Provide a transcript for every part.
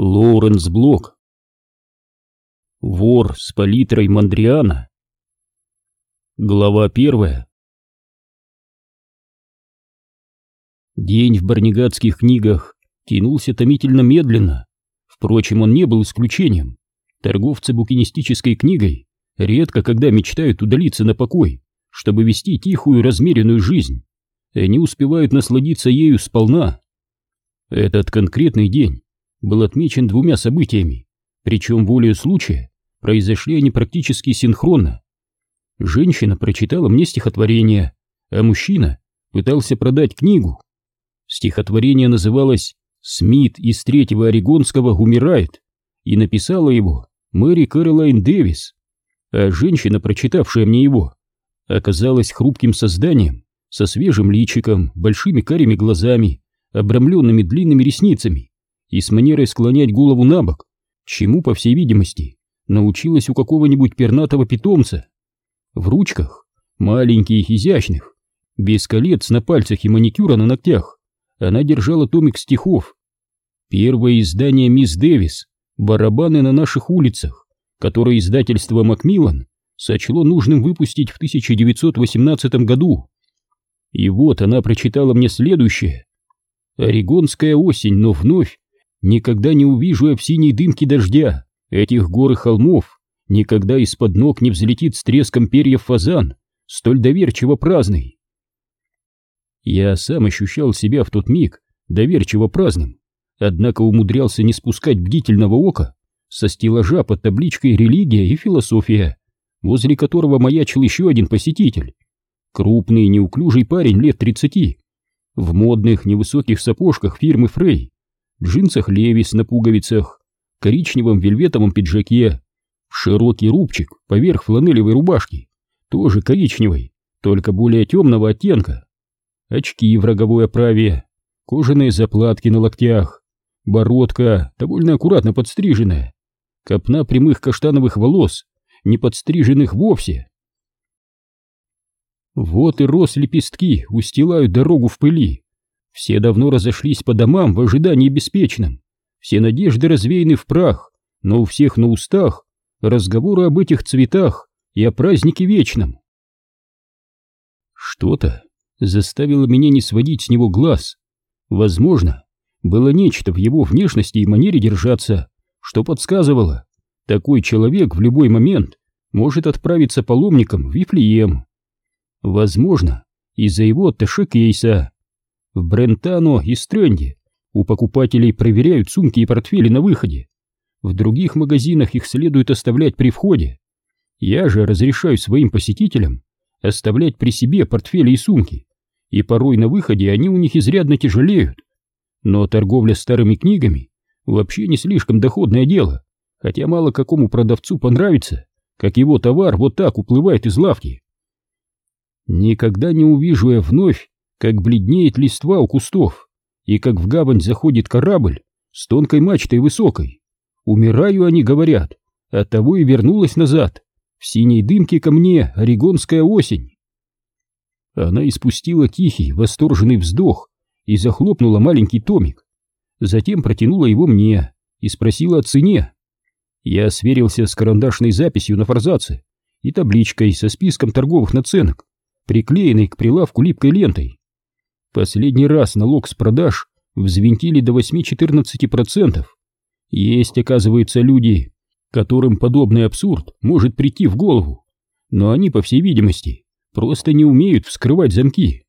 Лоуренс Блок. Вор с палитрой Мандриана. Глава первая. День в барнигатских книгах тянулся томительно медленно. Впрочем, он не был исключением. Торговцы букинистической книгой редко когда мечтают удалиться на покой, чтобы вести тихую размеренную жизнь. Они успевают насладиться ею сполна. Этот конкретный день был отмечен двумя событиями, причем волею случая произошли они практически синхронно. Женщина прочитала мне стихотворение, а мужчина пытался продать книгу. Стихотворение называлось «Смит из Третьего Орегонского умирает» и написала его Мэри Кэролайн Дэвис, а женщина, прочитавшая мне его, оказалась хрупким созданием со свежим личиком, большими карими глазами, обрамленными длинными ресницами и с манерой склонять голову на бок, чему, по всей видимости, научилась у какого-нибудь пернатого питомца. В ручках, маленьких, изящных, без колец на пальцах и маникюра на ногтях, она держала томик стихов. Первое издание «Мисс Дэвис» «Барабаны на наших улицах», которое издательство «Макмиллан» сочло нужным выпустить в 1918 году. И вот она прочитала мне следующее. «Орегонская осень, но вновь Никогда не увижу я в синей дымке дождя этих гор и холмов, никогда из-под ног не взлетит с треском перьев фазан, столь доверчиво праздный. Я сам ощущал себя в тот миг доверчиво праздным, однако умудрялся не спускать бдительного ока со стеллажа под табличкой «Религия и философия», возле которого маячил еще один посетитель. Крупный, неуклюжий парень лет тридцати, в модных невысоких сапожках фирмы Фрей, джинсах Левис на пуговицах, коричневом вельветовом пиджаке, широкий рубчик поверх фланелевой рубашки, тоже коричневой, только более темного оттенка, очки в роговой оправе, кожаные заплатки на локтях, бородка довольно аккуратно подстриженная, копна прямых каштановых волос, не подстриженных вовсе. Вот и рос лепестки устилают дорогу в пыли, все давно разошлись по домам в ожидании беспечном. Все надежды развеяны в прах, но у всех на устах разговоры об этих цветах и о празднике вечном. Что-то заставило меня не сводить с него глаз. Возможно, было нечто в его внешности и манере держаться, что подсказывало, такой человек в любой момент может отправиться паломником в Вифлеем. Возможно, из-за его ташекейса в Брентано и Стрэнде у покупателей проверяют сумки и портфели на выходе. В других магазинах их следует оставлять при входе. Я же разрешаю своим посетителям оставлять при себе портфели и сумки, и порой на выходе они у них изрядно тяжелеют. Но торговля старыми книгами вообще не слишком доходное дело, хотя мало какому продавцу понравится, как его товар вот так уплывает из лавки. Никогда не увижу я вновь как бледнеет листва у кустов, и как в гавань заходит корабль с тонкой мачтой высокой. Умираю, они говорят, оттого и вернулась назад, в синей дымке ко мне орегонская осень. Она испустила тихий, восторженный вздох и захлопнула маленький томик. Затем протянула его мне и спросила о цене. Я сверился с карандашной записью на форзаце и табличкой со списком торговых наценок, приклеенной к прилавку липкой лентой. Последний раз налог с продаж взвинтили до 8-14%. Есть, оказывается, люди, которым подобный абсурд может прийти в голову, но они, по всей видимости, просто не умеют вскрывать замки.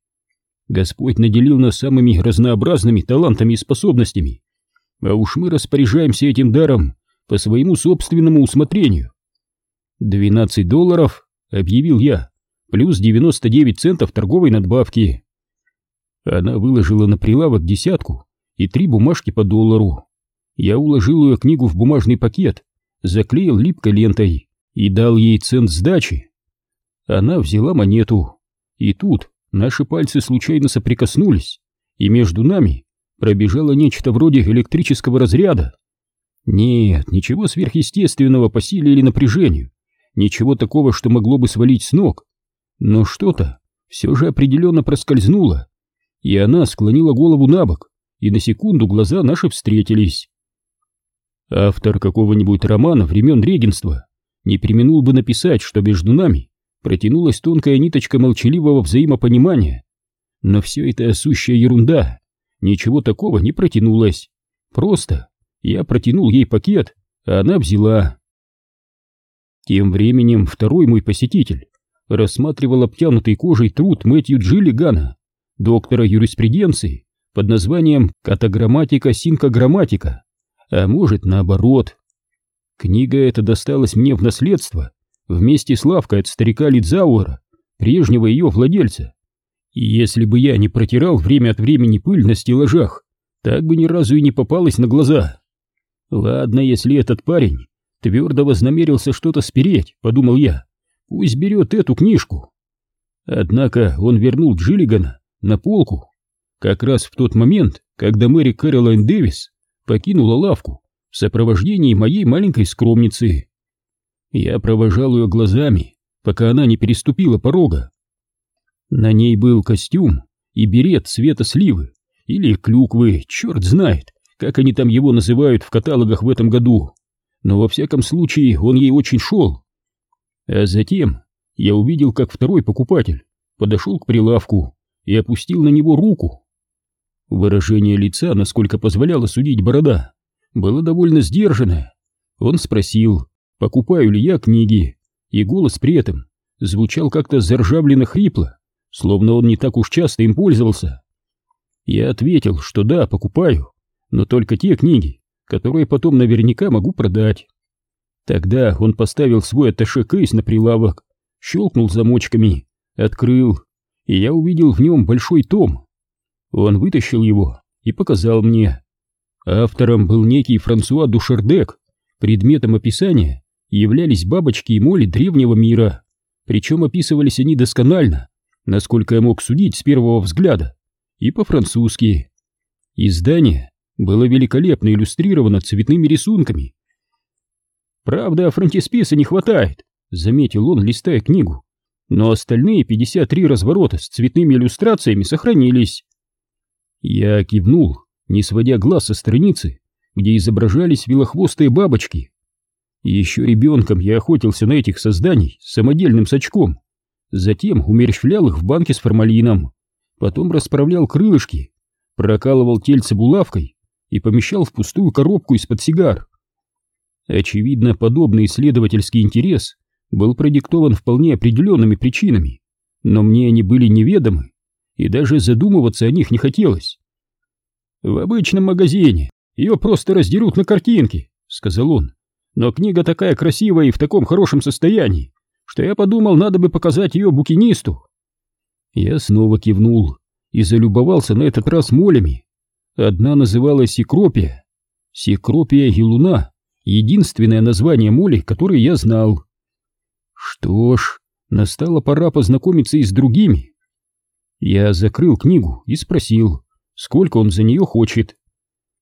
Господь наделил нас самыми разнообразными талантами и способностями, а уж мы распоряжаемся этим даром по своему собственному усмотрению. «12 долларов», — объявил я, — «плюс 99 центов торговой надбавки». Она выложила на прилавок десятку и три бумажки по доллару. Я уложил ее книгу в бумажный пакет, заклеил липкой лентой и дал ей цент сдачи. Она взяла монету, и тут наши пальцы случайно соприкоснулись, и между нами пробежало нечто вроде электрического разряда. Нет, ничего сверхъестественного по силе или напряжению, ничего такого, что могло бы свалить с ног, но что-то все же определенно проскользнуло и она склонила голову на бок, и на секунду глаза наши встретились. Автор какого-нибудь романа времен регенства не применул бы написать, что между нами протянулась тонкая ниточка молчаливого взаимопонимания. Но все это сущая ерунда, ничего такого не протянулось. Просто я протянул ей пакет, а она взяла. Тем временем второй мой посетитель рассматривал обтянутый кожей труд Мэтью Джиллигана, доктора юриспруденции, под названием «Катаграмматика синкограмматика», а может наоборот. Книга эта досталась мне в наследство вместе с лавкой от старика Лидзауэра, прежнего ее владельца. И если бы я не протирал время от времени пыль на стеллажах, так бы ни разу и не попалась на глаза. Ладно, если этот парень твердо вознамерился что-то спереть, подумал я, пусть берет эту книжку. Однако он вернул Джиллигана на полку как раз в тот момент, когда Мэри Кэролайн Дэвис покинула лавку в сопровождении моей маленькой скромницы. Я провожал ее глазами, пока она не переступила порога. На ней был костюм и берет цвета сливы или клюквы, черт знает, как они там его называют в каталогах в этом году. Но во всяком случае он ей очень шел. А затем я увидел, как второй покупатель подошел к прилавку и опустил на него руку. Выражение лица, насколько позволяла судить борода, было довольно сдержанное. Он спросил, покупаю ли я книги, и голос при этом звучал как-то заржавленно хрипло, словно он не так уж часто им пользовался. Я ответил, что да, покупаю, но только те книги, которые потом наверняка могу продать. Тогда он поставил свой атташе-кейс на прилавок, щелкнул замочками, открыл, и я увидел в нем большой том. Он вытащил его и показал мне. Автором был некий Франсуа Душардек, предметом описания являлись бабочки и моли древнего мира, причем описывались они досконально, насколько я мог судить с первого взгляда, и по-французски. Издание было великолепно иллюстрировано цветными рисунками. «Правда, фронтисписа не хватает», — заметил он, листая книгу, «но остальные 53 разворота с цветными иллюстрациями сохранились». Я кивнул, не сводя глаз со страницы, где изображались велохвостые бабочки. Еще ребенком я охотился на этих созданий с самодельным сачком, затем умерщвлял их в банке с формалином, потом расправлял крылышки, прокалывал тельце булавкой и помещал в пустую коробку из-под сигар. Очевидно, подобный исследовательский интерес был продиктован вполне определенными причинами, но мне они были неведомы и даже задумываться о них не хотелось. «В обычном магазине ее просто раздерут на картинки», — сказал он. «Но книга такая красивая и в таком хорошем состоянии, что я подумал, надо бы показать ее букинисту». Я снова кивнул и залюбовался на этот раз молями. Одна называлась Секропия. Секропия и Луна — единственное название моли, которое я знал. Что ж, настала пора познакомиться и с другими. Я закрыл книгу и спросил, сколько он за нее хочет.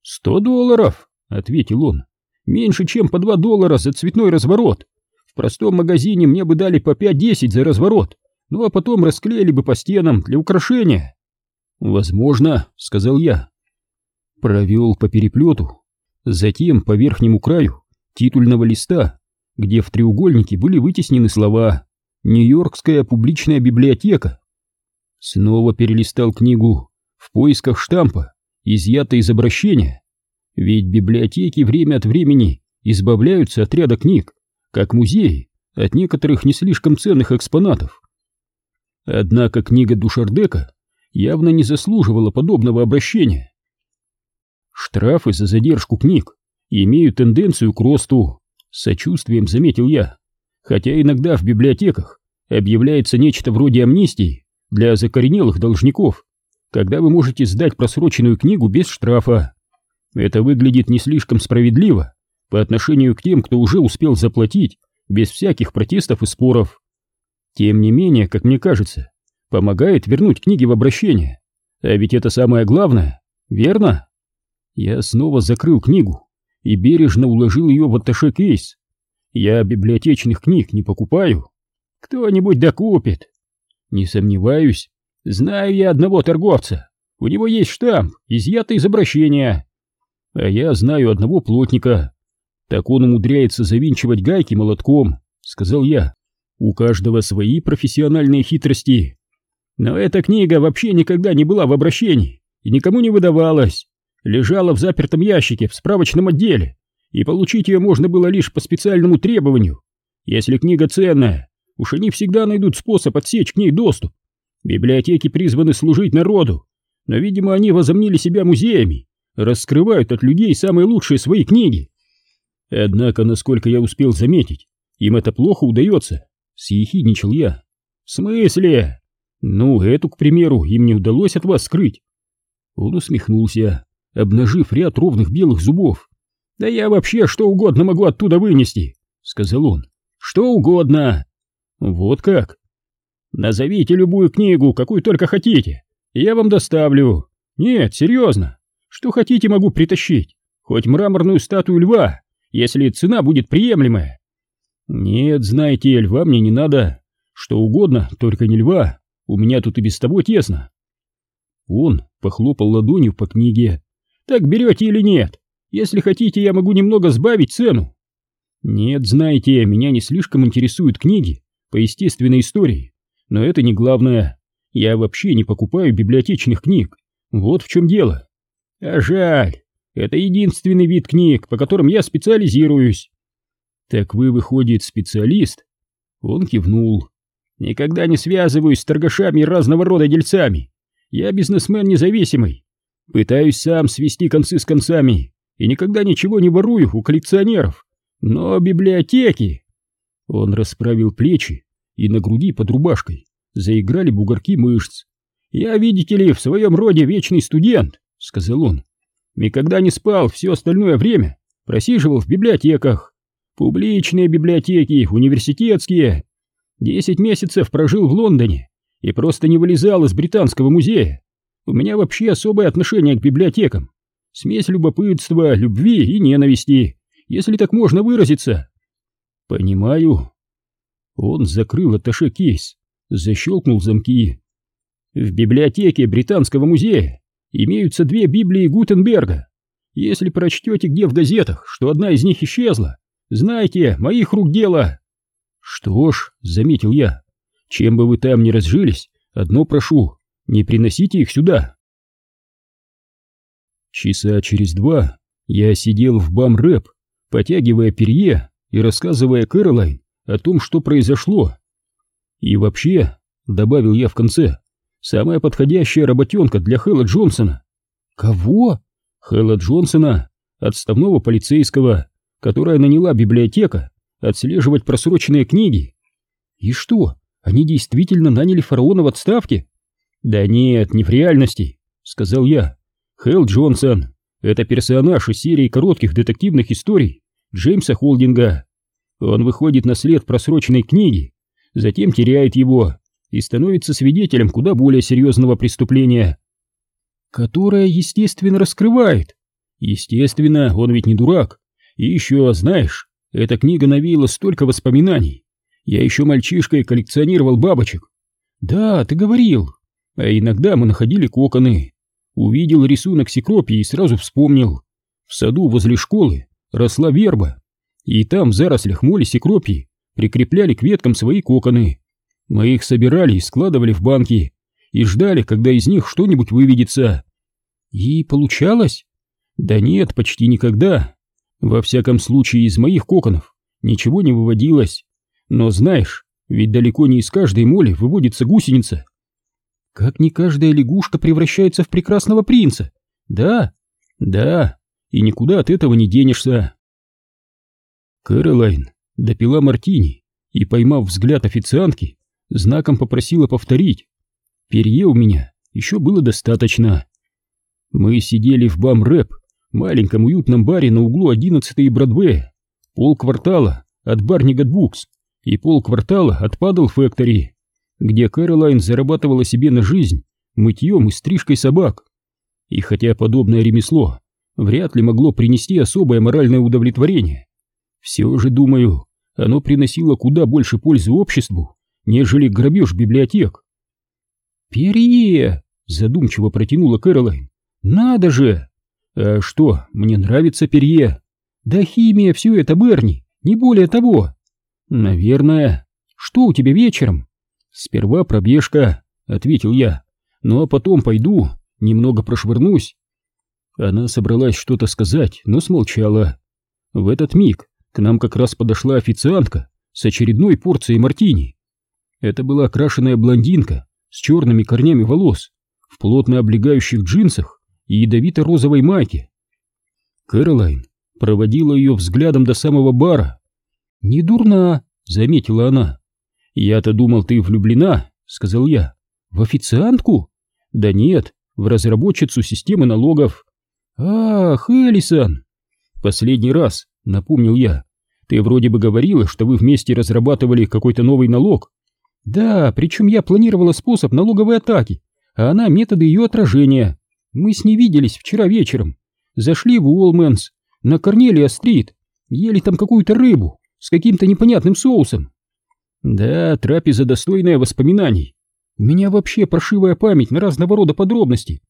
«Сто долларов», — ответил он, — «меньше, чем по два доллара за цветной разворот. В простом магазине мне бы дали по пять-десять за разворот, ну а потом расклеили бы по стенам для украшения». «Возможно», — сказал я. Провел по переплету, затем по верхнему краю титульного листа, где в треугольнике были вытеснены слова «Нью-Йоркская публичная библиотека». Снова перелистал книгу в поисках штампа, изъято из обращения. Ведь библиотеки время от времени избавляются от ряда книг, как музеи, от некоторых не слишком ценных экспонатов. Однако книга Душардека явно не заслуживала подобного обращения. Штрафы за задержку книг имеют тенденцию к росту, сочувствием заметил я, хотя иногда в библиотеках объявляется нечто вроде амнистии для закоренелых должников, когда вы можете сдать просроченную книгу без штрафа. Это выглядит не слишком справедливо по отношению к тем, кто уже успел заплатить без всяких протестов и споров. Тем не менее, как мне кажется, помогает вернуть книги в обращение. А ведь это самое главное, верно? Я снова закрыл книгу и бережно уложил ее в атташе-кейс. Я библиотечных книг не покупаю. Кто-нибудь докупит. Не сомневаюсь. Знаю я одного торговца. У него есть штамп, изъятый из обращения. А я знаю одного плотника. Так он умудряется завинчивать гайки молотком, сказал я. У каждого свои профессиональные хитрости. Но эта книга вообще никогда не была в обращении и никому не выдавалась. Лежала в запертом ящике в справочном отделе, и получить ее можно было лишь по специальному требованию. Если книга ценная, уж они всегда найдут способ отсечь к ней доступ. Библиотеки призваны служить народу, но, видимо, они возомнили себя музеями, раскрывают от людей самые лучшие свои книги. Однако, насколько я успел заметить, им это плохо удается, съехидничал я. В смысле? Ну, эту, к примеру, им не удалось от вас скрыть. Он усмехнулся, обнажив ряд ровных белых зубов. «Да я вообще что угодно могу оттуда вынести», — сказал он. «Что угодно». «Вот как?» «Назовите любую книгу, какую только хотите, я вам доставлю. Нет, серьезно. Что хотите, могу притащить. Хоть мраморную статую льва, если цена будет приемлемая». «Нет, знаете, льва мне не надо. Что угодно, только не льва. У меня тут и без того тесно». Он похлопал ладонью по книге. «Так берете или нет? Если хотите, я могу немного сбавить цену». «Нет, знаете, меня не слишком интересуют книги по естественной истории, но это не главное. Я вообще не покупаю библиотечных книг. Вот в чем дело. А жаль, это единственный вид книг, по которым я специализируюсь». «Так вы, выходит, специалист?» Он кивнул. «Никогда не связываюсь с торгашами и разного рода дельцами. Я бизнесмен независимый. Пытаюсь сам свести концы с концами и никогда ничего не ворую у коллекционеров. Но библиотеки... Он расправил плечи, и на груди под рубашкой заиграли бугорки мышц. «Я, видите ли, в своем роде вечный студент», — сказал он. «Никогда не спал все остальное время, просиживал в библиотеках. Публичные библиотеки, университетские. Десять месяцев прожил в Лондоне, и просто не вылезал из британского музея. У меня вообще особое отношение к библиотекам. Смесь любопытства, любви и ненависти, если так можно выразиться. Понимаю. Он закрыл атташе кейс, защелкнул замки. В библиотеке Британского музея имеются две Библии Гутенберга. Если прочтете где в газетах, что одна из них исчезла, знайте, моих рук дело. Что ж, заметил я, чем бы вы там ни разжились, одно прошу, не приносите их сюда. Часа через два я сидел в бам-рэп, потягивая перье и рассказывая Кэролайн о том, что произошло. И вообще, добавил я в конце, самая подходящая работенка для Хэлла Джонсона. Кого? Хэлла Джонсона, отставного полицейского, которая наняла библиотека отслеживать просроченные книги. И что, они действительно наняли фараона в отставке? Да нет, не в реальности, сказал я. Хелл Джонсон — это персонаж из серии коротких детективных историй Джеймса Холдинга. Он выходит на след просроченной книги, затем теряет его и становится свидетелем куда более серьезного преступления, которое, естественно, раскрывает. Естественно, он ведь не дурак. И еще, знаешь, эта книга навеяла столько воспоминаний, я еще мальчишкой коллекционировал бабочек. Да, ты говорил. А иногда мы находили коконы. Увидел рисунок секропии и сразу вспомнил. В саду возле школы росла верба, и там в зарослях моли секропии прикрепляли к веткам свои коконы. Мы их собирали и складывали в банки, и ждали, когда из них что-нибудь выведется. И получалось? Да нет, почти никогда. Во всяком случае, из моих коконов ничего не выводилось. Но знаешь, ведь далеко не из каждой моли выводится гусеница. Как не каждая лягушка превращается в прекрасного принца. Да, да, и никуда от этого не денешься. Кэролайн допила мартини и, поймав взгляд официантки, знаком попросила повторить. Перье у меня еще было достаточно. Мы сидели в бам-рэп, маленьком уютном баре на углу 11 и Бродвея, полквартала от Барнигат Букс и полквартала от Падл Фэктори, где Кэролайн зарабатывала себе на жизнь мытьем и стрижкой собак. И хотя подобное ремесло вряд ли могло принести особое моральное удовлетворение, все же, думаю, оно приносило куда больше пользы обществу, нежели грабеж библиотек. «Перье!» — задумчиво протянула Кэролайн. «Надо же! А что, мне нравится перье. Да химия все это, Берни, не более того. Наверное. Что у тебя вечером? Сперва пробежка, ответил я. Ну а потом пойду, немного прошвырнусь. Она собралась что-то сказать, но смолчала. В этот миг к нам как раз подошла официантка с очередной порцией мартини. Это была окрашенная блондинка с черными корнями волос, в плотно облегающих джинсах и ядовито-розовой майке. Кэролайн проводила ее взглядом до самого бара. «Не дурна», — заметила она. «Я-то думал, ты влюблена», — сказал я. «В официантку?» «Да нет, в разработчицу системы налогов». «Ах, Элисон!» «Последний раз», — напомнил я. «Ты вроде бы говорила, что вы вместе разрабатывали какой-то новый налог». «Да, причем я планировала способ налоговой атаки, а она методы ее отражения. Мы с ней виделись вчера вечером. Зашли в Уолменс, на Корнелия-стрит, ели там какую-то рыбу с каким-то непонятным соусом. Да, трапеза достойная воспоминаний. У меня вообще паршивая память на разного рода подробности.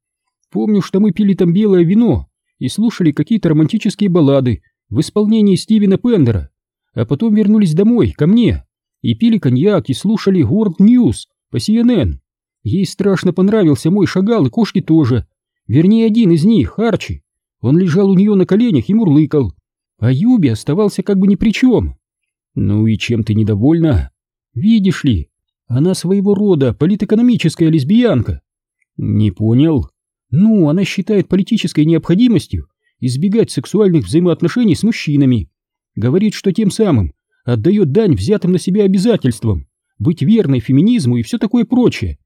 Помню, что мы пили там белое вино и слушали какие-то романтические баллады в исполнении Стивена Пендера, а потом вернулись домой, ко мне, и пили коньяк и слушали World News по CNN. Ей страшно понравился мой шагал и кошки тоже. Вернее, один из них, Арчи. Он лежал у нее на коленях и мурлыкал. А Юби оставался как бы ни при чем. Ну и чем ты недовольна? Видишь ли, она своего рода политэкономическая лесбиянка. Не понял. Ну, она считает политической необходимостью избегать сексуальных взаимоотношений с мужчинами. Говорит, что тем самым отдает дань взятым на себя обязательствам, быть верной феминизму и все такое прочее.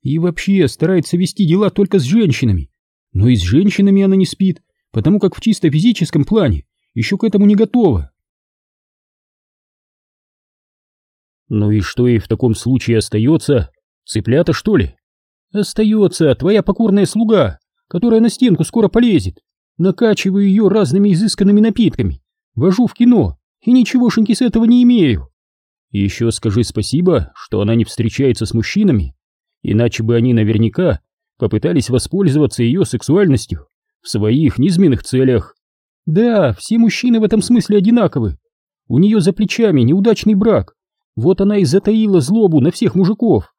И вообще старается вести дела только с женщинами. Но и с женщинами она не спит, потому как в чисто физическом плане еще к этому не готова. Ну и что ей в таком случае остается? Цыплята, что ли? Остается твоя покорная слуга, которая на стенку скоро полезет. Накачиваю ее разными изысканными напитками, вожу в кино и ничегошеньки с этого не имею. Еще скажи спасибо, что она не встречается с мужчинами, иначе бы они наверняка попытались воспользоваться ее сексуальностью в своих низменных целях. Да, все мужчины в этом смысле одинаковы. У нее за плечами неудачный брак, вот она и затаила злобу на всех мужиков.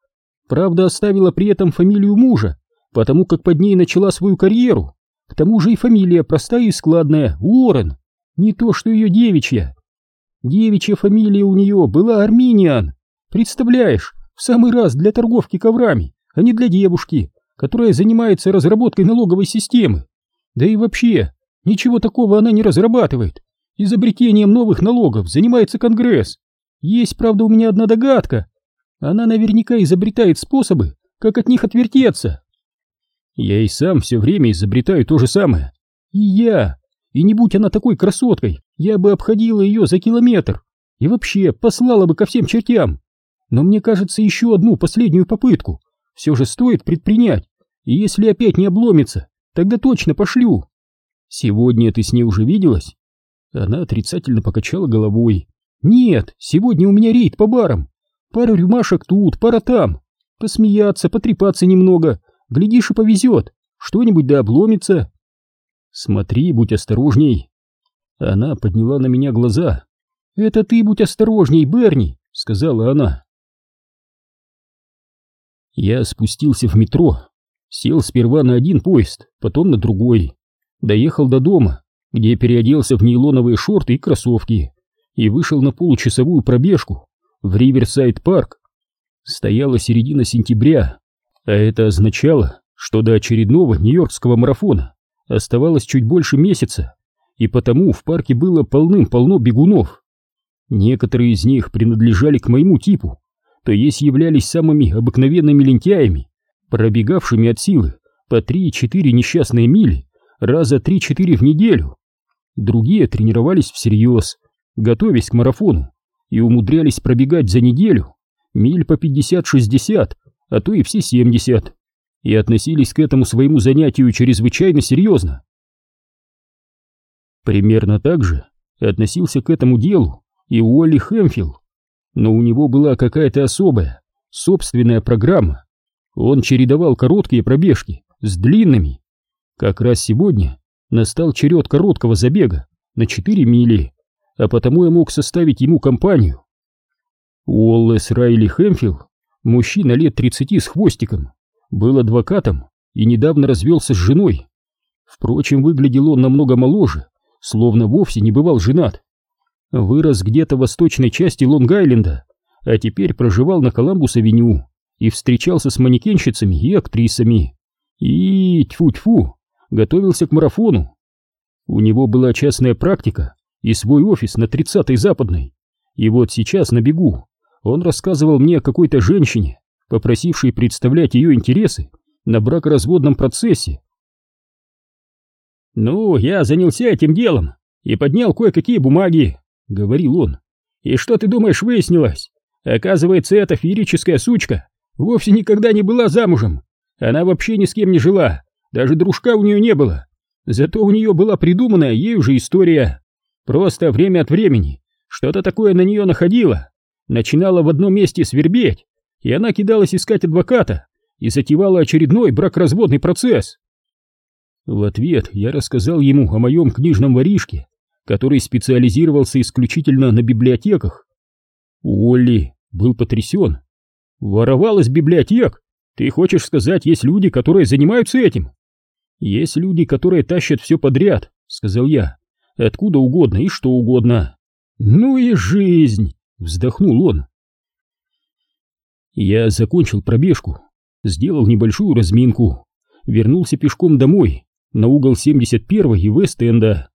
Правда, оставила при этом фамилию мужа, потому как под ней начала свою карьеру. К тому же и фамилия простая и складная — Уоррен. Не то, что ее девичья. Девичья фамилия у нее была Арминиан. Представляешь, в самый раз для торговки коврами, а не для девушки, которая занимается разработкой налоговой системы. Да и вообще, ничего такого она не разрабатывает. Изобретением новых налогов занимается Конгресс. Есть, правда, у меня одна догадка. Она наверняка изобретает способы, как от них отвертеться. Я и сам все время изобретаю то же самое. И я. И не будь она такой красоткой, я бы обходила ее за километр. И вообще послала бы ко всем чертям. Но мне кажется, еще одну последнюю попытку все же стоит предпринять. И если опять не обломится, тогда точно пошлю. Сегодня ты с ней уже виделась? Она отрицательно покачала головой. Нет, сегодня у меня рейд по барам. Пара рюмашек тут, пара там. Посмеяться, потрепаться немного. Глядишь и повезет. Что-нибудь да обломится. Смотри, будь осторожней. Она подняла на меня глаза. Это ты будь осторожней, Берни, сказала она. Я спустился в метро. Сел сперва на один поезд, потом на другой. Доехал до дома, где переоделся в нейлоновые шорты и кроссовки и вышел на получасовую пробежку в Риверсайд-парк. Стояла середина сентября, а это означало, что до очередного нью-йоркского марафона оставалось чуть больше месяца, и потому в парке было полным-полно бегунов. Некоторые из них принадлежали к моему типу, то есть являлись самыми обыкновенными лентяями, пробегавшими от силы по 3-4 несчастные мили раза 3-4 в неделю. Другие тренировались всерьез, готовясь к марафону, и умудрялись пробегать за неделю миль по 50-60, а то и все 70, и относились к этому своему занятию чрезвычайно серьезно. Примерно так же относился к этому делу и Уолли Хэмфилл, но у него была какая-то особая, собственная программа. Он чередовал короткие пробежки с длинными. Как раз сегодня настал черед короткого забега на 4 мили, а потому я мог составить ему компанию. Уоллес Райли Хэмфилл, мужчина лет 30 с хвостиком, был адвокатом и недавно развелся с женой. Впрочем, выглядел он намного моложе, словно вовсе не бывал женат. Вырос где-то в восточной части Лонг-Айленда, а теперь проживал на Коламбус-авеню и встречался с манекенщицами и актрисами. И, тьфу-тьфу, готовился к марафону. У него была частная практика и свой офис на 30-й Западной. И вот сейчас на бегу он рассказывал мне о какой-то женщине, попросившей представлять ее интересы на бракоразводном процессе. «Ну, я занялся этим делом и поднял кое-какие бумаги», — говорил он. «И что ты думаешь выяснилось? Оказывается, эта феерическая сучка вовсе никогда не была замужем. Она вообще ни с кем не жила, даже дружка у нее не было. Зато у нее была придуманная ею же история. Просто время от времени что-то такое на нее находило, начинала в одном месте свербеть, и она кидалась искать адвоката и затевала очередной бракоразводный процесс. В ответ я рассказал ему о моем книжном воришке, который специализировался исключительно на библиотеках. Уолли был потрясен. Воровал из библиотек? Ты хочешь сказать, есть люди, которые занимаются этим? Есть люди, которые тащат все подряд, сказал я. Откуда угодно и что угодно. Ну и жизнь, вздохнул он. Я закончил пробежку, сделал небольшую разминку, вернулся пешком домой, на угол 71 и Вест-Энда.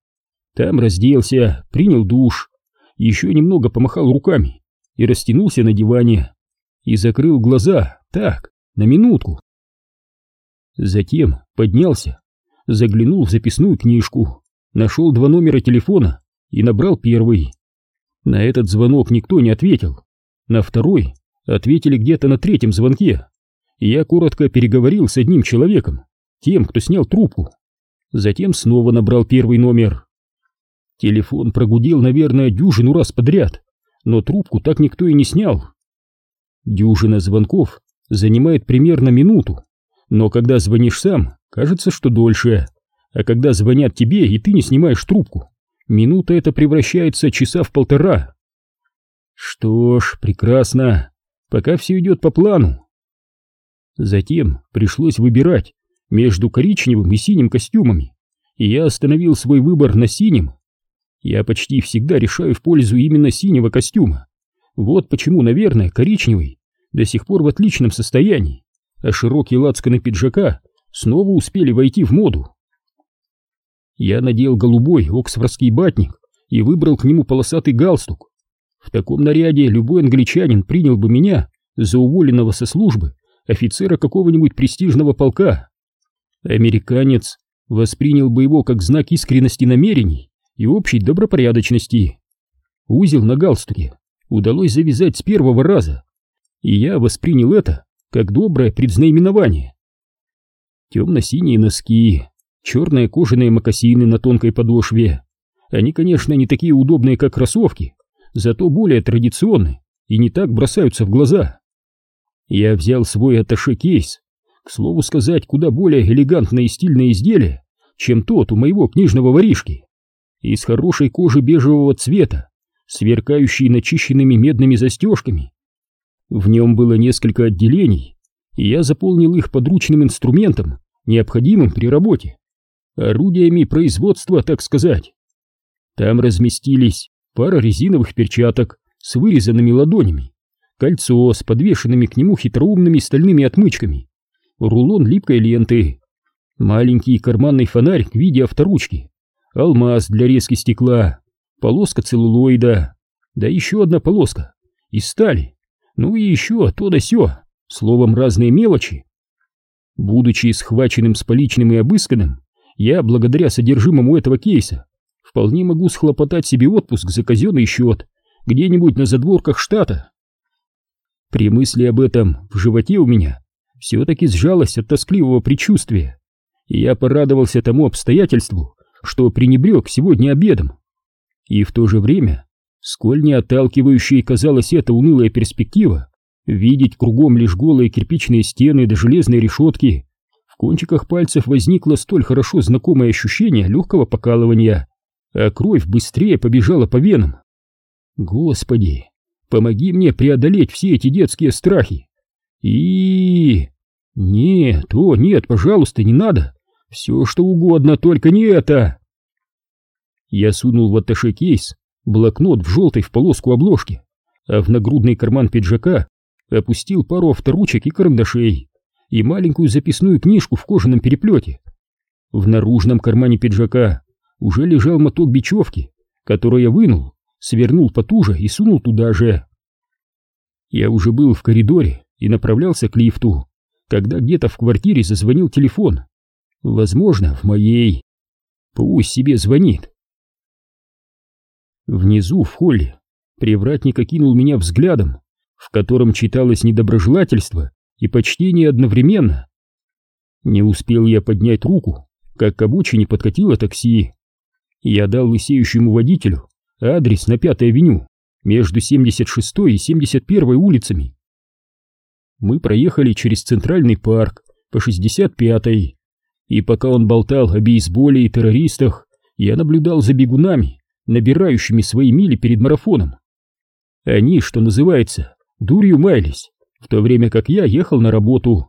Там разделся, принял душ, еще немного помахал руками и растянулся на диване. И закрыл глаза, так, на минутку. Затем поднялся, заглянул в записную книжку, нашел два номера телефона и набрал первый. На этот звонок никто не ответил. На второй ответили где-то на третьем звонке. Я коротко переговорил с одним человеком, тем, кто снял трубку. Затем снова набрал первый номер. Телефон прогудел, наверное, дюжину раз подряд, но трубку так никто и не снял. Дюжина звонков занимает примерно минуту, но когда звонишь сам, кажется, что дольше, а когда звонят тебе и ты не снимаешь трубку, минута это превращается часа в полтора. Что ж, прекрасно, пока все идет по плану. Затем пришлось выбирать между коричневым и синим костюмами, и я остановил свой выбор на синем. Я почти всегда решаю в пользу именно синего костюма. Вот почему, наверное, коричневый до сих пор в отличном состоянии, а широкие лацканы пиджака снова успели войти в моду. Я надел голубой оксфордский батник и выбрал к нему полосатый галстук. В таком наряде любой англичанин принял бы меня за уволенного со службы офицера какого-нибудь престижного полка. Американец воспринял бы его как знак искренности намерений и общей добропорядочности. Узел на галстуке удалось завязать с первого раза, и я воспринял это как доброе предзнаменование. Темно-синие носки, черные кожаные мокасины на тонкой подошве. Они, конечно, не такие удобные, как кроссовки, зато более традиционные и не так бросаются в глаза. Я взял свой атташе-кейс, к слову сказать, куда более элегантное и стильное изделие, чем тот у моего книжного воришки, из хорошей кожи бежевого цвета, сверкающий начищенными медными застежками. В нем было несколько отделений, и я заполнил их подручным инструментом, необходимым при работе, орудиями производства, так сказать. Там разместились пара резиновых перчаток с вырезанными ладонями, кольцо с подвешенными к нему хитроумными стальными отмычками, рулон липкой ленты, маленький карманный фонарь в виде авторучки, алмаз для резки стекла, полоска целлулоида, да еще одна полоска из стали, ну и еще то да сё, словом разные мелочи. Будучи схваченным с поличным и обысканным, я, благодаря содержимому этого кейса, вполне могу схлопотать себе отпуск за казенный счет где-нибудь на задворках штата. При мысли об этом в животе у меня все-таки сжалось от тоскливого предчувствия, и я порадовался тому обстоятельству, что пренебрег сегодня обедом. И в то же время, сколь не отталкивающей казалась эта унылая перспектива, видеть кругом лишь голые кирпичные стены да железные решетки, кончиках пальцев возникло столь хорошо знакомое ощущение легкого покалывания а кровь быстрее побежала по венам. Господи, помоги мне преодолеть все эти детские страхи. И... Нет, о, нет, пожалуйста, не надо. Все что угодно, только не это. Я сунул в атташе кейс блокнот в желтой в полоску обложки, а в нагрудный карман пиджака опустил пару авторучек и карандашей и маленькую записную книжку в кожаном переплете. В наружном кармане пиджака уже лежал моток бечевки, который я вынул, свернул потуже и сунул туда же. Я уже был в коридоре и направлялся к лифту, когда где-то в квартире зазвонил телефон. Возможно, в моей. Пусть себе звонит. Внизу, в холле, привратник окинул меня взглядом, в котором читалось недоброжелательство и почтение одновременно. Не успел я поднять руку, как к обочине подкатило такси. Я дал лысеющему водителю адрес на Пятой авеню между 76 и 71 улицами. Мы проехали через Центральный парк по 65-й, и пока он болтал о бейсболе и террористах, я наблюдал за бегунами, набирающими свои мили перед марафоном. Они, что называется, дурью маялись, в то время как я ехал на работу.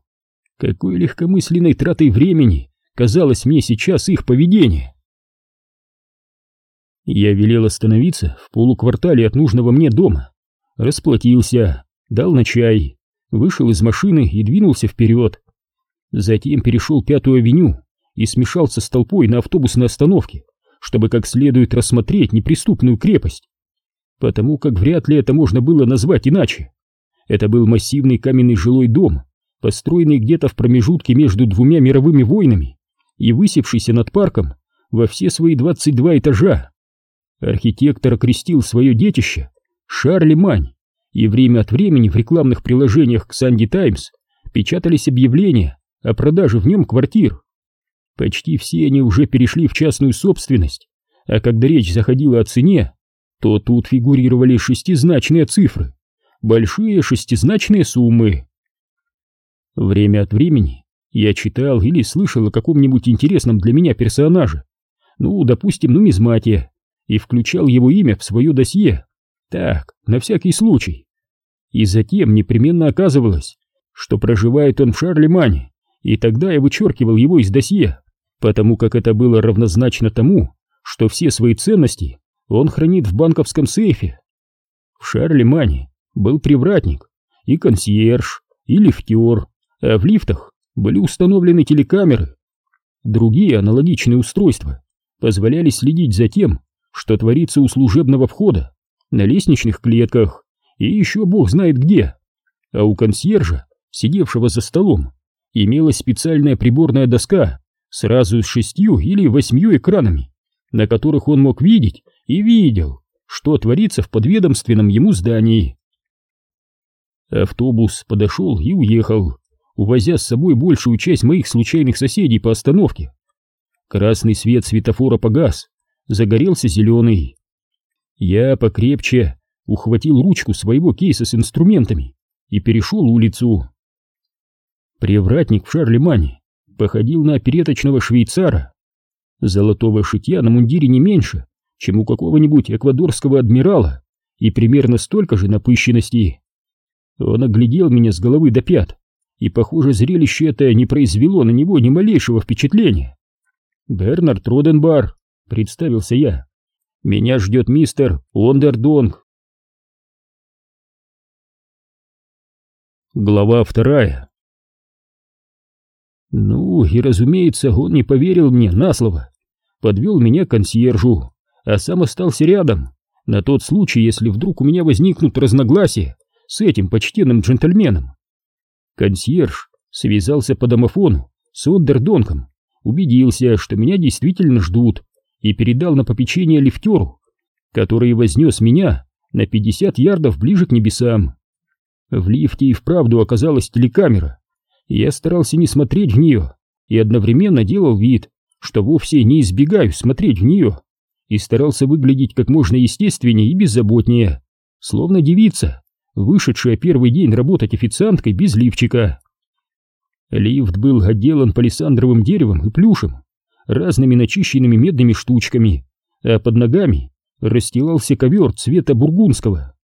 Какой легкомысленной тратой времени казалось мне сейчас их поведение. Я велел остановиться в полуквартале от нужного мне дома, расплатился, дал на чай, вышел из машины и двинулся вперед. Затем перешел Пятую авеню и смешался с толпой на автобусной остановке, чтобы как следует рассмотреть неприступную крепость, потому как вряд ли это можно было назвать иначе. Это был массивный каменный жилой дом, построенный где-то в промежутке между двумя мировыми войнами и высевшийся над парком во все свои 22 этажа. Архитектор окрестил свое детище Шарли Мань, и время от времени в рекламных приложениях к Санди Таймс печатались объявления о продаже в нем квартир. Почти все они уже перешли в частную собственность, а когда речь заходила о цене, то тут фигурировали шестизначные цифры, большие шестизначные суммы. Время от времени я читал или слышал о каком-нибудь интересном для меня персонаже, ну, допустим, нумизмате, и включал его имя в свое досье. Так, на всякий случай. И затем непременно оказывалось, что проживает он в Шарлемане, и тогда я вычеркивал его из досье, потому как это было равнозначно тому, что все свои ценности он хранит в банковском сейфе. В Шарлемане был привратник, и консьерж, и лифтер, а в лифтах были установлены телекамеры. Другие аналогичные устройства позволяли следить за тем, что творится у служебного входа, на лестничных клетках и еще бог знает где. А у консьержа, сидевшего за столом, имелась специальная приборная доска сразу с шестью или восьмью экранами, на которых он мог видеть и видел, что творится в подведомственном ему здании. Автобус подошел и уехал, увозя с собой большую часть моих случайных соседей по остановке. Красный свет светофора погас, загорелся зеленый. Я покрепче ухватил ручку своего кейса с инструментами и перешел улицу. Привратник в Шарлемане походил на опереточного швейцара. Золотого шитья на мундире не меньше, чем у какого-нибудь эквадорского адмирала, и примерно столько же напыщенности. Он оглядел меня с головы до пят, и, похоже, зрелище это не произвело на него ни малейшего впечатления. «Бернард Роденбар», — представился я. «Меня ждет мистер Ондердонг». Глава вторая Ну, и разумеется, он не поверил мне на слово. Подвел меня к консьержу, а сам остался рядом, на тот случай, если вдруг у меня возникнут разногласия с этим почтенным джентльменом. Консьерж связался по домофону с Ондердонком, убедился, что меня действительно ждут, и передал на попечение лифтеру, который вознес меня на 50 ярдов ближе к небесам. В лифте и вправду оказалась телекамера. Я старался не смотреть в нее и одновременно делал вид, что вовсе не избегаю смотреть в нее, и старался выглядеть как можно естественнее и беззаботнее, словно девица, вышедшая первый день работать официанткой без лифчика. Лифт был отделан палисандровым деревом и плюшем, разными начищенными медными штучками, а под ногами расстилался ковер цвета бургундского.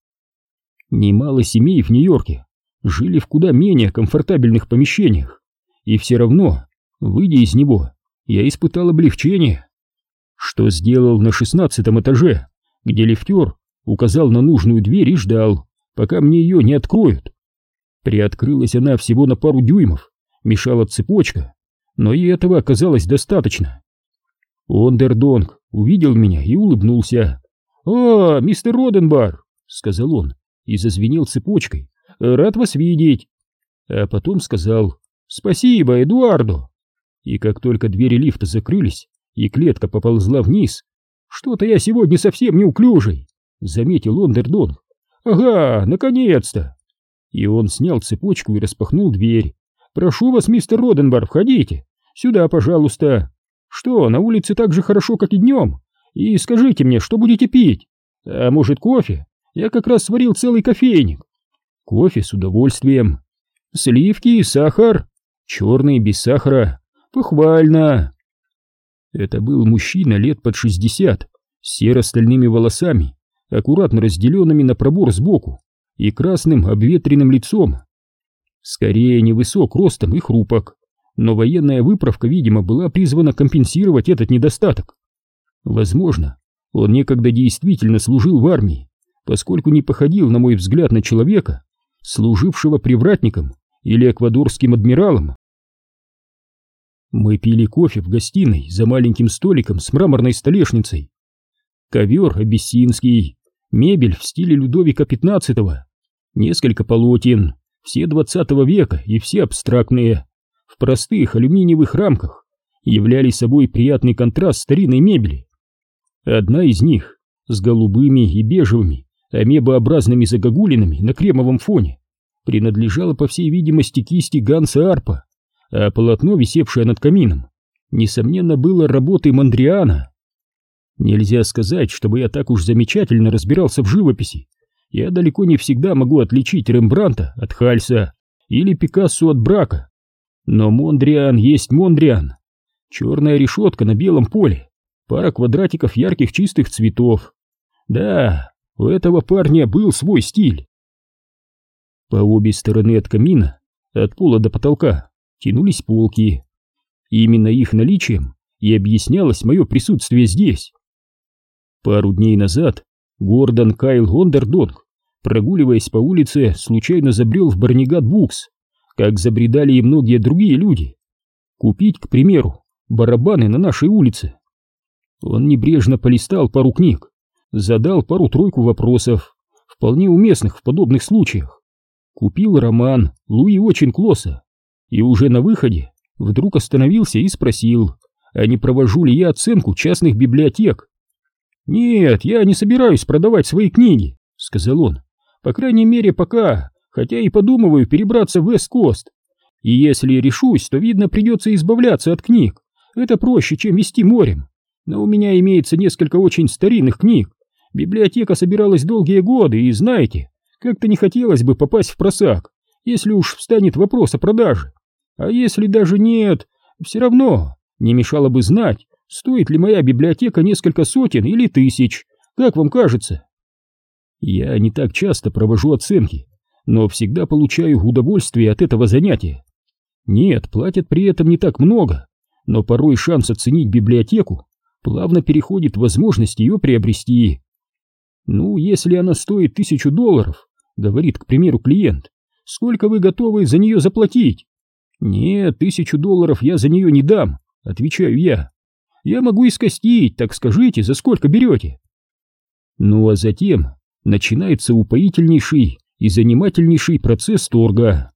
Немало семей в Нью-Йорке жили в куда менее комфортабельных помещениях, и все равно, выйдя из него, я испытал облегчение. Что сделал на шестнадцатом этаже, где лифтер указал на нужную дверь и ждал, пока мне ее не откроют. Приоткрылась она всего на пару дюймов, мешала цепочка, но и этого оказалось достаточно. Ондердонг увидел меня и улыбнулся. «О, мистер Роденбар!» — сказал он и зазвенел цепочкой. «Рад вас видеть!» А потом сказал «Спасибо, Эдуардо!» И как только двери лифта закрылись и клетка поползла вниз, «Что-то я сегодня совсем неуклюжий!» — заметил Ондердонг. «Ага, наконец-то!» И он снял цепочку и распахнул дверь. «Прошу вас, мистер Роденбар, входите! Сюда, пожалуйста! Что, на улице так же хорошо, как и днем? И скажите мне, что будете пить? А может, кофе? Я как раз сварил целый кофейник. Кофе с удовольствием. Сливки и сахар. Черный, без сахара. Похвально!» Это был мужчина лет под шестьдесят, серо-стальными волосами, аккуратно разделенными на пробор сбоку, и красным обветренным лицом. Скорее невысок ростом и хрупок, но военная выправка, видимо, была призвана компенсировать этот недостаток. Возможно, он некогда действительно служил в армии, поскольку не походил, на мой взгляд, на человека, служившего привратником или эквадорским адмиралом. Мы пили кофе в гостиной за маленьким столиком с мраморной столешницей. Ковер абиссинский, мебель в стиле Людовика XV, несколько полотен, все двадцатого века и все абстрактные, в простых алюминиевых рамках, являли собой приятный контраст старинной мебели. Одна из них с голубыми и бежевыми амебообразными загогулинами на кремовом фоне принадлежала, по всей видимости, кисти Ганса Арпа, а полотно, висевшее над камином, несомненно, было работой Мандриана. Нельзя сказать, чтобы я так уж замечательно разбирался в живописи, я далеко не всегда могу отличить Рембранта от Хальса или Пикассо от Брака. Но Мондриан есть Мондриан. Черная решетка на белом поле, пара квадратиков ярких чистых цветов. Да, у этого парня был свой стиль. По обе стороны от камина, от пола до потолка, тянулись полки. Именно их наличием и объяснялось мое присутствие здесь. Пару дней назад Гордон Кайл Ондердонг, прогуливаясь по улице, случайно забрел в Барнигат Букс, как забредали и многие другие люди. Купить, к примеру, барабаны на нашей улице. Он небрежно полистал пару книг, задал пару-тройку вопросов, вполне уместных в подобных случаях. Купил роман Луи Очень Клосса и уже на выходе вдруг остановился и спросил, а не провожу ли я оценку частных библиотек. «Нет, я не собираюсь продавать свои книги», — сказал он. «По крайней мере, пока, хотя и подумываю перебраться в Вест-Кост. И если решусь, то, видно, придется избавляться от книг. Это проще, чем вести морем. Но у меня имеется несколько очень старинных книг. Библиотека собиралась долгие годы, и знаете, как-то не хотелось бы попасть в просак, если уж встанет вопрос о продаже. А если даже нет, все равно не мешало бы знать, Стоит ли моя библиотека несколько сотен или тысяч? Как вам кажется? Я не так часто провожу оценки, но всегда получаю удовольствие от этого занятия. Нет, платят при этом не так много, но порой шанс оценить библиотеку плавно переходит в возможность ее приобрести. Ну, если она стоит тысячу долларов, говорит, к примеру, клиент, сколько вы готовы за нее заплатить? Нет, тысячу долларов я за нее не дам, отвечаю я. Я могу и скостить, так скажите, за сколько берете? Ну а затем начинается упоительнейший и занимательнейший процесс торга.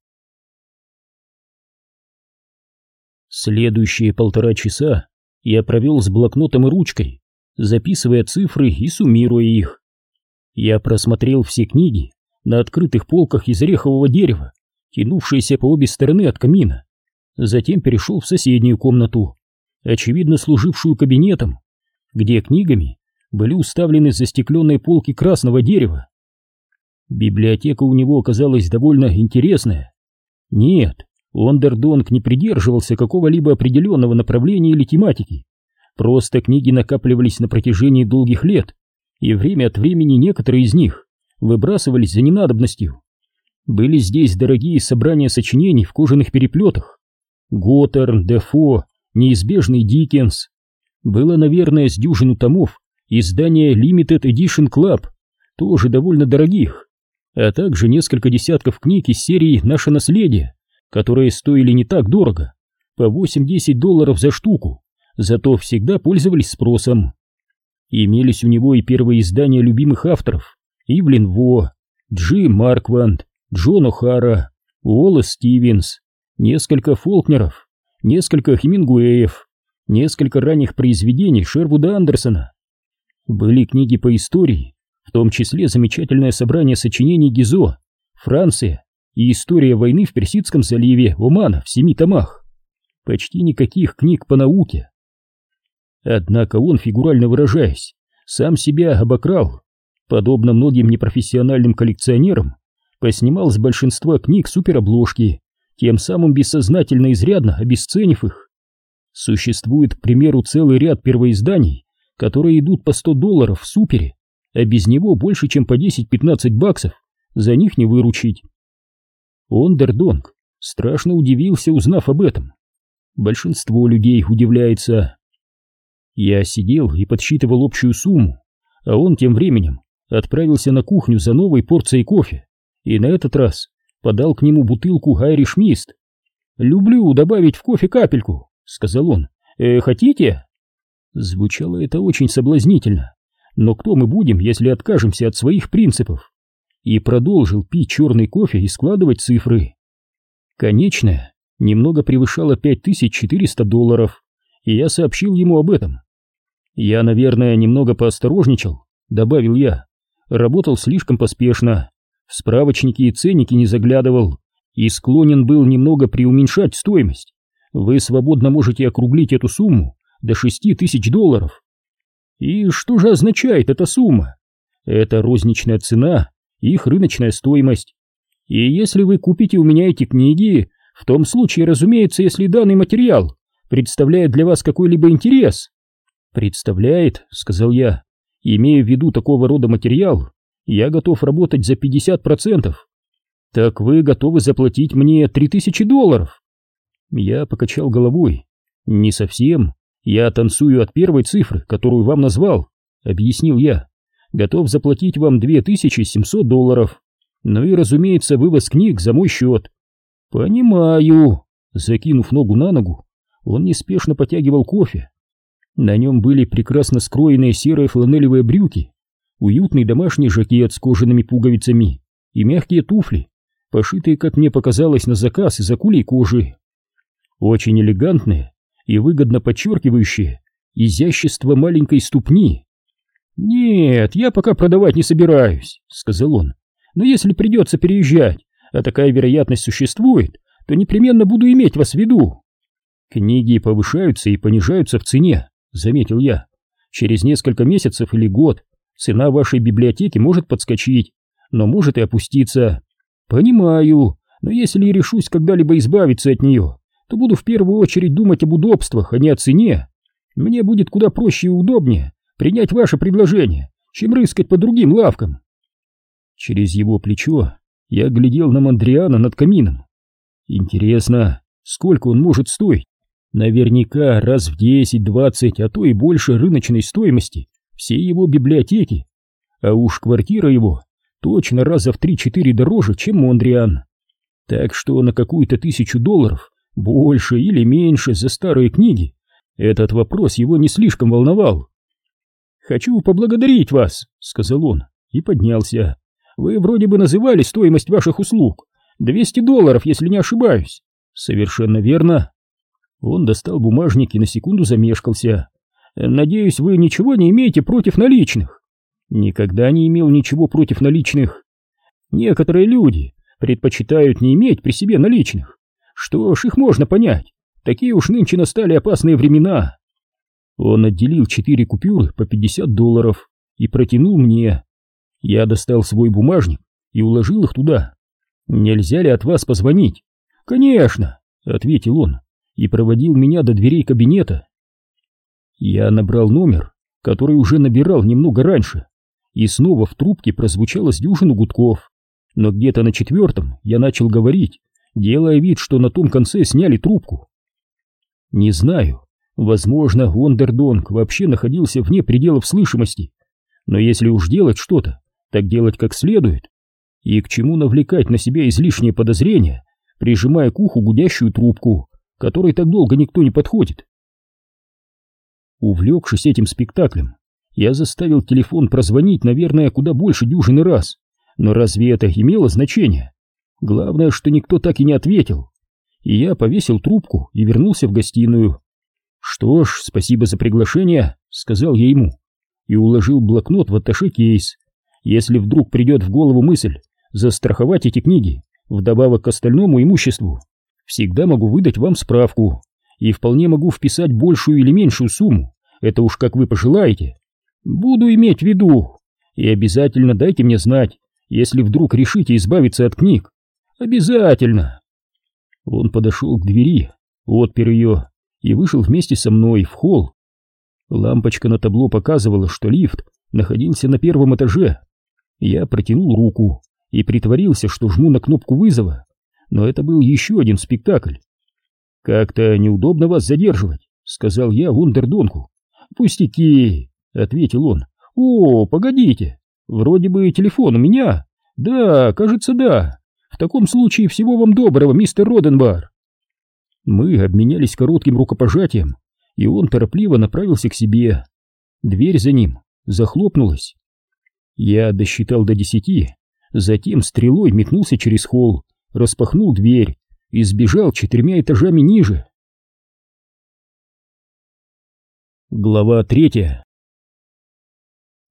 Следующие полтора часа я провел с блокнотом и ручкой, записывая цифры и суммируя их. Я просмотрел все книги на открытых полках из орехового дерева, тянувшиеся по обе стороны от камина. Затем перешел в соседнюю комнату, очевидно служившую кабинетом, где книгами были уставлены застекленные полки красного дерева. Библиотека у него оказалась довольно интересная. Нет, Ондердонг не придерживался какого-либо определенного направления или тематики, Просто книги накапливались на протяжении долгих лет, и время от времени некоторые из них выбрасывались за ненадобностью. Были здесь дорогие собрания сочинений в кожаных переплетах. Готтерн, Дефо, неизбежный Диккенс. Было, наверное, с дюжину томов издания Limited Edition Club, тоже довольно дорогих, а также несколько десятков книг из серии «Наше наследие», которые стоили не так дорого, по 8-10 долларов за штуку, зато всегда пользовались спросом. Имелись у него и первые издания любимых авторов Ивлин Во, Джим Маркванд, Джон О'Хара, Уоллес Стивенс, несколько Фолкнеров, несколько Хемингуэев, несколько ранних произведений Шервуда Андерсона. Были книги по истории, в том числе замечательное собрание сочинений Гизо, Франция и история войны в Персидском заливе Омана в семи томах. Почти никаких книг по науке. Однако он, фигурально выражаясь, сам себя обокрал. Подобно многим непрофессиональным коллекционерам, поснимал с большинства книг суперобложки, тем самым бессознательно изрядно обесценив их. Существует, к примеру, целый ряд первоизданий, которые идут по 100 долларов в супере, а без него больше, чем по 10-15 баксов, за них не выручить. Ондердонг страшно удивился, узнав об этом. Большинство людей удивляется. Я сидел и подсчитывал общую сумму, а он тем временем отправился на кухню за новой порцией кофе и на этот раз подал к нему бутылку Айриш Мист. «Люблю добавить в кофе капельку», — сказал он. «Э, «Хотите?» Звучало это очень соблазнительно, но кто мы будем, если откажемся от своих принципов? И продолжил пить черный кофе и складывать цифры. Конечная немного превышала 5400 долларов, и я сообщил ему об этом. Я, наверное, немного поосторожничал, добавил я. Работал слишком поспешно, в справочники и ценники не заглядывал и склонен был немного преуменьшать стоимость. Вы свободно можете округлить эту сумму до шести тысяч долларов. И что же означает эта сумма? Это розничная цена, их рыночная стоимость. И если вы купите у меня эти книги, в том случае, разумеется, если данный материал представляет для вас какой-либо интерес. Представляет, сказал я, имея в виду такого рода материал, я готов работать за 50%. Так вы готовы заплатить мне 3000 долларов? Я покачал головой. Не совсем. Я танцую от первой цифры, которую вам назвал, объяснил я. Готов заплатить вам 2700 долларов. Ну и, разумеется, вывоз книг за мой счет. Понимаю. Закинув ногу на ногу, он неспешно потягивал кофе. На нем были прекрасно скроенные серые фланелевые брюки, уютный домашний жакет с кожаными пуговицами и мягкие туфли, пошитые, как мне показалось, на заказ из акулей кожи. Очень элегантные и выгодно подчеркивающие изящество маленькой ступни. «Нет, я пока продавать не собираюсь», — сказал он. «Но если придется переезжать, а такая вероятность существует, то непременно буду иметь вас в виду». «Книги повышаются и понижаются в цене», — заметил я. «Через несколько месяцев или год цена вашей библиотеки может подскочить, но может и опуститься. Понимаю, но если и решусь когда-либо избавиться от нее, то буду в первую очередь думать об удобствах, а не о цене. Мне будет куда проще и удобнее принять ваше предложение, чем рыскать по другим лавкам. Через его плечо я глядел на Мандриана над камином. Интересно, сколько он может стоить? Наверняка раз в 10-20, а то и больше рыночной стоимости всей его библиотеки. А уж квартира его точно раза в 3-4 дороже, чем Мондриан. Так что на какую-то тысячу долларов больше или меньше за старые книги этот вопрос его не слишком волновал. «Хочу поблагодарить вас», — сказал он и поднялся. «Вы вроде бы называли стоимость ваших услуг. 200 долларов, если не ошибаюсь». «Совершенно верно». Он достал бумажник и на секунду замешкался. «Надеюсь, вы ничего не имеете против наличных?» «Никогда не имел ничего против наличных. Некоторые люди предпочитают не иметь при себе наличных. Что ж, их можно понять. Такие уж нынче настали опасные времена». Он отделил четыре купюры по 50 долларов и протянул мне. Я достал свой бумажник и уложил их туда. «Нельзя ли от вас позвонить?» «Конечно», — ответил он и проводил меня до дверей кабинета. Я набрал номер, который уже набирал немного раньше, и снова в трубке прозвучало с дюжину гудков, но где-то на четвертом я начал говорить, делая вид, что на том конце сняли трубку. Не знаю, возможно, Вондердонг вообще находился вне пределов слышимости, но если уж делать что-то, так делать как следует. И к чему навлекать на себя излишние подозрения, прижимая к уху гудящую трубку, которой так долго никто не подходит? Увлекшись этим спектаклем, я заставил телефон прозвонить, наверное, куда больше дюжины раз. Но разве это имело значение? Главное, что никто так и не ответил. И я повесил трубку и вернулся в гостиную. «Что ж, спасибо за приглашение», — сказал я ему, и уложил блокнот в атташе кейс. «Если вдруг придет в голову мысль застраховать эти книги, вдобавок к остальному имуществу, всегда могу выдать вам справку, и вполне могу вписать большую или меньшую сумму, это уж как вы пожелаете. Буду иметь в виду, и обязательно дайте мне знать, если вдруг решите избавиться от книг. Обязательно!» Он подошел к двери, отпер ее и вышел вместе со мной в холл. Лампочка на табло показывала, что лифт находился на первом этаже. Я протянул руку и притворился, что жму на кнопку вызова, но это был еще один спектакль. «Как-то неудобно вас задерживать», — сказал я Вундердонку. «Пустяки», — ответил он. «О, погодите, вроде бы телефон у меня. Да, кажется, да. В таком случае всего вам доброго, мистер Роденбар. Мы обменялись коротким рукопожатием, и он торопливо направился к себе. Дверь за ним захлопнулась. Я досчитал до десяти, затем стрелой метнулся через холл, распахнул дверь и сбежал четырьмя этажами ниже. Глава третья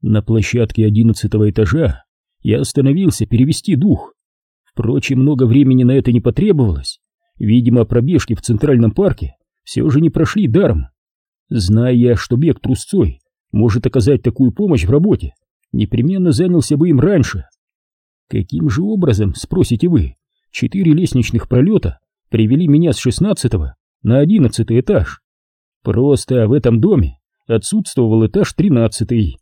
На площадке одиннадцатого этажа я остановился перевести дух. Впрочем, много времени на это не потребовалось. Видимо, пробежки в Центральном парке все же не прошли даром. Зная я, что бег трусцой может оказать такую помощь в работе, непременно занялся бы им раньше. Каким же образом, спросите вы, четыре лестничных пролета привели меня с шестнадцатого на одиннадцатый этаж? Просто в этом доме отсутствовал этаж тринадцатый.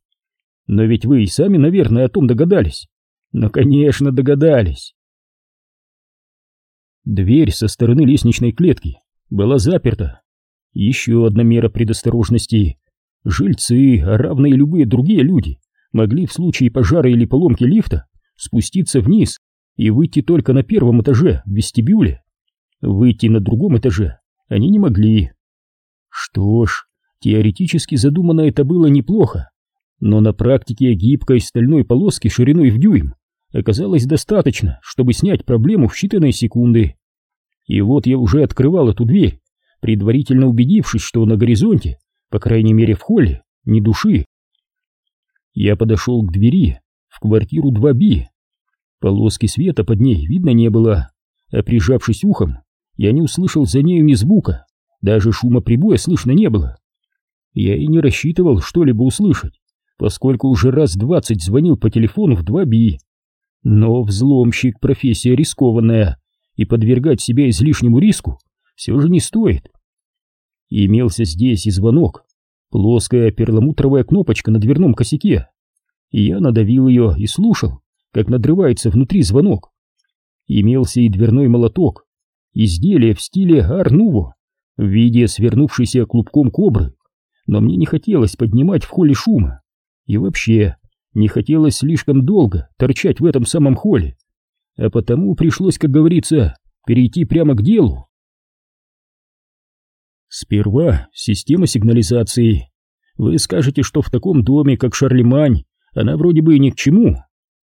Но ведь вы и сами, наверное, о том догадались. Ну, конечно, догадались. Дверь со стороны лестничной клетки была заперта. Еще одна мера предосторожности. Жильцы, а равно и любые другие люди, могли в случае пожара или поломки лифта спуститься вниз и выйти только на первом этаже, в вестибюле. Выйти на другом этаже они не могли. Что ж, теоретически задумано это было неплохо, но на практике гибкой стальной полоски шириной в дюйм оказалось достаточно, чтобы снять проблему в считанные секунды. И вот я уже открывал эту дверь, предварительно убедившись, что на горизонте, по крайней мере в холле, ни души. Я подошел к двери в квартиру 2Б. Полоски света под ней видно не было, а прижавшись ухом, я не услышал за нею ни звука, даже шума прибоя слышно не было. Я и не рассчитывал что-либо услышать, поскольку уже раз двадцать звонил по телефону в 2Б. Но взломщик — профессия рискованная, и подвергать себя излишнему риску все же не стоит. Имелся здесь и звонок, плоская перламутровая кнопочка на дверном косяке. И я надавил ее и слушал, как надрывается внутри звонок. Имелся и дверной молоток, изделие в стиле Арнуво, в виде свернувшейся клубком кобры, но мне не хотелось поднимать в холле шума. И вообще, не хотелось слишком долго торчать в этом самом холле, а потому пришлось, как говорится, перейти прямо к делу. Сперва система сигнализации. Вы скажете, что в таком доме, как Шарлемань, она вроде бы и ни к чему,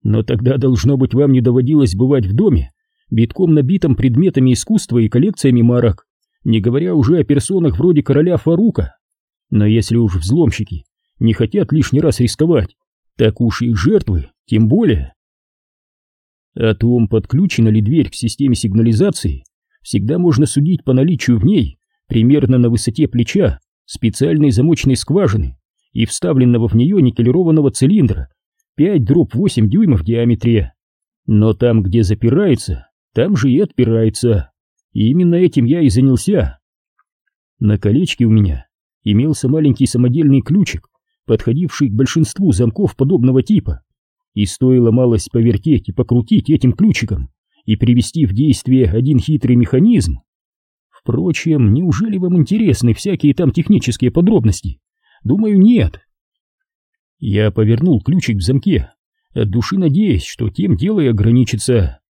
но тогда, должно быть, вам не доводилось бывать в доме, битком набитым предметами искусства и коллекциями марок, не говоря уже о персонах вроде короля Фарука. Но если уж взломщики не хотят лишний раз рисковать, так уж их жертвы, тем более. О том, подключена ли дверь к системе сигнализации, всегда можно судить по наличию в ней, примерно на высоте плеча, специальной замочной скважины и вставленного в нее никелированного цилиндра 5 дробь 8 дюймов в диаметре. Но там, где запирается, там же и отпирается. И именно этим я и занялся. На колечке у меня имелся маленький самодельный ключик, подходивший к большинству замков подобного типа, и стоило малость повертеть и покрутить этим ключиком и привести в действие один хитрый механизм. Впрочем, неужели вам интересны всякие там технические подробности? Думаю, нет. Я повернул ключик в замке, от души надеясь, что тем дело и ограничится.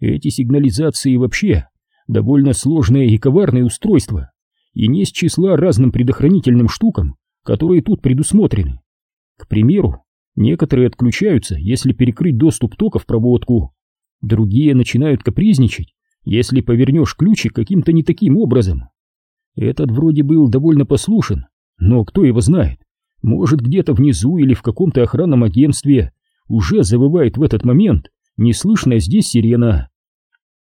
Эти сигнализации вообще довольно сложное и коварное устройство, и не с числа разным предохранительным штукам, которые тут предусмотрены. К примеру, некоторые отключаются, если перекрыть доступ тока в проводку, другие начинают капризничать, если повернешь ключик каким-то не таким образом. Этот вроде был довольно послушен, но кто его знает, может где-то внизу или в каком-то охранном агентстве уже завывает в этот момент неслышная здесь сирена.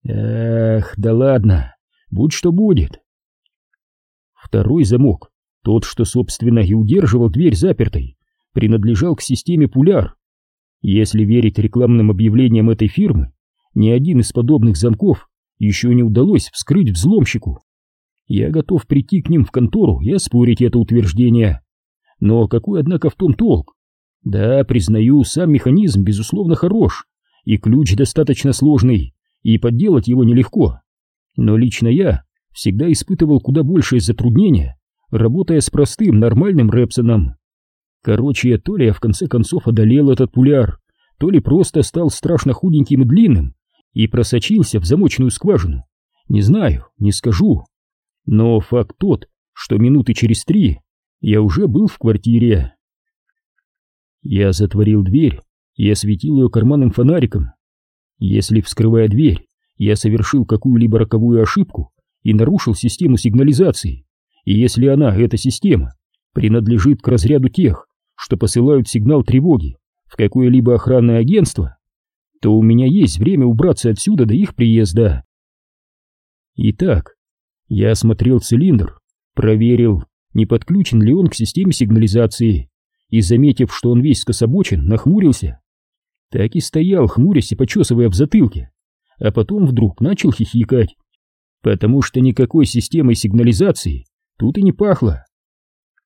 Эх, да ладно, будь что будет. Второй замок, тот, что, собственно, и удерживал дверь запертой, принадлежал к системе Пуляр. Если верить рекламным объявлениям этой фирмы, ни один из подобных замков еще не удалось вскрыть взломщику. Я готов прийти к ним в контору и оспорить это утверждение. Но какой, однако, в том толк? Да, признаю, сам механизм, безусловно, хорош, и ключ достаточно сложный, и подделать его нелегко. Но лично я всегда испытывал куда большее затруднение, работая с простым, нормальным Рэпсоном. Короче, то ли я в конце концов одолел этот пуляр, то ли просто стал страшно худеньким и длинным и просочился в замочную скважину. Не знаю, не скажу. Но факт тот, что минуты через три я уже был в квартире. Я затворил дверь и осветил ее карманным фонариком. Если, вскрывая дверь, я совершил какую-либо роковую ошибку и нарушил систему сигнализации, и если она, эта система, принадлежит к разряду тех, что посылают сигнал тревоги в какое-либо охранное агентство, то у меня есть время убраться отсюда до их приезда. Итак, я осмотрел цилиндр, проверил, не подключен ли он к системе сигнализации, и, заметив, что он весь скособочен, нахмурился. Так и стоял, хмурясь и почесывая в затылке, а потом вдруг начал хихикать, потому что никакой системой сигнализации тут и не пахло.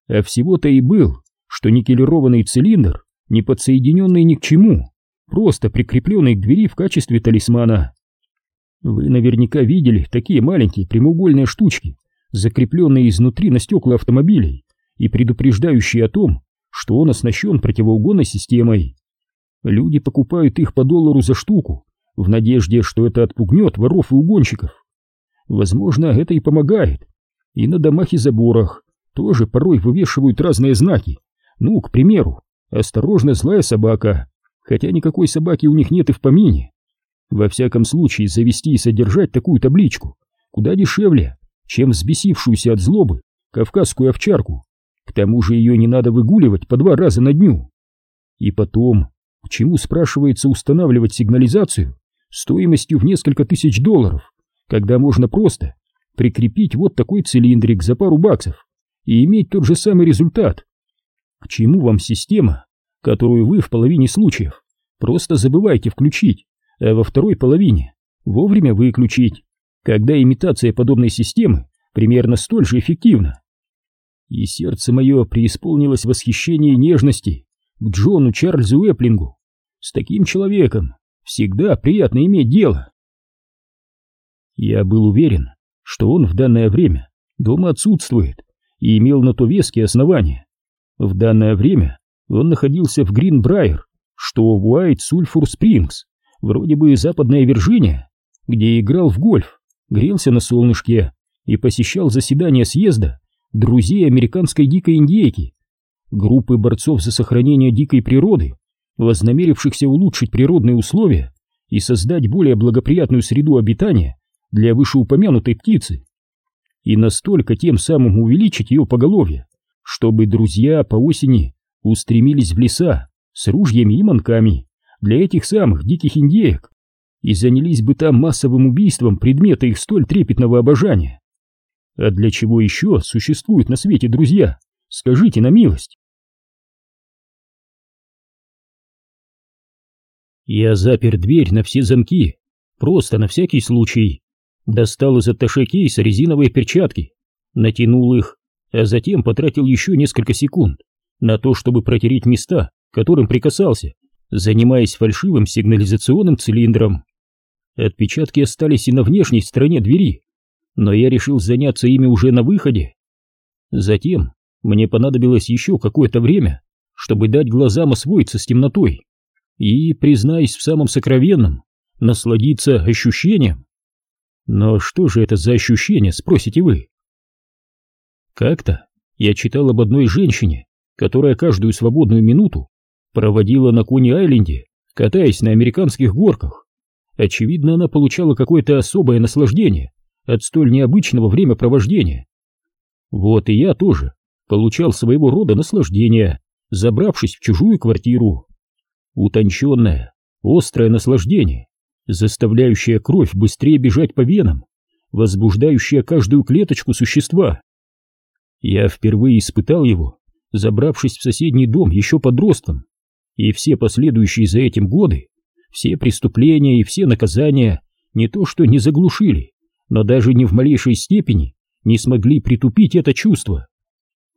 А всего-то и был, что никелированный цилиндр, не подсоединенный ни к чему, просто прикрепленный к двери в качестве талисмана. Вы наверняка видели такие маленькие прямоугольные штучки, закрепленные изнутри на стекла автомобилей и предупреждающие о том, что он оснащен противоугонной системой. Люди покупают их по доллару за штуку, в надежде, что это отпугнет воров и угонщиков. Возможно, это и помогает. И на домах и заборах тоже порой вывешивают разные знаки. Ну, к примеру, «Осторожно, злая собака», хотя никакой собаки у них нет и в помине. Во всяком случае, завести и содержать такую табличку куда дешевле, чем взбесившуюся от злобы кавказскую овчарку. К тому же ее не надо выгуливать по два раза на дню. И потом, к чему, спрашивается, устанавливать сигнализацию стоимостью в несколько тысяч долларов, когда можно просто прикрепить вот такой цилиндрик за пару баксов и иметь тот же самый результат. К чему вам система, которую вы в половине случаев просто забываете включить, а во второй половине вовремя выключить, когда имитация подобной системы примерно столь же эффективна? И сердце мое преисполнилось восхищение и нежности к Джону Чарльзу Эплингу. С таким человеком всегда приятно иметь дело. Я был уверен, что он в данное время дома отсутствует и имел на то веские основания. В данное время он находился в Гринбрайер, что в Уайт Сульфур Спрингс, вроде бы западная Вирджиния, где играл в гольф, грелся на солнышке и посещал заседания съезда друзей американской дикой индейки, группы борцов за сохранение дикой природы, вознамерившихся улучшить природные условия и создать более благоприятную среду обитания для вышеупомянутой птицы, и настолько тем самым увеличить ее поголовье, чтобы друзья по осени устремились в леса с ружьями и манками для этих самых диких индеек и занялись бы там массовым убийством предмета их столь трепетного обожания. А для чего еще существуют на свете друзья? Скажите на милость. Я запер дверь на все замки, просто на всякий случай. Достал из атташе кейса резиновые перчатки, натянул их а затем потратил еще несколько секунд на то, чтобы протереть места, которым прикасался, занимаясь фальшивым сигнализационным цилиндром. Отпечатки остались и на внешней стороне двери, но я решил заняться ими уже на выходе. Затем мне понадобилось еще какое-то время, чтобы дать глазам освоиться с темнотой и, признаюсь в самом сокровенном, насладиться ощущением. Но что же это за ощущение, спросите вы? Как-то я читал об одной женщине, которая каждую свободную минуту проводила на Кони-Айленде, катаясь на американских горках. Очевидно, она получала какое-то особое наслаждение от столь необычного времяпровождения. Вот и я тоже получал своего рода наслаждение, забравшись в чужую квартиру. Утонченное, острое наслаждение, заставляющее кровь быстрее бежать по венам, возбуждающее каждую клеточку существа. Я впервые испытал его, забравшись в соседний дом еще подростком, и все последующие за этим годы, все преступления и все наказания не то что не заглушили, но даже ни в малейшей степени не смогли притупить это чувство.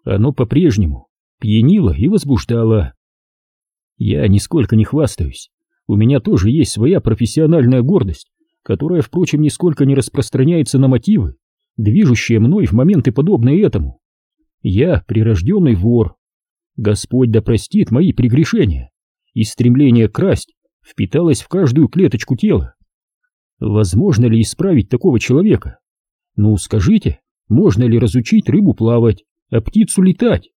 Оно по-прежнему пьянило и возбуждало. Я нисколько не хвастаюсь, у меня тоже есть своя профессиональная гордость, которая, впрочем, нисколько не распространяется на мотивы, движущие мной в моменты подобные этому. Я прирожденный вор. Господь да простит мои прегрешения, и стремление красть впиталось в каждую клеточку тела. Возможно ли исправить такого человека? Ну, скажите, можно ли разучить рыбу плавать, а птицу летать?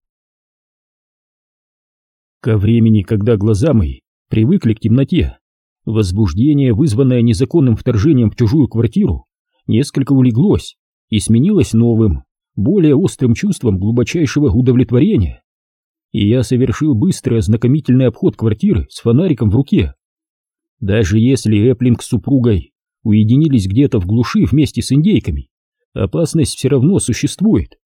Ко времени, когда глаза мои привыкли к темноте, возбуждение, вызванное незаконным вторжением в чужую квартиру, несколько улеглось и сменилось новым, более острым чувством глубочайшего удовлетворения. И я совершил быстрый ознакомительный обход квартиры с фонариком в руке. Даже если Эплинг с супругой уединились где-то в глуши вместе с индейками, опасность все равно существует.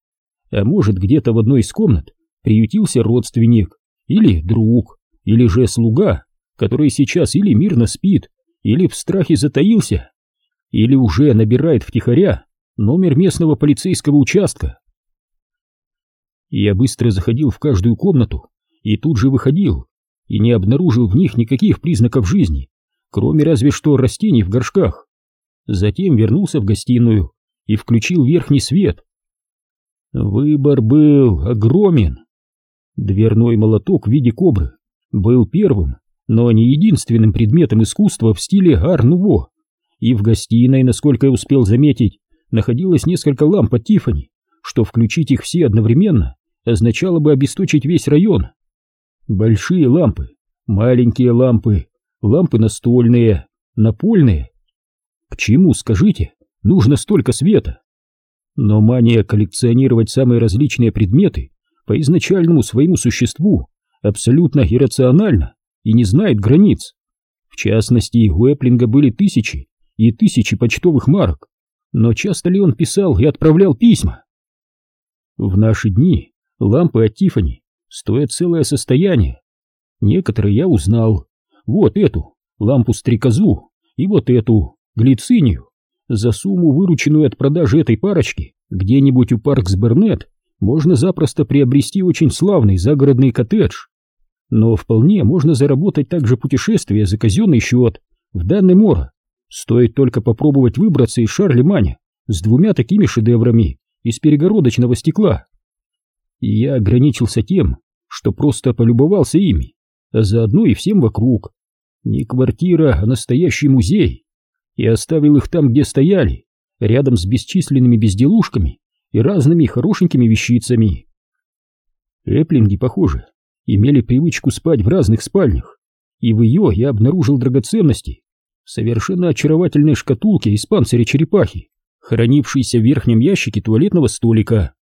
А может, где-то в одной из комнат приютился родственник, или друг, или же слуга, который сейчас или мирно спит, или в страхе затаился, или уже набирает втихаря номер местного полицейского участка. Я быстро заходил в каждую комнату и тут же выходил, и не обнаружил в них никаких признаков жизни, кроме разве что растений в горшках. Затем вернулся в гостиную и включил верхний свет. Выбор был огромен. Дверной молоток в виде кобры был первым, но не единственным предметом искусства в стиле ар-нуво, и в гостиной, насколько я успел заметить, находилось несколько ламп от Тиффани, что включить их все одновременно означало бы обесточить весь район. Большие лампы, маленькие лампы, лампы настольные, напольные. К чему, скажите, нужно столько света? Но мания коллекционировать самые различные предметы по изначальному своему существу абсолютно иррациональна и не знает границ. В частности, у Эплинга были тысячи и тысячи почтовых марок, но часто ли он писал и отправлял письма? В наши дни лампы от Тифани стоят целое состояние. Некоторые я узнал. Вот эту, лампу-стрекозу, и вот эту, глицинию. За сумму, вырученную от продажи этой парочки, где-нибудь у Паркс Бернет, можно запросто приобрести очень славный загородный коттедж. Но вполне можно заработать также путешествие за казенный счет в данный мора Стоит только попробовать выбраться из Шарлеманя с двумя такими шедеврами из перегородочного стекла. Я ограничился тем, что просто полюбовался ими, а заодно и всем вокруг. Не квартира, а настоящий музей. И оставил их там, где стояли, рядом с бесчисленными безделушками и разными хорошенькими вещицами. Эплинги, похоже, имели привычку спать в разных спальнях, и в ее я обнаружил драгоценности, совершенно очаровательной шкатулке из панциря черепахи, хранившейся в верхнем ящике туалетного столика.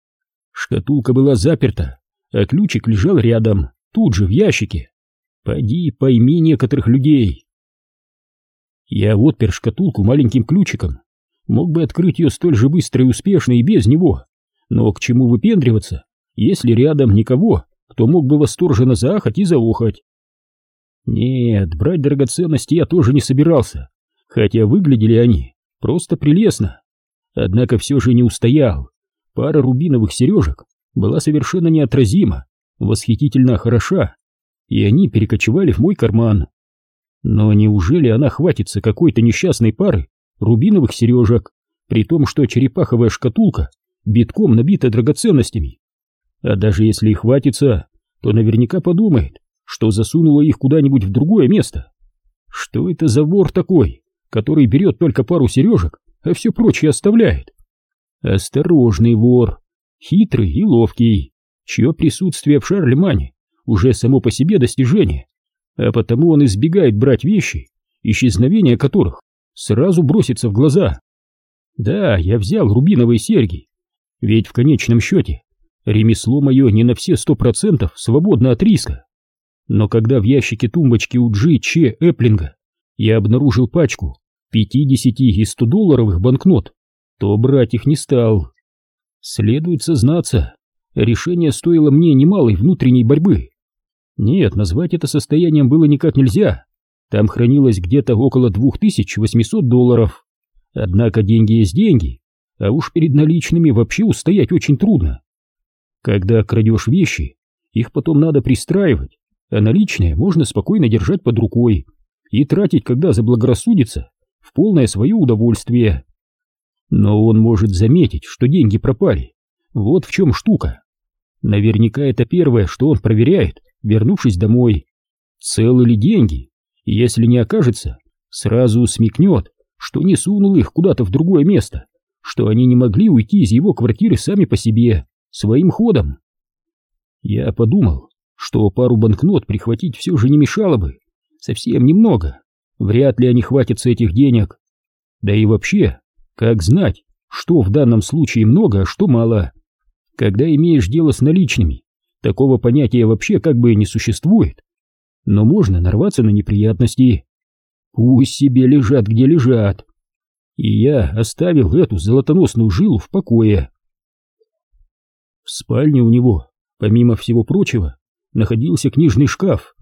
Шкатулка была заперта, а ключик лежал рядом, тут же в ящике. Пойди пойми некоторых людей. Я отпер шкатулку маленьким ключиком. Мог бы открыть ее столь же быстро и успешно и без него. Но к чему выпендриваться, если рядом никого, кто мог бы восторженно заахать и заохать? Нет, брать драгоценности я тоже не собирался, хотя выглядели они просто прелестно. Однако все же не устоял. Пара рубиновых сережек была совершенно неотразима, восхитительно хороша, и они перекочевали в мой карман. Но неужели она хватится какой-то несчастной пары рубиновых сережек, при том, что черепаховая шкатулка битком набита драгоценностями? А даже если и хватится, то наверняка подумает, что засунула их куда-нибудь в другое место. Что это за вор такой, который берет только пару сережек, а все прочее оставляет? Осторожный вор, хитрый и ловкий, чье присутствие в Шарлемане уже само по себе достижение, а потому он избегает брать вещи, исчезновение которых сразу бросится в глаза. Да, я взял рубиновые серьги, ведь в конечном счете ремесло мое не на все сто процентов свободно от риска. Но когда в ящике тумбочки у Джи Че Эплинга я обнаружил пачку 50 и 100 долларовых банкнот, то брать их не стал. Следует сознаться, решение стоило мне немалой внутренней борьбы. Нет, назвать это состоянием было никак нельзя. Там хранилось где-то около 2800 долларов. Однако деньги есть деньги, а уж перед наличными вообще устоять очень трудно. Когда крадешь вещи, их потом надо пристраивать, а наличные можно спокойно держать под рукой и тратить, когда заблагорассудится, в полное свое удовольствие. Но он может заметить, что деньги пропали. Вот в чем штука. Наверняка это первое, что он проверяет, вернувшись домой. Целы ли деньги? Если не окажется, сразу смекнет, что не сунул их куда-то в другое место, что они не могли уйти из его квартиры сами по себе, своим ходом. Я подумал, что пару банкнот прихватить все же не мешало бы, совсем немного, вряд ли они хватятся этих денег. Да и вообще, как знать, что в данном случае много, а что мало? Когда имеешь дело с наличными, такого понятия вообще как бы не существует. Но можно нарваться на неприятности. Пусть себе лежат, где лежат. И я оставил эту золотоносную жилу в покое. В спальне у него, помимо всего прочего, находился книжный шкаф.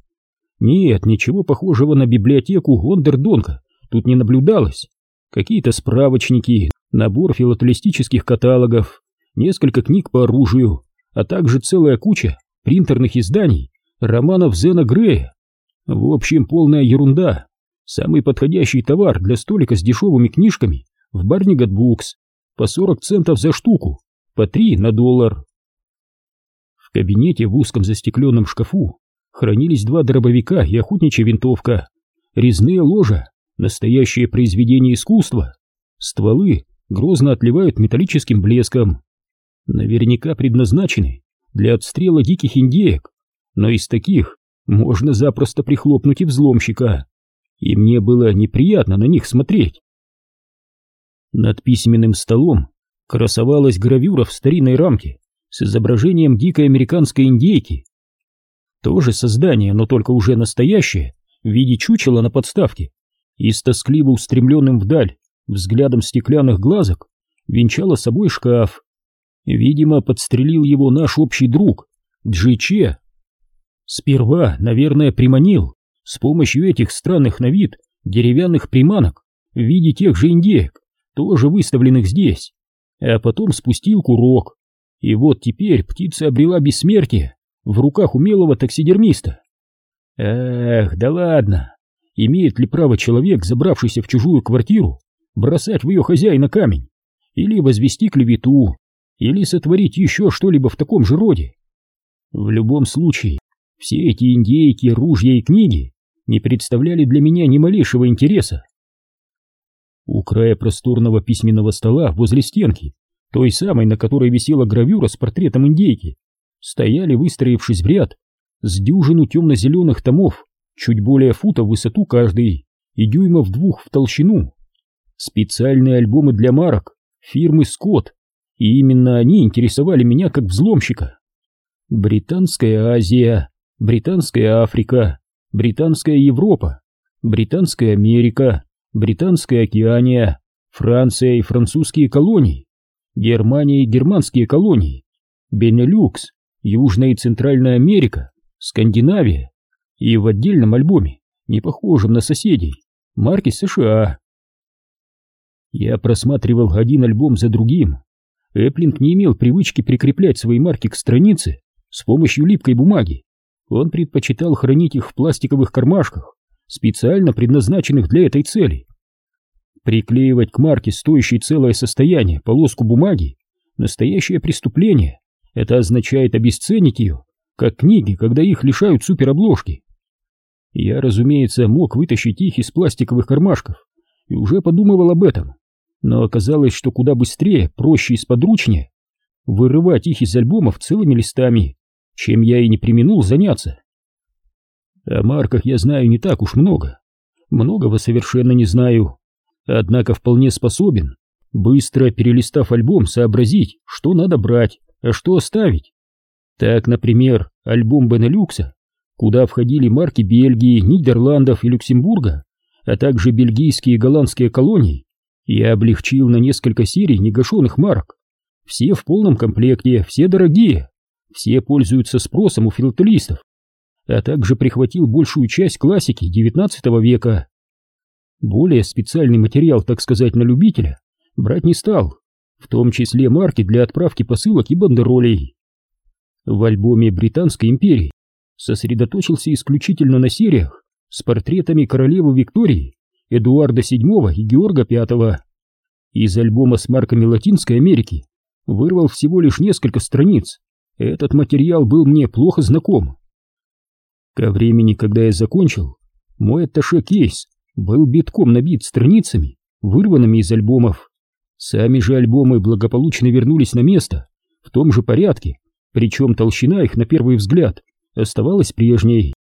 Нет, ничего похожего на библиотеку Ондердонка тут не наблюдалось. Какие-то справочники, набор филателистических каталогов, несколько книг по оружию, а также целая куча принтерных изданий романов Зена Грея. В общем, полная ерунда. Самый подходящий товар для столика с дешевыми книжками в Барнигат Букс. По 40 центов за штуку, по 3 на доллар. В кабинете в узком застекленном шкафу хранились два дробовика и охотничья винтовка, резные ложа, настоящее произведение искусства. Стволы грозно отливают металлическим блеском. Наверняка предназначены для отстрела диких индеек, но из таких можно запросто прихлопнуть и взломщика. И мне было неприятно на них смотреть. Над письменным столом красовалась гравюра в старинной рамке с изображением дикой американской индейки. Тоже создание, но только уже настоящее, в виде чучела на подставке, и с тоскливо устремленным вдаль взглядом стеклянных глазок венчала собой шкаф. Видимо, подстрелил его наш общий друг, Джиче. Сперва, наверное, приманил с помощью этих странных на вид деревянных приманок в виде тех же индеек, тоже выставленных здесь, а потом спустил курок, и вот теперь птица обрела бессмертие в руках умелого таксидермиста. Эх, да ладно, имеет ли право человек, забравшийся в чужую квартиру, бросать в ее хозяина камень, или возвести клевету, или сотворить еще что-либо в таком же роде? В любом случае, все эти индейки, ружья и книги не представляли для меня ни малейшего интереса. У края просторного письменного стола возле стенки той самой, на которой висела гравюра с портретом индейки, стояли, выстроившись в ряд, с дюжину темно-зеленых томов, чуть более фута в высоту каждый и дюймов двух в толщину. Специальные альбомы для марок фирмы «Скотт», и именно они интересовали меня как взломщика. Британская Азия, Британская Африка, Британская Европа, Британская Америка, Британская Океания, Франция и французские колонии. Германия и германские колонии, Бенелюкс, Южная и Центральная Америка, Скандинавия и в отдельном альбоме, не похожем на соседей, марки США. Я просматривал один альбом за другим. Эплинг не имел привычки прикреплять свои марки к странице с помощью липкой бумаги. Он предпочитал хранить их в пластиковых кармашках, специально предназначенных для этой цели. Приклеивать к марке стоящей целое состояние полоску бумаги – настоящее преступление. Это означает обесценить ее, как книги, когда их лишают суперобложки. Я, разумеется, мог вытащить их из пластиковых кармашков и уже подумывал об этом, но оказалось, что куда быстрее, проще и сподручнее вырывать их из альбомов целыми листами, чем я и не применул заняться. О марках я знаю не так уж много, многого совершенно не знаю, однако вполне способен, быстро перелистав альбом, сообразить, что надо брать, а что оставить. Так, например, альбом Бенелюкса, куда входили марки Бельгии, Нидерландов и Люксембурга, а также бельгийские и голландские колонии, я облегчил на несколько серий негашенных марок. Все в полном комплекте, все дорогие, все пользуются спросом у филателистов, а также прихватил большую часть классики XIX века. Более специальный материал, так сказать, на любителя брать не стал, в том числе марки для отправки посылок и бандеролей. В альбоме Британской империи сосредоточился исключительно на сериях с портретами королевы Виктории Эдуарда VII и Георга V. Из альбома с марками Латинской Америки вырвал всего лишь несколько страниц. Этот материал был мне плохо знаком. Ко времени, когда я закончил, мой атташе-кейс был битком набит страницами, вырванными из альбомов. Сами же альбомы благополучно вернулись на место, в том же порядке, причем толщина их, на первый взгляд, оставалась прежней.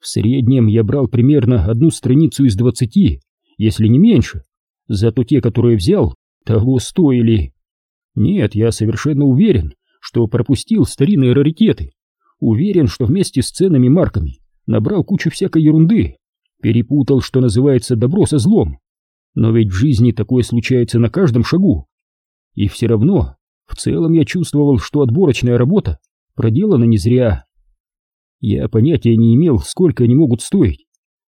В среднем я брал примерно одну страницу из двадцати, если не меньше, зато те, которые взял, того стоили. Нет, я совершенно уверен, что пропустил старинные раритеты. Уверен, что вместе с ценными марками набрал кучу всякой ерунды, перепутал, что называется, добро со злом. Но ведь в жизни такое случается на каждом шагу. И все равно, в целом я чувствовал, что отборочная работа проделана не зря. Я понятия не имел, сколько они могут стоить.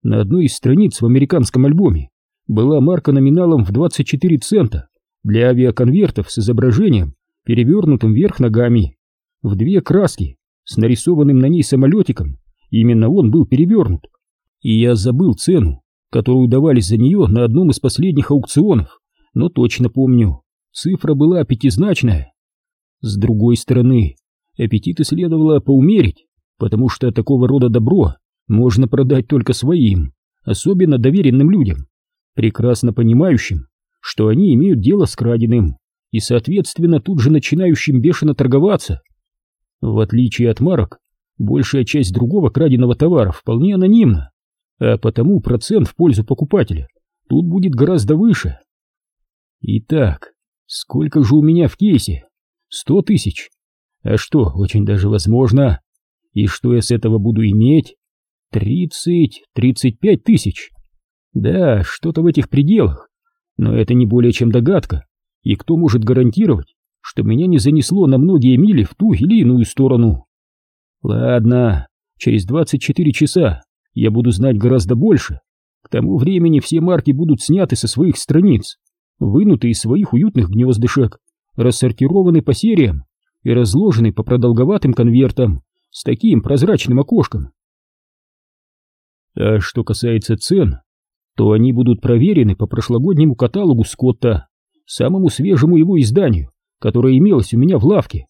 На одной из страниц в американском альбоме была марка номиналом в 24 цента для авиаконвертов с изображением, перевернутым вверх ногами, в две краски, с нарисованным на ней самолетиком, именно он был перевернут. И я забыл цену, которую давали за нее на одном из последних аукционов, но точно помню, цифра была пятизначная. С другой стороны, аппетиты следовало поумерить, потому что такого рода добро можно продать только своим, особенно доверенным людям, прекрасно понимающим, что они имеют дело с краденым и, соответственно, тут же начинающим бешено торговаться. В отличие от марок, большая часть другого краденого товара вполне анонимна, а потому процент в пользу покупателя тут будет гораздо выше. Итак, сколько же у меня в кейсе? Сто тысяч. А что, очень даже возможно, и что я с этого буду иметь? Тридцать, тридцать пять тысяч. Да, что-то в этих пределах. Но это не более чем догадка. И кто может гарантировать, что меня не занесло на многие мили в ту или иную сторону? Ладно, через 24 часа я буду знать гораздо больше. К тому времени все марки будут сняты со своих страниц, вынуты из своих уютных гнездышек, рассортированы по сериям и разложены по продолговатым конвертам, с таким прозрачным окошком. А что касается цен, то они будут проверены по прошлогоднему каталогу Скотта, самому свежему его изданию, которое имелось у меня в лавке.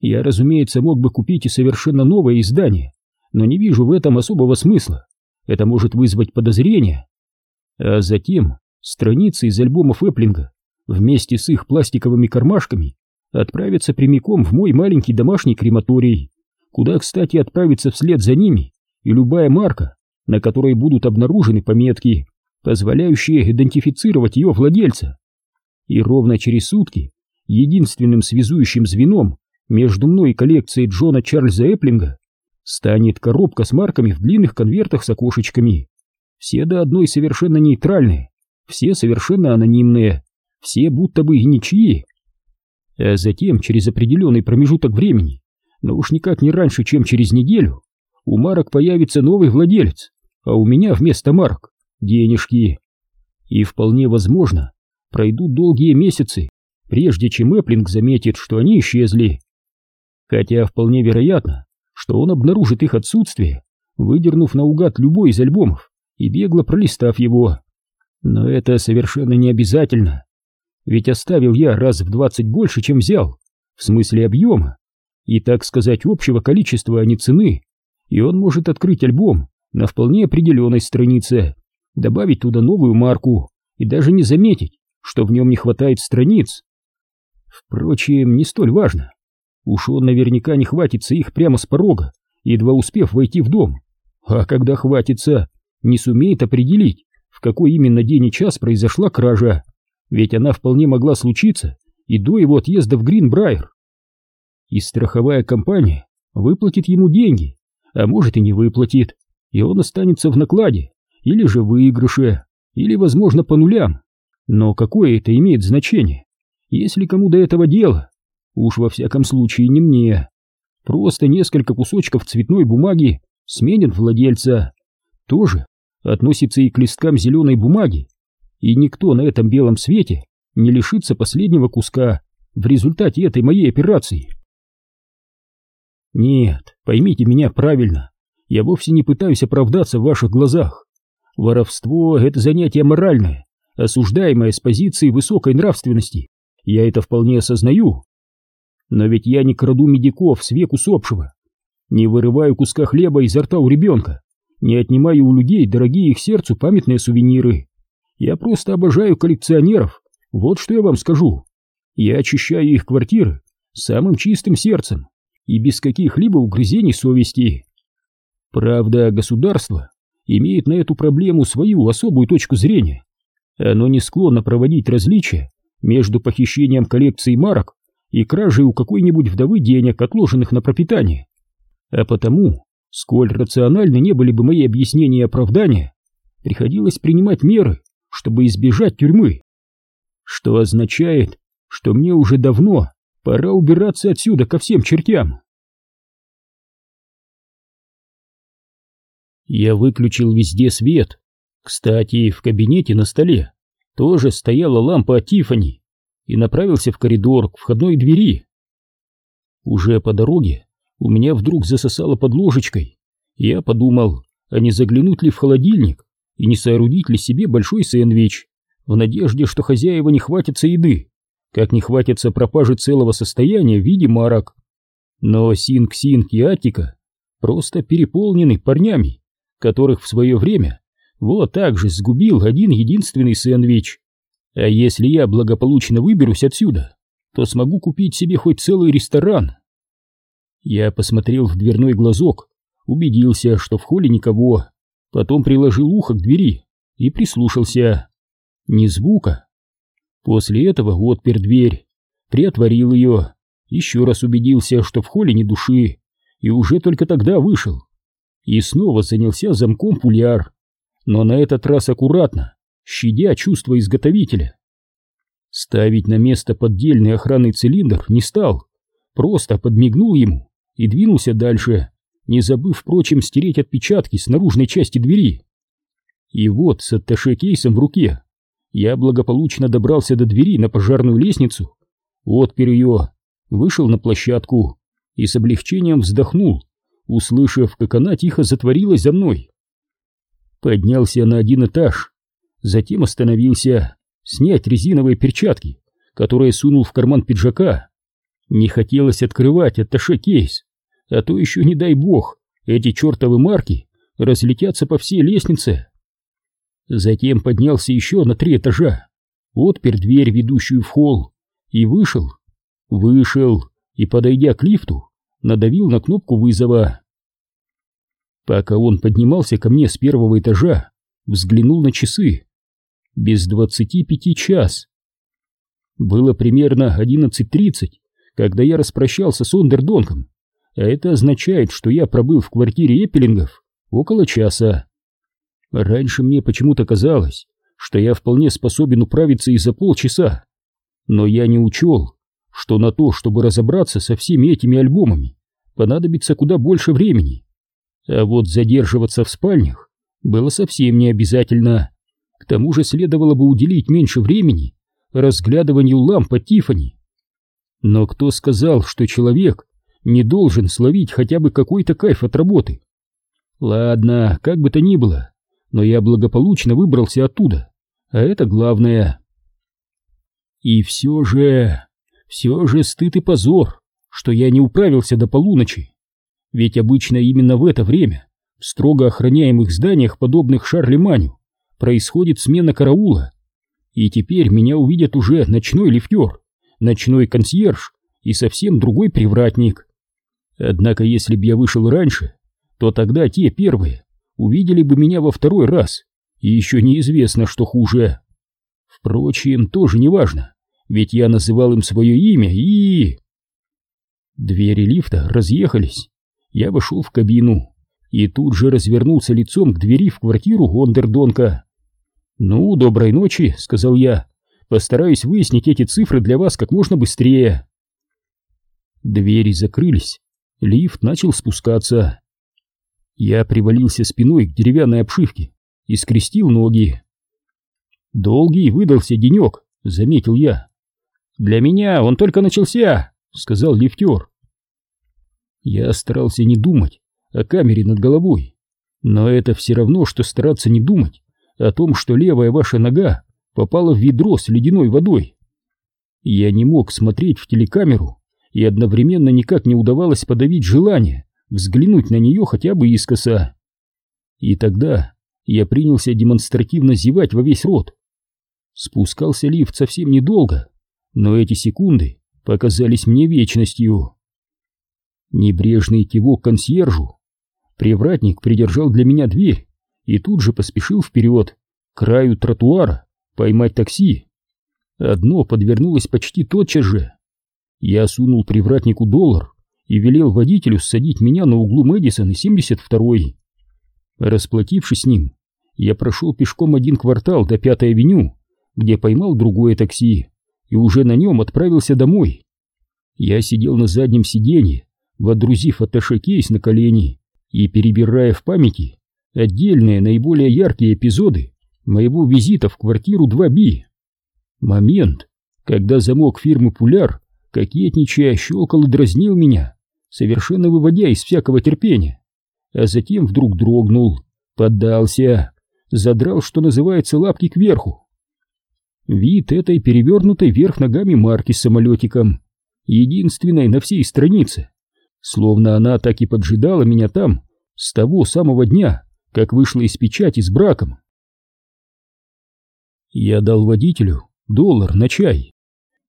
Я, разумеется, мог бы купить и совершенно новое издание, но не вижу в этом особого смысла. Это может вызвать подозрения. А затем страницы из альбомов Эплинга вместе с их пластиковыми кармашками отправятся прямиком в мой маленький домашний крематорий куда, кстати, отправиться вслед за ними и любая марка, на которой будут обнаружены пометки, позволяющие идентифицировать ее владельца. И ровно через сутки единственным связующим звеном между мной и коллекцией Джона Чарльза Эплинга станет коробка с марками в длинных конвертах с окошечками. Все до одной совершенно нейтральные, все совершенно анонимные, все будто бы и ничьи. А затем, через определенный промежуток времени, но уж никак не раньше, чем через неделю, у марок появится новый владелец, а у меня вместо марок денежки. И вполне возможно, пройдут долгие месяцы, прежде чем Эплинг заметит, что они исчезли. Хотя вполне вероятно, что он обнаружит их отсутствие, выдернув наугад любой из альбомов и бегло пролистав его. Но это совершенно не обязательно. Ведь оставил я раз в двадцать больше, чем взял, в смысле объема, и, так сказать, общего количества, а не цены, и он может открыть альбом на вполне определенной странице, добавить туда новую марку и даже не заметить, что в нем не хватает страниц. Впрочем, не столь важно. Уж он наверняка не хватится их прямо с порога, едва успев войти в дом. А когда хватится, не сумеет определить, в какой именно день и час произошла кража, ведь она вполне могла случиться и до его отъезда в Гринбрайер. И страховая компания выплатит ему деньги, а может и не выплатит, и он останется в накладе, или же выигрыше, или, возможно, по нулям. Но какое это имеет значение, если кому до этого дело? Уж во всяком случае не мне. Просто несколько кусочков цветной бумаги сменят владельца. Тоже относится и к листкам зеленой бумаги. И никто на этом белом свете не лишится последнего куска в результате этой моей операции. Нет, поймите меня правильно. Я вовсе не пытаюсь оправдаться в ваших глазах. Воровство — это занятие моральное, осуждаемое с позиции высокой нравственности. Я это вполне осознаю. Но ведь я не краду медиков с век усопшего, не вырываю куска хлеба изо рта у ребенка, не отнимаю у людей дорогие их сердцу памятные сувениры. Я просто обожаю коллекционеров, вот что я вам скажу. Я очищаю их квартиры самым чистым сердцем и без каких-либо угрызений совести. Правда, государство имеет на эту проблему свою особую точку зрения. Оно не склонно проводить различия между похищением коллекции марок и кражей у какой-нибудь вдовы денег, отложенных на пропитание. А потому, сколь рациональны не были бы мои объяснения и оправдания, приходилось принимать меры, чтобы избежать тюрьмы. Что означает, что мне уже давно пора убираться отсюда ко всем чертям. Я выключил везде свет. Кстати, в кабинете на столе тоже стояла лампа от Тиффани и направился в коридор к входной двери. Уже по дороге у меня вдруг засосало под ложечкой. Я подумал, а не заглянуть ли в холодильник и не соорудить ли себе большой сэндвич, в надежде, что хозяева не хватятся еды, как не хватится пропажи целого состояния в виде марок. Но Синг-Синг и Атика просто переполнены парнями, которых в свое время вот так же сгубил один единственный сэндвич. А если я благополучно выберусь отсюда, то смогу купить себе хоть целый ресторан. Я посмотрел в дверной глазок, убедился, что в холле никого, потом приложил ухо к двери и прислушался. Ни звука. После этого отпер дверь, приотворил ее, еще раз убедился, что в холле ни души, и уже только тогда вышел. И снова занялся замком пуляр, но на этот раз аккуратно, щадя чувства изготовителя. Ставить на место поддельный охранный цилиндр не стал, просто подмигнул ему и двинулся дальше, не забыв, впрочем, стереть отпечатки с наружной части двери. И вот с атташе-кейсом в руке я благополучно добрался до двери на пожарную лестницу, отпер ее, вышел на площадку и с облегчением вздохнул, услышав, как она тихо затворилась за мной. Поднялся на один этаж, Затем остановился, снять резиновые перчатки, которые сунул в карман пиджака. Не хотелось открывать атташе кейс, а то еще, не дай бог, эти чертовы марки разлетятся по всей лестнице. Затем поднялся еще на три этажа, отпер дверь, ведущую в холл, и вышел. Вышел и, подойдя к лифту, надавил на кнопку вызова. Пока он поднимался ко мне с первого этажа, взглянул на часы без двадцати пяти час. Было примерно одиннадцать тридцать, когда я распрощался с Ондердонком, а это означает, что я пробыл в квартире Эппелингов около часа. Раньше мне почему-то казалось, что я вполне способен управиться и за полчаса, но я не учел, что на то, чтобы разобраться со всеми этими альбомами, понадобится куда больше времени. А вот задерживаться в спальнях было совсем не обязательно. К тому же следовало бы уделить меньше времени разглядыванию ламп от Тиффани. Но кто сказал, что человек не должен словить хотя бы какой-то кайф от работы? Ладно, как бы то ни было, но я благополучно выбрался оттуда, а это главное. И все же, все же стыд и позор, что я не управился до полуночи. Ведь обычно именно в это время в строго охраняемых зданиях, подобных Шарлеманю, происходит смена караула. И теперь меня увидят уже ночной лифтер, ночной консьерж и совсем другой привратник. Однако если б я вышел раньше, то тогда те первые увидели бы меня во второй раз, и еще неизвестно, что хуже. Впрочем, тоже не важно, ведь я называл им свое имя и... Двери лифта разъехались. Я вошел в кабину и тут же развернулся лицом к двери в квартиру Гондердонка. «Ну, доброй ночи», — сказал я. «Постараюсь выяснить эти цифры для вас как можно быстрее». Двери закрылись, лифт начал спускаться. Я привалился спиной к деревянной обшивке и скрестил ноги. «Долгий выдался денек», — заметил я. «Для меня он только начался», — сказал лифтер. Я старался не думать о камере над головой, но это все равно, что стараться не думать о том, что левая ваша нога попала в ведро с ледяной водой. Я не мог смотреть в телекамеру, и одновременно никак не удавалось подавить желание взглянуть на нее хотя бы искоса. И тогда я принялся демонстративно зевать во весь рот. Спускался лифт совсем недолго, но эти секунды показались мне вечностью. Небрежный кивок консьержу. Привратник придержал для меня дверь и тут же поспешил вперед, к краю тротуара, поймать такси. Одно подвернулось почти тотчас же. Я сунул привратнику доллар и велел водителю ссадить меня на углу Мэдисон и 72-й. Расплатившись с ним, я прошел пешком один квартал до Пятой авеню, где поймал другое такси и уже на нем отправился домой. Я сидел на заднем сиденье, водрузив атташе-кейс на колени и перебирая в памяти отдельные наиболее яркие эпизоды моего визита в квартиру 2B. Момент, когда замок фирмы «Пуляр», кокетничая, щелкал и дразнил меня, совершенно выводя из всякого терпения, а затем вдруг дрогнул, поддался, задрал, что называется, лапки кверху. Вид этой перевернутой вверх ногами марки с самолетиком, единственной на всей странице, словно она так и поджидала меня там с того самого дня, как вышла из печати с браком. Я дал водителю доллар на чай.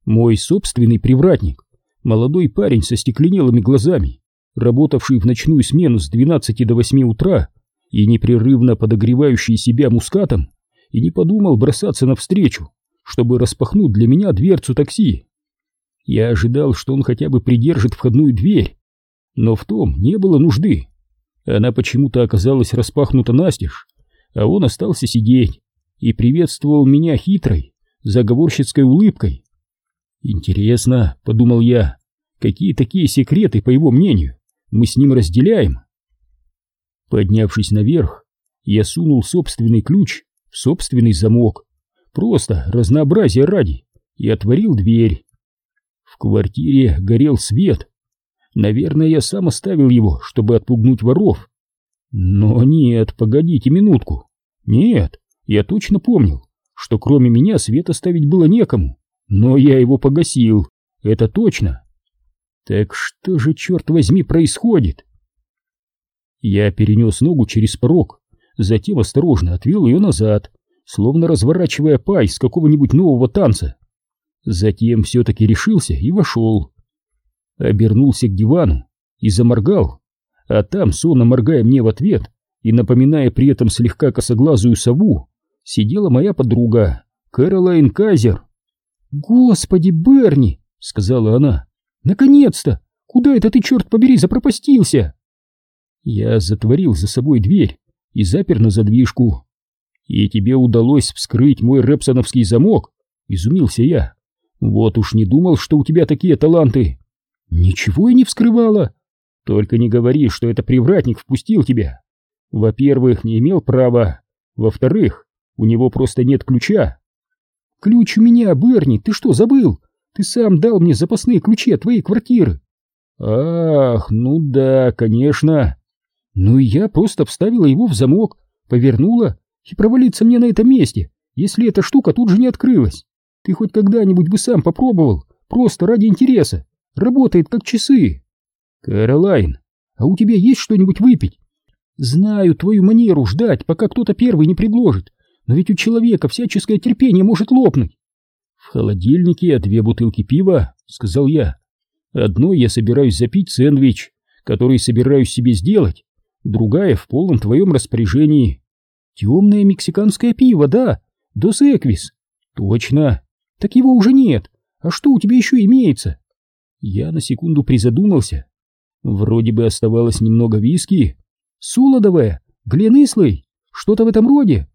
Мой собственный привратник, молодой парень со стекленелыми глазами, работавший в ночную смену с 12 до 8 утра и непрерывно подогревающий себя мускатом, и не подумал бросаться навстречу, чтобы распахнуть для меня дверцу такси. Я ожидал, что он хотя бы придержит входную дверь, но в том не было нужды. Она почему-то оказалась распахнута настежь, а он остался сидеть и приветствовал меня хитрой, заговорщицкой улыбкой. «Интересно», — подумал я, — «какие такие секреты, по его мнению, мы с ним разделяем?» Поднявшись наверх, я сунул собственный ключ в собственный замок, просто разнообразие ради, и отворил дверь. В квартире горел свет, Наверное, я сам оставил его, чтобы отпугнуть воров. Но нет, погодите минутку. Нет, я точно помнил, что кроме меня свет оставить было некому. Но я его погасил, это точно. Так что же, черт возьми, происходит? Я перенес ногу через порог, затем осторожно отвел ее назад, словно разворачивая пай с какого-нибудь нового танца. Затем все-таки решился и вошел обернулся к дивану и заморгал, а там, сонно моргая мне в ответ и напоминая при этом слегка косоглазую сову, сидела моя подруга, Кэролайн Казер. «Господи, Берни!» — сказала она. «Наконец-то! Куда это ты, черт побери, запропастился?» Я затворил за собой дверь и запер на задвижку. «И тебе удалось вскрыть мой рэпсоновский замок?» — изумился я. «Вот уж не думал, что у тебя такие таланты!» Ничего я не вскрывала. Только не говори, что это привратник впустил тебя. Во-первых, не имел права. Во-вторых, у него просто нет ключа. Ключ у меня, Берни, ты что, забыл? Ты сам дал мне запасные ключи от твоей квартиры. Ах, ну да, конечно. Ну и я просто вставила его в замок, повернула и провалиться мне на этом месте, если эта штука тут же не открылась. Ты хоть когда-нибудь бы сам попробовал, просто ради интереса. Работает как часы. Кэролайн, а у тебя есть что-нибудь выпить? Знаю твою манеру ждать, пока кто-то первый не предложит, но ведь у человека всяческое терпение может лопнуть. В холодильнике две бутылки пива, сказал я. Одной я собираюсь запить сэндвич, который собираюсь себе сделать, другая в полном твоем распоряжении. Темное мексиканское пиво, да, Дос Эквис. Точно. Так его уже нет. А что у тебя еще имеется? Я на секунду призадумался. Вроде бы оставалось немного виски. Солодовое, Гленислый, что-то в этом роде.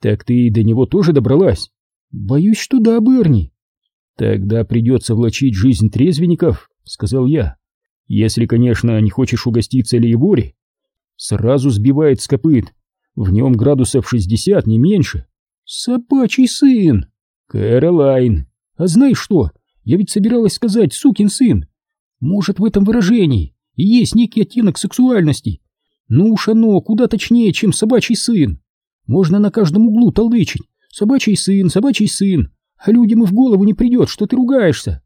Так ты до него тоже добралась? Боюсь, что да, Берни. Тогда придется влачить жизнь трезвенников, сказал я. Если, конечно, не хочешь угоститься Лейбори. Сразу сбивает с копыт. В нем градусов шестьдесят, не меньше. Собачий сын! Кэролайн! А знаешь что? Я ведь собиралась сказать «сукин сын». Может, в этом выражении и есть некий оттенок сексуальности. Ну уж оно куда точнее, чем собачий сын. Можно на каждом углу толдычить. Собачий сын, собачий сын. А людям и в голову не придет, что ты ругаешься.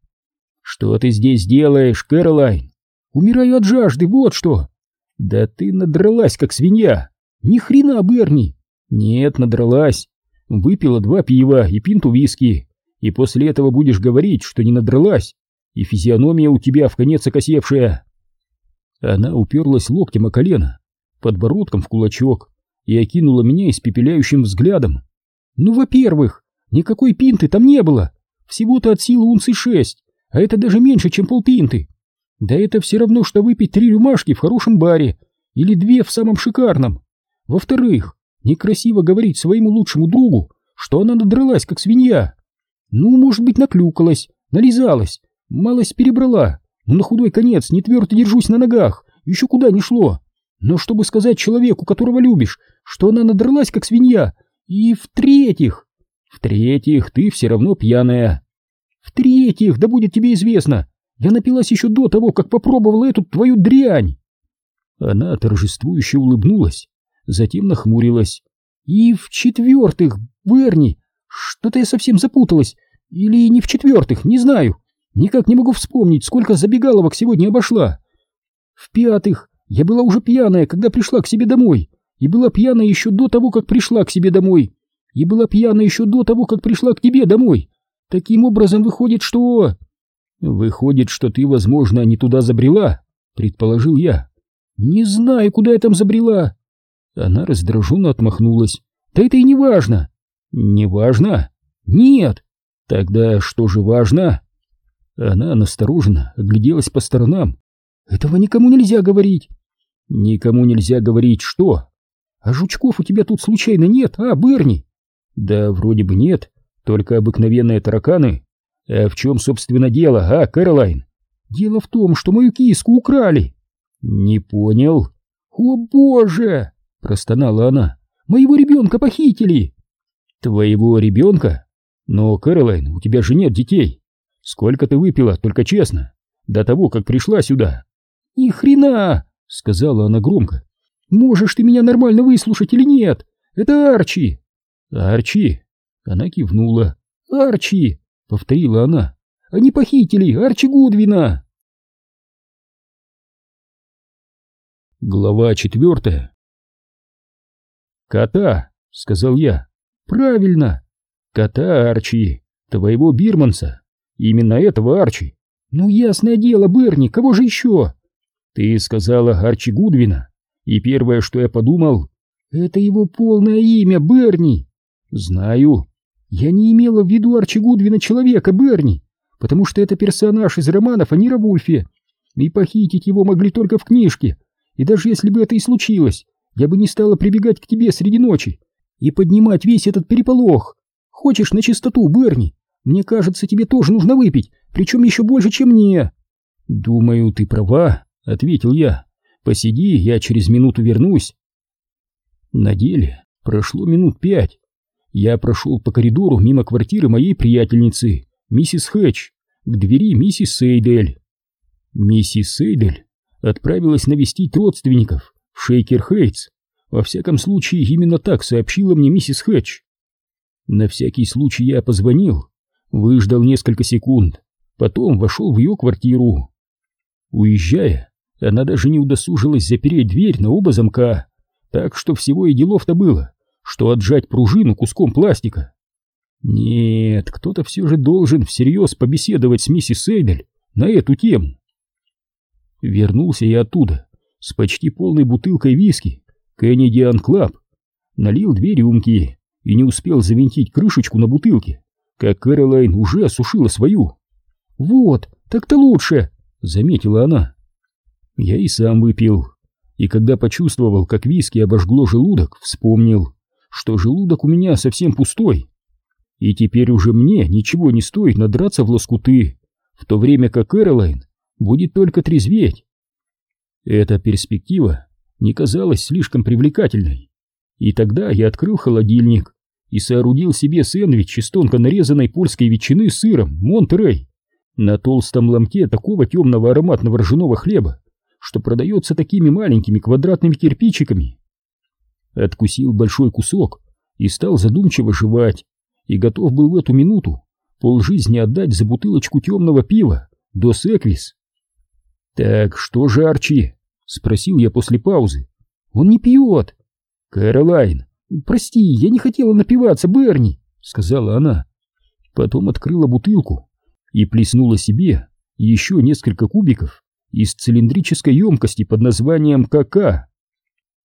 Что ты здесь делаешь, Кэролайн? Умираю от жажды, вот что. Да ты надралась, как свинья. Ни хрена, Берни. Нет, надралась. Выпила два пива и пинту виски. И после этого будешь говорить, что не надралась. И физиономия у тебя в конец окосевшая. Она уперлась локтем о колено, подбородком в кулачок и окинула меня испепеляющим взглядом. Ну, во-первых, никакой пинты там не было. Всего-то от силы унции шесть, а это даже меньше, чем полпинты. Да это все равно, что выпить три рюмашки в хорошем баре или две в самом шикарном. Во-вторых, некрасиво говорить своему лучшему другу, что она надралась, как свинья. Ну, может быть, наклюкалась, нализалась, малость перебрала, но на худой конец не твердо держусь на ногах, еще куда не шло. Но чтобы сказать человеку, которого любишь, что она надралась, как свинья, и в-третьих... В-третьих, ты все равно пьяная. В-третьих, да будет тебе известно, я напилась еще до того, как попробовала эту твою дрянь. Она торжествующе улыбнулась, затем нахмурилась. И в-четвертых, Берни, что-то я совсем запуталась. Или не в-четвертых, не знаю. Никак не могу вспомнить, сколько забегаловок сегодня обошла. В-пятых, я была уже пьяная, когда пришла к себе домой. И была пьяна еще до того, как пришла к себе домой. И была пьяна еще до того, как пришла к тебе домой. Таким образом, выходит, что... Выходит, что ты, возможно, не туда забрела, предположил я. Не знаю, куда я там забрела. Она раздраженно отмахнулась. Да это и не важно. Не важно? Нет. Тогда что же важно? Она настороженно огляделась по сторонам. Этого никому нельзя говорить. Никому нельзя говорить что? А жучков у тебя тут случайно нет, а, Берни? Да вроде бы нет, только обыкновенные тараканы. А в чем, собственно, дело, а, Кэролайн? Дело в том, что мою киску украли. Не понял. О боже! Простонала она. Моего ребенка похитили. Твоего ребенка? Но, Кэролайн, у тебя же нет детей. Сколько ты выпила, только честно, до того, как пришла сюда? Ни хрена, сказала она громко. Можешь ты меня нормально выслушать или нет? Это Арчи. Арчи? Она кивнула. Арчи, повторила она. Они похитили Арчи Гудвина. Глава четвертая. «Кота», — сказал я. «Правильно. Кота Арчи, твоего бирманца. Именно этого Арчи. Ну, ясное дело, Берни, кого же еще? Ты сказала Арчи Гудвина, и первое, что я подумал, это его полное имя, Берни. Знаю. Я не имела в виду Арчи Гудвина человека, Берни, потому что это персонаж из романов о Нира Вульфе, и похитить его могли только в книжке, и даже если бы это и случилось, я бы не стала прибегать к тебе среди ночи и поднимать весь этот переполох. Хочешь на чистоту, Берни? Мне кажется, тебе тоже нужно выпить, причем еще больше, чем мне. Думаю, ты права, ответил я. Посиди, я через минуту вернусь. На деле прошло минут пять. я прошел по коридору мимо квартиры моей приятельницы, миссис Хэтч, к двери миссис Сейдель. Миссис Сейдель отправилась навестить родственников в Шейкер-Хейтс. Во всяком случае, именно так сообщила мне миссис Хэтч. На всякий случай я позвонил, выждал несколько секунд, потом вошел в ее квартиру. Уезжая, она даже не удосужилась запереть дверь на оба замка, так что всего и делов-то было, что отжать пружину куском пластика. Нет, кто-то все же должен всерьез побеседовать с миссис Сейдель на эту тему. Вернулся я оттуда с почти полной бутылкой виски Canadian Club, налил две рюмки и не успел завинтить крышечку на бутылке, как Кэролайн уже осушила свою. «Вот, так-то лучше!» — заметила она. Я и сам выпил, и когда почувствовал, как виски обожгло желудок, вспомнил, что желудок у меня совсем пустой. И теперь уже мне ничего не стоит надраться в лоскуты, в то время как Кэролайн будет только трезветь. Эта перспектива не казалась слишком привлекательной. И тогда я открыл холодильник и соорудил себе сэндвич из тонко нарезанной польской ветчины с сыром Монтерей на толстом ломте такого темного ароматного ржаного хлеба, что продается такими маленькими квадратными кирпичиками. Откусил большой кусок и стал задумчиво жевать, и готов был в эту минуту полжизни отдать за бутылочку темного пива до Эквис. «Так что же, Арчи?» — спросил я после паузы. «Он не пьет». «Кэролайн, прости, я не хотела напиваться, Берни», — сказала она. Потом открыла бутылку и плеснула себе еще несколько кубиков из цилиндрической емкости под названием КК.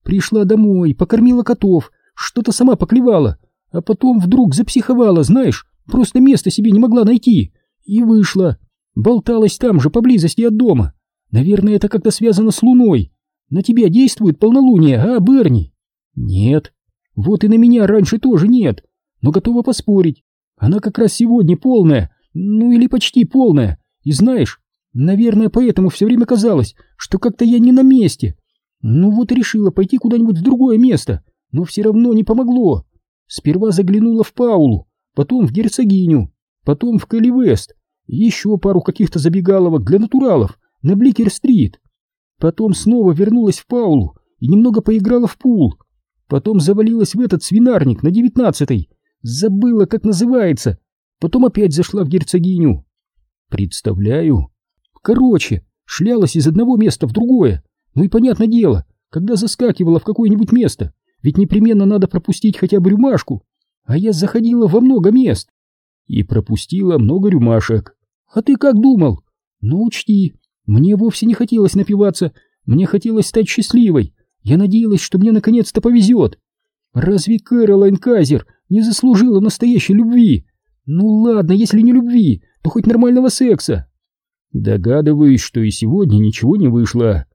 Пришла домой, покормила котов, что-то сама поклевала, а потом вдруг запсиховала, знаешь, просто места себе не могла найти. И вышла. Болталась там же, поблизости от дома. Наверное, это как-то связано с луной. На тебя действует полнолуние, а, Берни? Нет. Вот и на меня раньше тоже нет. Но готова поспорить. Она как раз сегодня полная, ну или почти полная. И знаешь, наверное, поэтому все время казалось, что как-то я не на месте. Ну вот решила пойти куда-нибудь в другое место, но все равно не помогло. Сперва заглянула в Паулу, потом в Герцогиню, потом в Кэлли Вест, еще пару каких-то забегаловок для натуралов на Бликер-стрит. Потом снова вернулась в Паулу и немного поиграла в пул. Потом завалилась в этот свинарник на девятнадцатой. Забыла, как называется. Потом опять зашла в Герцогиню. Представляю. Короче, шлялась из одного места в другое. Ну и понятное дело, когда заскакивала в какое-нибудь место, ведь непременно надо пропустить хотя бы рюмашку. А я заходила во много мест и пропустила много рюмашек. А ты как думал? Ну, учти, мне вовсе не хотелось напиваться, мне хотелось стать счастливой. Я надеялась, что мне наконец-то повезет. Разве Кэролайн Казер не заслужила настоящей любви? Ну ладно, если не любви, то хоть нормального секса. Догадываюсь, что и сегодня ничего не вышло.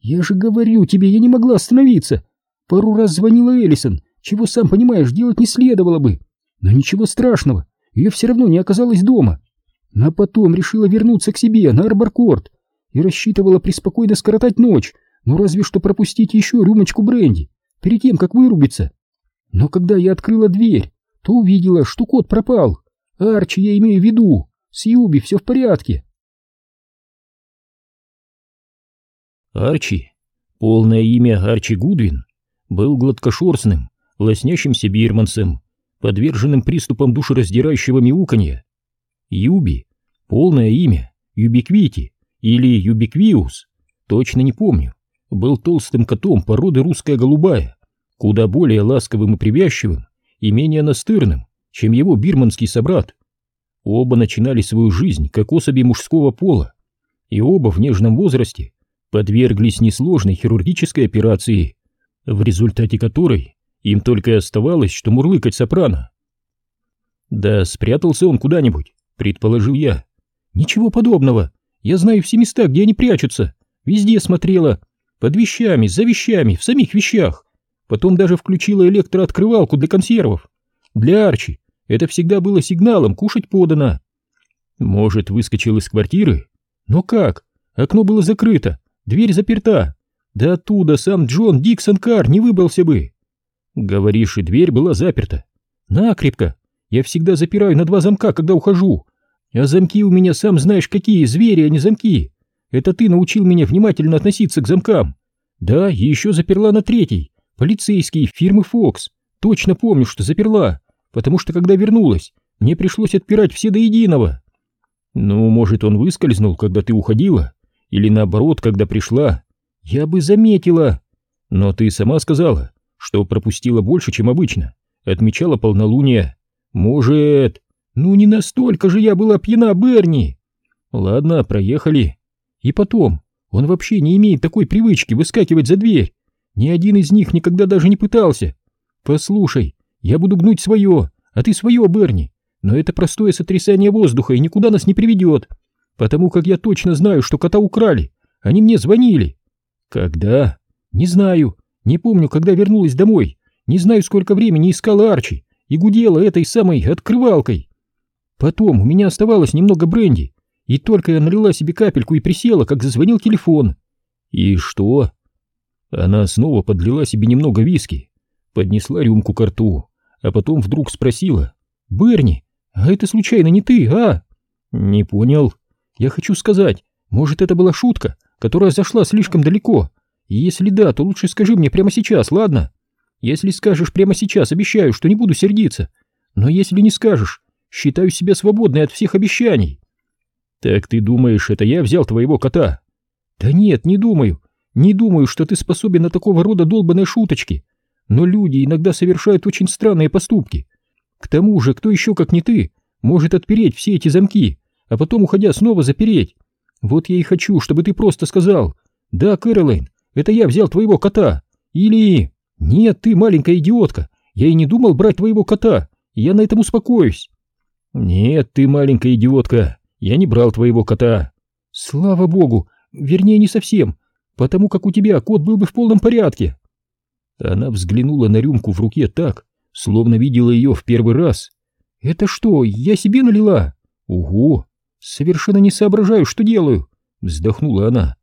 Я же говорю тебе, я не могла остановиться. Пару раз звонила Эллисон, чего, сам понимаешь, делать не следовало бы. Но ничего страшного, ее все равно не оказалось дома. А потом решила вернуться к себе на Арборкорт и рассчитывала преспокойно скоротать ночь, ну разве что пропустить еще рюмочку бренди перед тем, как вырубиться. Но когда я открыла дверь, то увидела, что кот пропал. Арчи я имею в виду, с Юби все в порядке. Арчи, полное имя Арчи Гудвин, был гладкошерстным, лоснящимся бирманцем, подверженным приступам душераздирающего мяуканья. Юби, полное имя, Юбиквити или Юбиквиус, точно не помню, был толстым котом породы русская голубая, куда более ласковым и привязчивым и менее настырным, чем его бирманский собрат. Оба начинали свою жизнь как особи мужского пола, и оба в нежном возрасте подверглись несложной хирургической операции, в результате которой им только и оставалось, что мурлыкать сопрано. «Да спрятался он куда-нибудь», — предположил я. «Ничего подобного. Я знаю все места, где они прячутся. Везде смотрела. Под вещами, за вещами, в самих вещах. Потом даже включила электрооткрывалку для консервов. Для Арчи это всегда было сигналом «кушать подано». Может, выскочил из квартиры? Но как? Окно было закрыто, дверь заперта. Да оттуда сам Джон Диксон Кар не выбрался бы. Говоришь, и дверь была заперта. Накрепко. Я всегда запираю на два замка, когда ухожу. А замки у меня сам знаешь какие, звери, а не замки. Это ты научил меня внимательно относиться к замкам. Да, и еще заперла на третий. Полицейский, фирмы «Фокс». Точно помню, что заперла, потому что когда вернулась, мне пришлось отпирать все до единого. Ну, может, он выскользнул, когда ты уходила? Или наоборот, когда пришла? Я бы заметила. Но ты сама сказала, что пропустила больше, чем обычно. Отмечала полнолуние. Может... Ну, не настолько же я была пьяна, Берни. Ладно, проехали. И потом, он вообще не имеет такой привычки выскакивать за дверь. Ни один из них никогда даже не пытался. Послушай, я буду гнуть свое, а ты свое, Берни. Но это простое сотрясание воздуха и никуда нас не приведет. Потому как я точно знаю, что кота украли. Они мне звонили. Когда? Не знаю. Не помню, когда вернулась домой. Не знаю, сколько времени искала Арчи и гудела этой самой открывалкой. Потом у меня оставалось немного бренди, и только я налила себе капельку и присела, как зазвонил телефон. И что? Она снова подлила себе немного виски, поднесла рюмку к рту, а потом вдруг спросила. «Берни, а это случайно не ты, а?» «Не понял. Я хочу сказать, может, это была шутка, которая зашла слишком далеко, если да, то лучше скажи мне прямо сейчас, ладно? Если скажешь прямо сейчас, обещаю, что не буду сердиться. Но если не скажешь, считаю себя свободной от всех обещаний. Так ты думаешь, это я взял твоего кота? Да нет, не думаю. Не думаю, что ты способен на такого рода долбанные шуточки. Но люди иногда совершают очень странные поступки. К тому же, кто еще, как не ты, может отпереть все эти замки, а потом, уходя, снова запереть? Вот я и хочу, чтобы ты просто сказал, «Да, Кэролайн, это я взял твоего кота. Или... Нет, ты маленькая идиотка. Я и не думал брать твоего кота. Я на этом успокоюсь. Нет, ты маленькая идиотка. Я не брал твоего кота. Слава богу. Вернее, не совсем. Потому как у тебя кот был бы в полном порядке. Она взглянула на рюмку в руке так, словно видела ее в первый раз. Это что, я себе налила? Ого! Совершенно не соображаю, что делаю. Вздохнула она.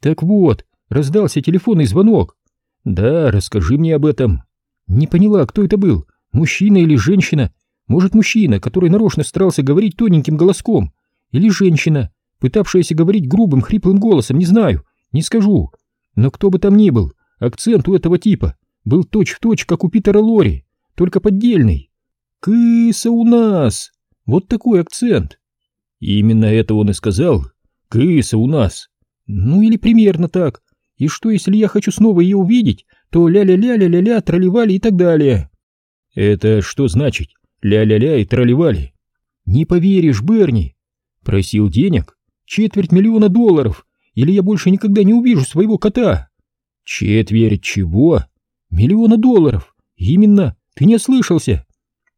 Так вот, Раздался телефонный звонок. «Да, расскажи мне об этом». «Не поняла, кто это был, мужчина или женщина? Может, мужчина, который нарочно старался говорить тоненьким голоском? Или женщина, пытавшаяся говорить грубым, хриплым голосом, не знаю, не скажу. Но кто бы там ни был, акцент у этого типа был точь-в-точь, точь, как у Питера Лори, только поддельный. «Кыса у нас!» Вот такой акцент. И именно это он и сказал. «Кыса у нас!» Ну или примерно так. И что, если я хочу снова ее увидеть, то ля-ля-ля-ля-ля-ля, тролливали и так далее. Это что значит ля-ля-ля и тролливали? Не поверишь, Берни. Просил денег? Четверть миллиона долларов. Или я больше никогда не увижу своего кота. Четверть чего? Миллиона долларов. Именно, ты не ослышался.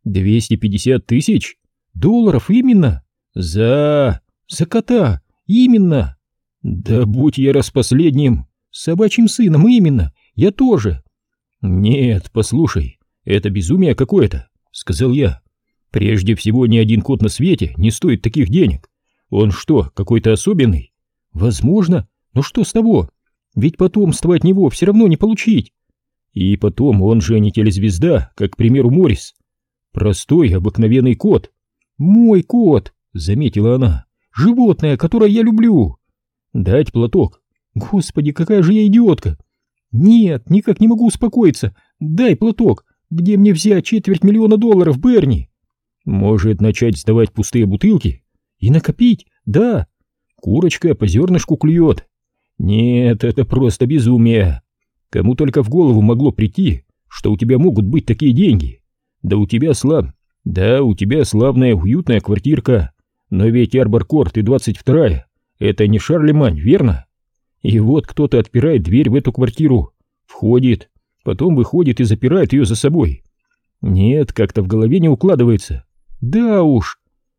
Двести пятьдесят тысяч? Долларов именно. За... за кота. Именно. Да будь я распоследним. Собачьим сыном именно, я тоже. Нет, послушай, это безумие какое-то, сказал я. Прежде всего, ни один кот на свете не стоит таких денег. Он что, какой-то особенный? Возможно, но что с того? Ведь потомство от него все равно не получить. И потом, он же не телезвезда, как, к примеру, Морис. Простой, обыкновенный кот. Мой кот, заметила она. Животное, которое я люблю. Дать платок, Господи, какая же я идиотка! Нет, никак не могу успокоиться. Дай платок. Где мне взять четверть миллиона долларов, Берни? Может, начать сдавать пустые бутылки? И накопить? Да. Курочка по зернышку клюет. Нет, это просто безумие. Кому только в голову могло прийти, что у тебя могут быть такие деньги. Да у тебя слав... Да, у тебя славная уютная квартирка. Но ведь Арборкорт и 22-я — это не Шарлемань, верно? И вот кто-то отпирает дверь в эту квартиру, входит, потом выходит и запирает ее за собой. Нет, как-то в голове не укладывается. Да уж.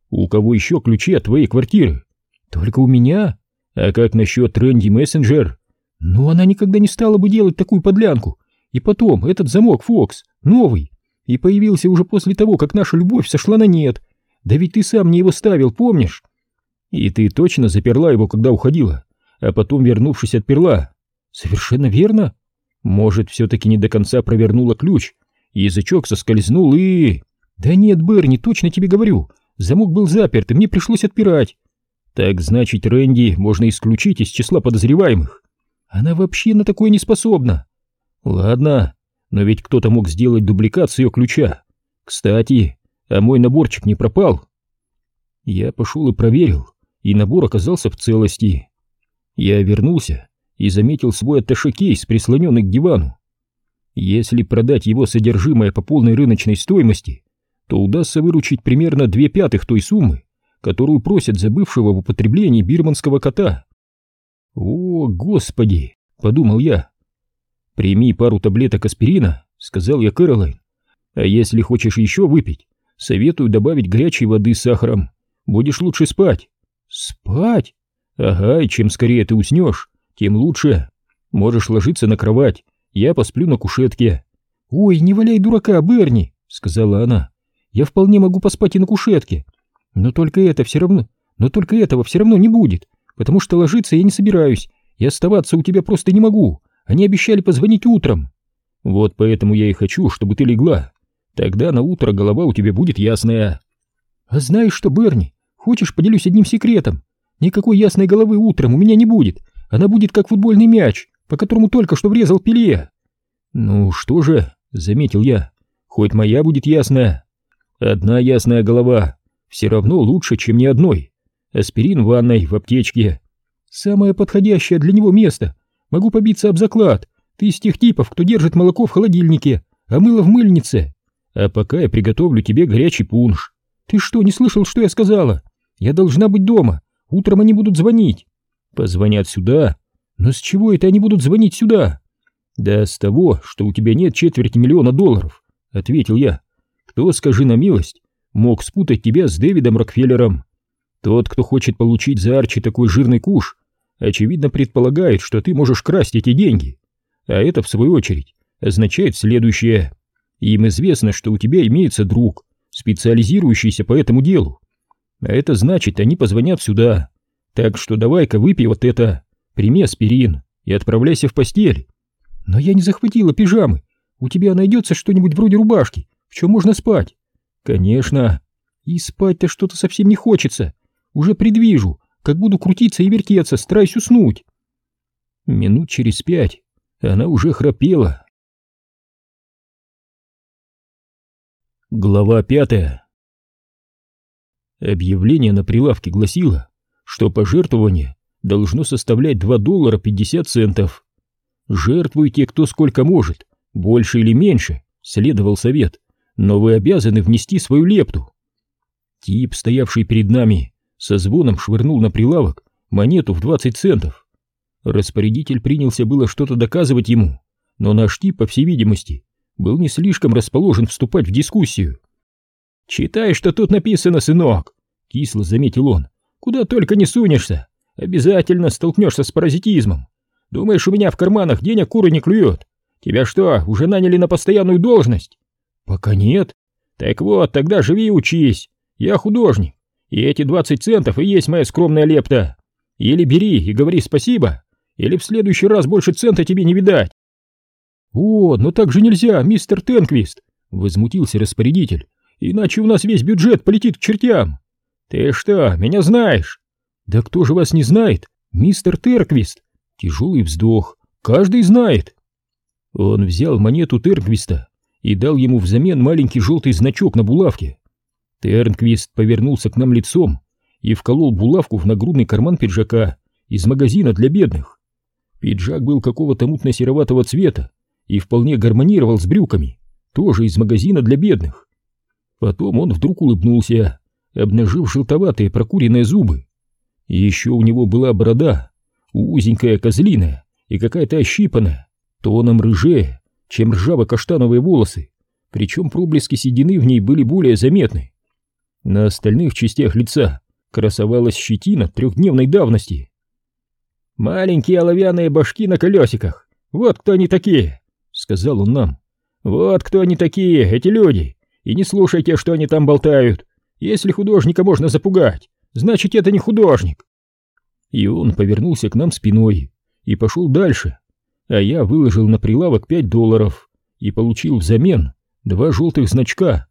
У кого еще ключи от твоей квартиры? Только у меня. А как насчет Тренди Мессенджер? Ну, она никогда не стала бы делать такую подлянку. И потом, этот замок Фокс, новый, и появился уже после того, как наша любовь сошла на нет. Да ведь ты сам мне его ставил, помнишь? И ты точно заперла его, когда уходила? а потом, вернувшись, отперла. Совершенно верно. Может, все-таки не до конца провернула ключ, язычок соскользнул и... Да нет, Берни, точно тебе говорю. Замок был заперт, и мне пришлось отпирать. Так значит, Рэнди можно исключить из числа подозреваемых. Она вообще на такое не способна. Ладно, но ведь кто-то мог сделать дубликацию ключа. Кстати, а мой наборчик не пропал. Я пошел и проверил, и набор оказался в целости. Я вернулся и заметил свой атташе-кейс, прислоненный к дивану. Если продать его содержимое по полной рыночной стоимости, то удастся выручить примерно две пятых той суммы, которую просят за бывшего в употреблении бирманского кота. «О, господи!» — подумал я. «Прими пару таблеток аспирина», — сказал я Кэролайн. «А если хочешь еще выпить, советую добавить горячей воды с сахаром. Будешь лучше спать». «Спать?» «Ага, и чем скорее ты уснешь, тем лучше. Можешь ложиться на кровать, я посплю на кушетке». «Ой, не валяй дурака, Берни», — сказала она. «Я вполне могу поспать и на кушетке. Но только это все равно... Но только этого все равно не будет, потому что ложиться я не собираюсь, и оставаться у тебя просто не могу. Они обещали позвонить утром». «Вот поэтому я и хочу, чтобы ты легла. Тогда на утро голова у тебя будет ясная». «А знаешь что, Берни, хочешь, поделюсь одним секретом? Никакой ясной головы утром у меня не будет. Она будет как футбольный мяч, по которому только что врезал Пеле. Ну что же, заметил я, хоть моя будет ясная. Одна ясная голова все равно лучше, чем ни одной. Аспирин в ванной, в аптечке. Самое подходящее для него место. Могу побиться об заклад. Ты из тех типов, кто держит молоко в холодильнике, а мыло в мыльнице. А пока я приготовлю тебе горячий пунш. Ты что, не слышал, что я сказала? Я должна быть дома. Утром они будут звонить. Позвонят сюда. Но с чего это они будут звонить сюда? Да с того, что у тебя нет четверти миллиона долларов, ответил я. Кто, скажи на милость, мог спутать тебя с Дэвидом Рокфеллером? Тот, кто хочет получить за Арчи такой жирный куш, очевидно предполагает, что ты можешь красть эти деньги. А это, в свою очередь, означает следующее. Им известно, что у тебя имеется друг, специализирующийся по этому делу. А это значит, они позвонят сюда. Так что давай-ка выпей вот это, прими аспирин и отправляйся в постель. Но я не захватила пижамы. У тебя найдется что-нибудь вроде рубашки, в чем можно спать? Конечно. И спать-то что-то совсем не хочется. Уже предвижу, как буду крутиться и вертеться, стараюсь уснуть. Минут через пять она уже храпела. Глава пятая Объявление на прилавке гласило, что пожертвование должно составлять 2 доллара 50 центов. Жертвуйте кто сколько может, больше или меньше, следовал совет, но вы обязаны внести свою лепту. Тип, стоявший перед нами, со звоном швырнул на прилавок монету в 20 центов. Распорядитель принялся было что-то доказывать ему, но наш тип, по всей видимости, был не слишком расположен вступать в дискуссию. «Читай, что тут написано, сынок!» — кисло заметил он. «Куда только не сунешься! Обязательно столкнешься с паразитизмом! Думаешь, у меня в карманах денег куры не клюют? Тебя что, уже наняли на постоянную должность?» «Пока нет». «Так вот, тогда живи и учись! Я художник, и эти двадцать центов и есть моя скромная лепта! Или бери и говори спасибо, или в следующий раз больше цента тебе не видать!» «О, но так же нельзя, мистер Тенквист!» — возмутился распорядитель иначе у нас весь бюджет полетит к чертям. Ты что, меня знаешь? Да кто же вас не знает, мистер Терквист? Тяжелый вздох. Каждый знает. Он взял монету Терквиста и дал ему взамен маленький желтый значок на булавке. Тернквист повернулся к нам лицом и вколол булавку в нагрудный карман пиджака из магазина для бедных. Пиджак был какого-то мутно-сероватого цвета и вполне гармонировал с брюками, тоже из магазина для бедных. Потом он вдруг улыбнулся, обнажив желтоватые прокуренные зубы. И еще у него была борода, узенькая козлиная и какая-то ощипанная, тоном рыжее, чем ржаво-каштановые волосы, причем проблески седины в ней были более заметны. На остальных частях лица красовалась щетина трехдневной давности. «Маленькие оловянные башки на колесиках, вот кто они такие!» — сказал он нам. «Вот кто они такие, эти люди, и не слушайте, что они там болтают. Если художника можно запугать, значит, это не художник. И он повернулся к нам спиной и пошел дальше, а я выложил на прилавок пять долларов и получил взамен два желтых значка.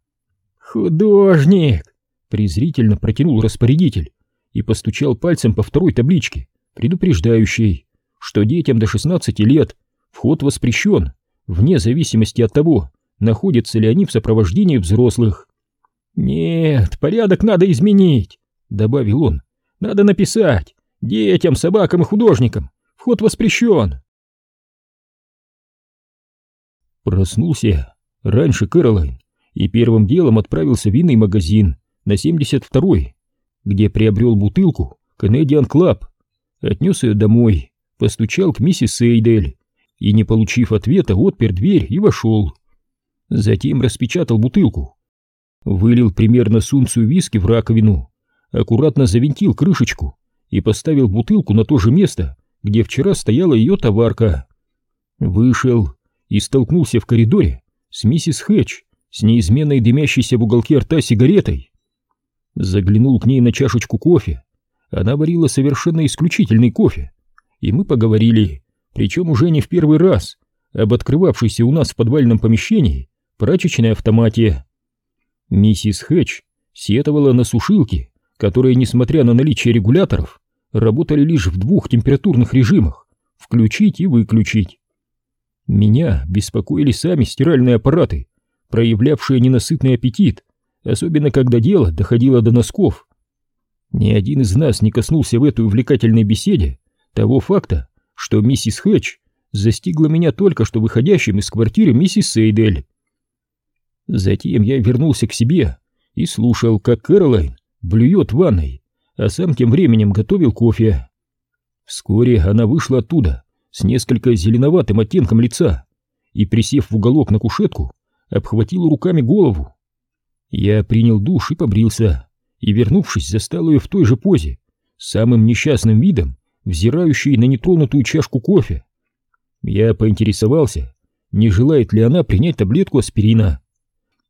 «Художник!» — презрительно протянул распорядитель и постучал пальцем по второй табличке, предупреждающей, что детям до 16 лет вход воспрещен, вне зависимости от того, находятся ли они в сопровождении взрослых. «Нет, порядок надо изменить», — добавил он. «Надо написать. Детям, собакам и художникам вход воспрещен». Проснулся раньше Кэролайн и первым делом отправился в винный магазин на 72-й, где приобрел бутылку Canadian Club, отнес ее домой, постучал к миссис Сейдель и, не получив ответа, отпер дверь и вошел. Затем распечатал бутылку, вылил примерно сунцию виски в раковину, аккуратно завинтил крышечку и поставил бутылку на то же место, где вчера стояла ее товарка. Вышел и столкнулся в коридоре с миссис Хэтч, с неизменной дымящейся в уголке рта сигаретой. Заглянул к ней на чашечку кофе. Она варила совершенно исключительный кофе. И мы поговорили, причем уже не в первый раз, об открывавшейся у нас в подвальном помещении прачечной автомате. Миссис Хэтч сетовала на сушилки, которые, несмотря на наличие регуляторов, работали лишь в двух температурных режимах — включить и выключить. Меня беспокоили сами стиральные аппараты, проявлявшие ненасытный аппетит, особенно когда дело доходило до носков. Ни один из нас не коснулся в этой увлекательной беседе того факта, что миссис Хэтч застигла меня только что выходящим из квартиры миссис Сейдель. Затем я вернулся к себе и слушал, как Кэролайн блюет ванной, а сам тем временем готовил кофе. Вскоре она вышла оттуда с несколько зеленоватым оттенком лица и, присев в уголок на кушетку, обхватила руками голову. Я принял душ и побрился, и, вернувшись, застал ее в той же позе, самым несчастным видом, взирающей на нетронутую чашку кофе. Я поинтересовался, не желает ли она принять таблетку аспирина.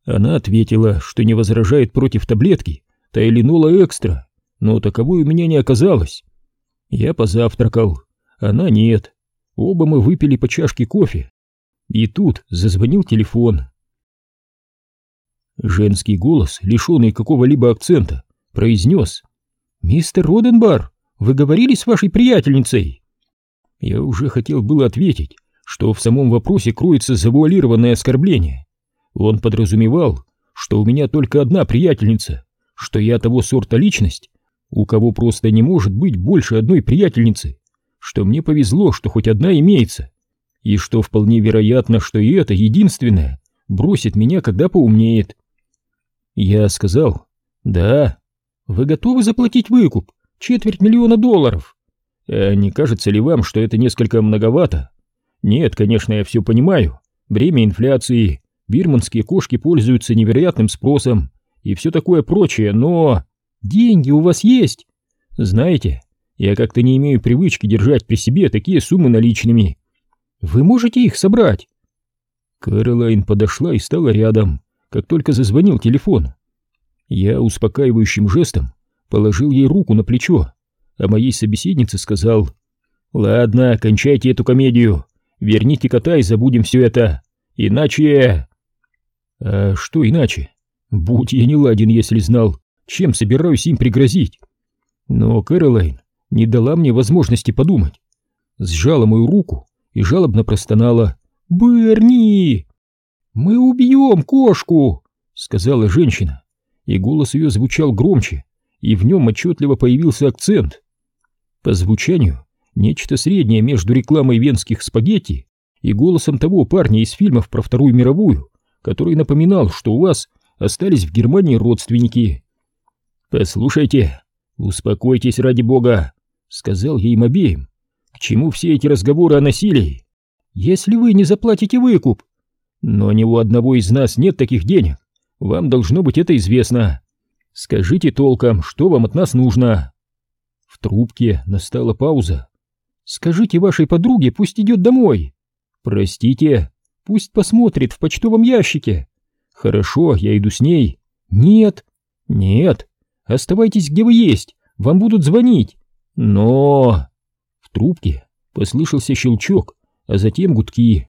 Она ответила, что не возражает против таблетки Тайленола Экстра, но таковой у меня не оказалось. Я позавтракал, она нет. Оба мы выпили по чашке кофе. И тут зазвонил телефон. Женский голос, лишенный какого-либо акцента, произнес «Мистер Роденбар, вы говорили с вашей приятельницей?» Я уже хотел было ответить, что в самом вопросе кроется завуалированное оскорбление. Он подразумевал, что у меня только одна приятельница, что я того сорта личность, у кого просто не может быть больше одной приятельницы, что мне повезло, что хоть одна имеется, и что вполне вероятно, что и эта единственная бросит меня, когда поумнеет. Я сказал, да, вы готовы заплатить выкуп, четверть миллиона долларов? А не кажется ли вам, что это несколько многовато? Нет, конечно, я все понимаю, бремя инфляции, бирманские кошки пользуются невероятным спросом и все такое прочее, но... Деньги у вас есть? Знаете, я как-то не имею привычки держать при себе такие суммы наличными. Вы можете их собрать? Кэролайн подошла и стала рядом, как только зазвонил телефон. Я успокаивающим жестом положил ей руку на плечо, а моей собеседнице сказал, «Ладно, кончайте эту комедию, верните кота и забудем все это, иначе...» А что иначе? Будь я не ладен, если знал, чем собираюсь им пригрозить. Но Кэролайн не дала мне возможности подумать. Сжала мою руку и жалобно простонала. «Берни! Мы убьем кошку!» — сказала женщина, и голос ее звучал громче, и в нем отчетливо появился акцент. По звучанию нечто среднее между рекламой венских спагетти и голосом того парня из фильмов про Вторую мировую, который напоминал, что у вас остались в Германии родственники. «Послушайте, успокойтесь ради бога», — сказал я им обеим. «К чему все эти разговоры о насилии? Если вы не заплатите выкуп...» «Но ни у одного из нас нет таких денег. Вам должно быть это известно. Скажите толком, что вам от нас нужно?» В трубке настала пауза. «Скажите вашей подруге, пусть идет домой». «Простите, пусть посмотрит в почтовом ящике». «Хорошо, я иду с ней». «Нет». «Нет. Оставайтесь, где вы есть. Вам будут звонить». «Но...» В трубке послышался щелчок, а затем гудки.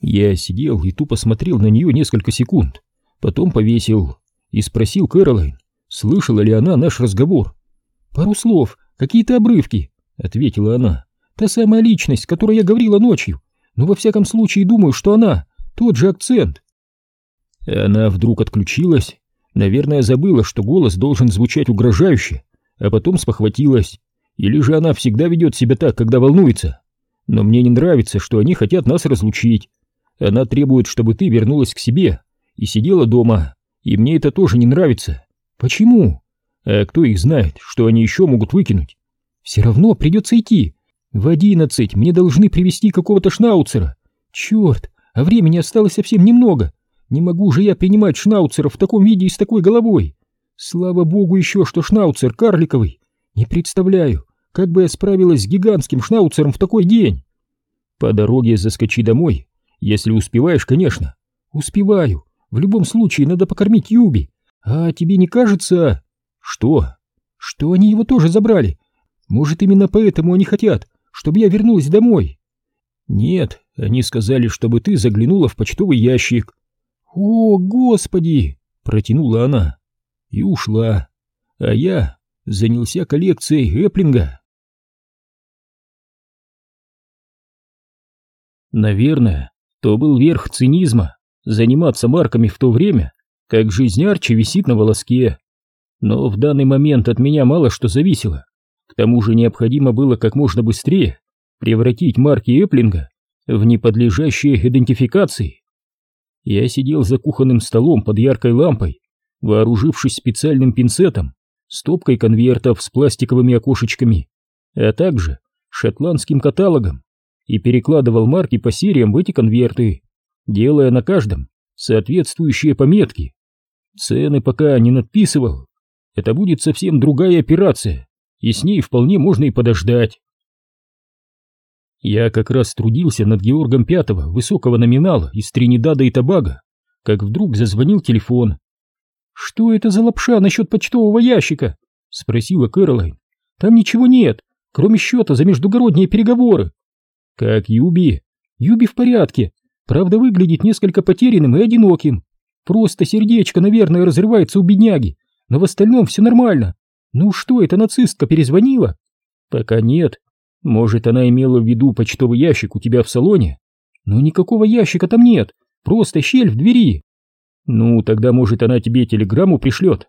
Я сидел и тупо смотрел на нее несколько секунд, Потом повесил и спросил Кэролайн, слышала ли она наш разговор. «Пару слов, какие-то обрывки», — ответила она. «Та самая личность, с которой я говорила ночью, но во всяком случае думаю, что она, тот же акцент». Она вдруг отключилась, наверное, забыла, что голос должен звучать угрожающе, а потом спохватилась. Или же она всегда ведет себя так, когда волнуется. Но мне не нравится, что они хотят нас разлучить. Она требует, чтобы ты вернулась к себе и сидела дома, и мне это тоже не нравится. Почему? А кто их знает, что они еще могут выкинуть? Все равно придется идти. В одиннадцать мне должны привести какого-то шнауцера. Черт, а времени осталось совсем немного. Не могу же я принимать шнауцеров в таком виде и с такой головой. Слава богу еще, что шнауцер карликовый. Не представляю, как бы я справилась с гигантским шнауцером в такой день. По дороге заскочи домой, если успеваешь, конечно. Успеваю. В любом случае надо покормить Юби. А тебе не кажется... Что? Что они его тоже забрали? Может, именно поэтому они хотят, чтобы я вернулась домой? Нет, они сказали, чтобы ты заглянула в почтовый ящик. О, господи! Протянула она и ушла. А я занялся коллекцией Эплинга. Наверное, то был верх цинизма заниматься марками в то время, как жизнь Арчи висит на волоске. Но в данный момент от меня мало что зависело. Тому же необходимо было как можно быстрее превратить марки Эплинга в неподлежащие идентификации. Я сидел за кухонным столом под яркой лампой, вооружившись специальным пинцетом, стопкой конвертов с пластиковыми окошечками, а также шотландским каталогом, и перекладывал марки по сериям в эти конверты, делая на каждом соответствующие пометки. Цены пока не надписывал. Это будет совсем другая операция, и с ней вполне можно и подождать. Я как раз трудился над Георгом Пятого, высокого номинала из Тринидада и Тобаго, как вдруг зазвонил телефон. «Что это за лапша насчет почтового ящика?» — спросила Кэролайн. «Там ничего нет, кроме счета за междугородние переговоры». «Как Юби?» «Юби в порядке, правда выглядит несколько потерянным и одиноким. Просто сердечко, наверное, разрывается у бедняги, но в остальном все нормально. Ну что, эта нацистка перезвонила?» «Пока нет. Может, она имела в виду почтовый ящик у тебя в салоне?» «Но никакого ящика там нет, просто щель в двери». Ну, тогда, может, она тебе телеграмму пришлет.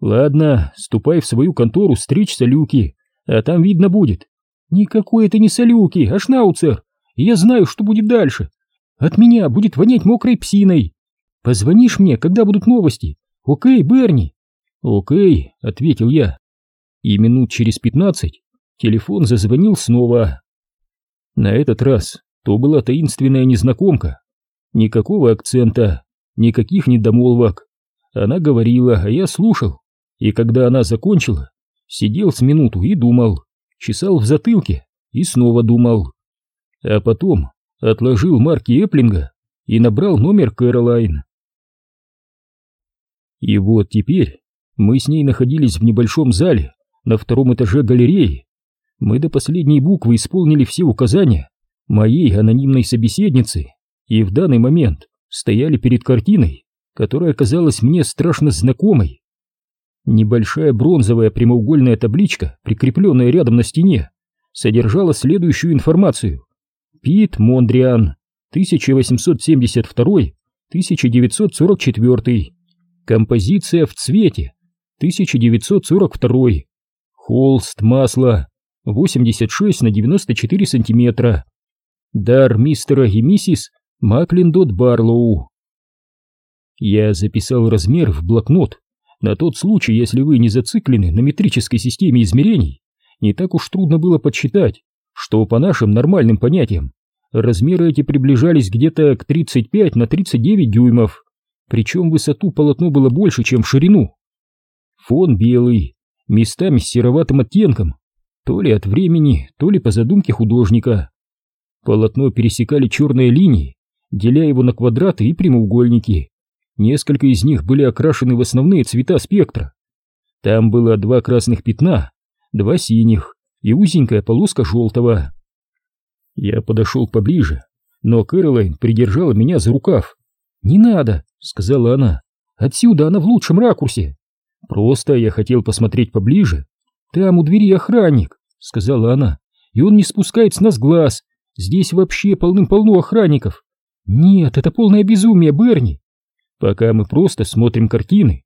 Ладно, ступай в свою контору стричь солюки, а там видно будет. Никакой это не солюки, а шнауцер. я знаю, что будет дальше. От меня будет вонять мокрой псиной. Позвонишь мне, когда будут новости. Окей, Берни? Окей, ответил я. И минут через пятнадцать телефон зазвонил снова. На этот раз то была таинственная незнакомка. Никакого акцента, никаких недомолвок. Она говорила, а я слушал, и когда она закончила, сидел с минуту и думал, чесал в затылке и снова думал. А потом отложил марки Эплинга и набрал номер Кэролайн. И вот теперь мы с ней находились в небольшом зале на втором этаже галереи. Мы до последней буквы исполнили все указания моей анонимной собеседницы, и в данный момент стояли перед картиной, которая казалась мне страшно знакомой. Небольшая бронзовая прямоугольная табличка, прикрепленная рядом на стене, содержала следующую информацию. Пит Мондриан, 1872-1944. Композиция в цвете, 1942. Холст масла, 86 на 94 сантиметра. Дар мистера и миссис Маклиндот Барлоу. Я записал размер в блокнот на тот случай, если вы не зациклены на метрической системе измерений. Не так уж трудно было подсчитать, что по нашим нормальным понятиям размеры эти приближались где-то к 35 на 39 дюймов, причем высоту полотно было больше, чем ширину. Фон белый, местами с сероватым оттенком, то ли от времени, то ли по задумке художника. Полотно пересекали черные линии, деля его на квадраты и прямоугольники. Несколько из них были окрашены в основные цвета спектра. Там было два красных пятна, два синих и узенькая полоска желтого. Я подошел поближе, но Кэролайн придержала меня за рукав. «Не надо», — сказала она, Отсюда она в лучшем ракурсе. Просто я хотел посмотреть поближе. Там у двери охранник, сказала она, и он не спускает с нас глаз. Здесь вообще полным-полно охранников. Нет, это полное безумие, Берни. Пока мы просто смотрим картины.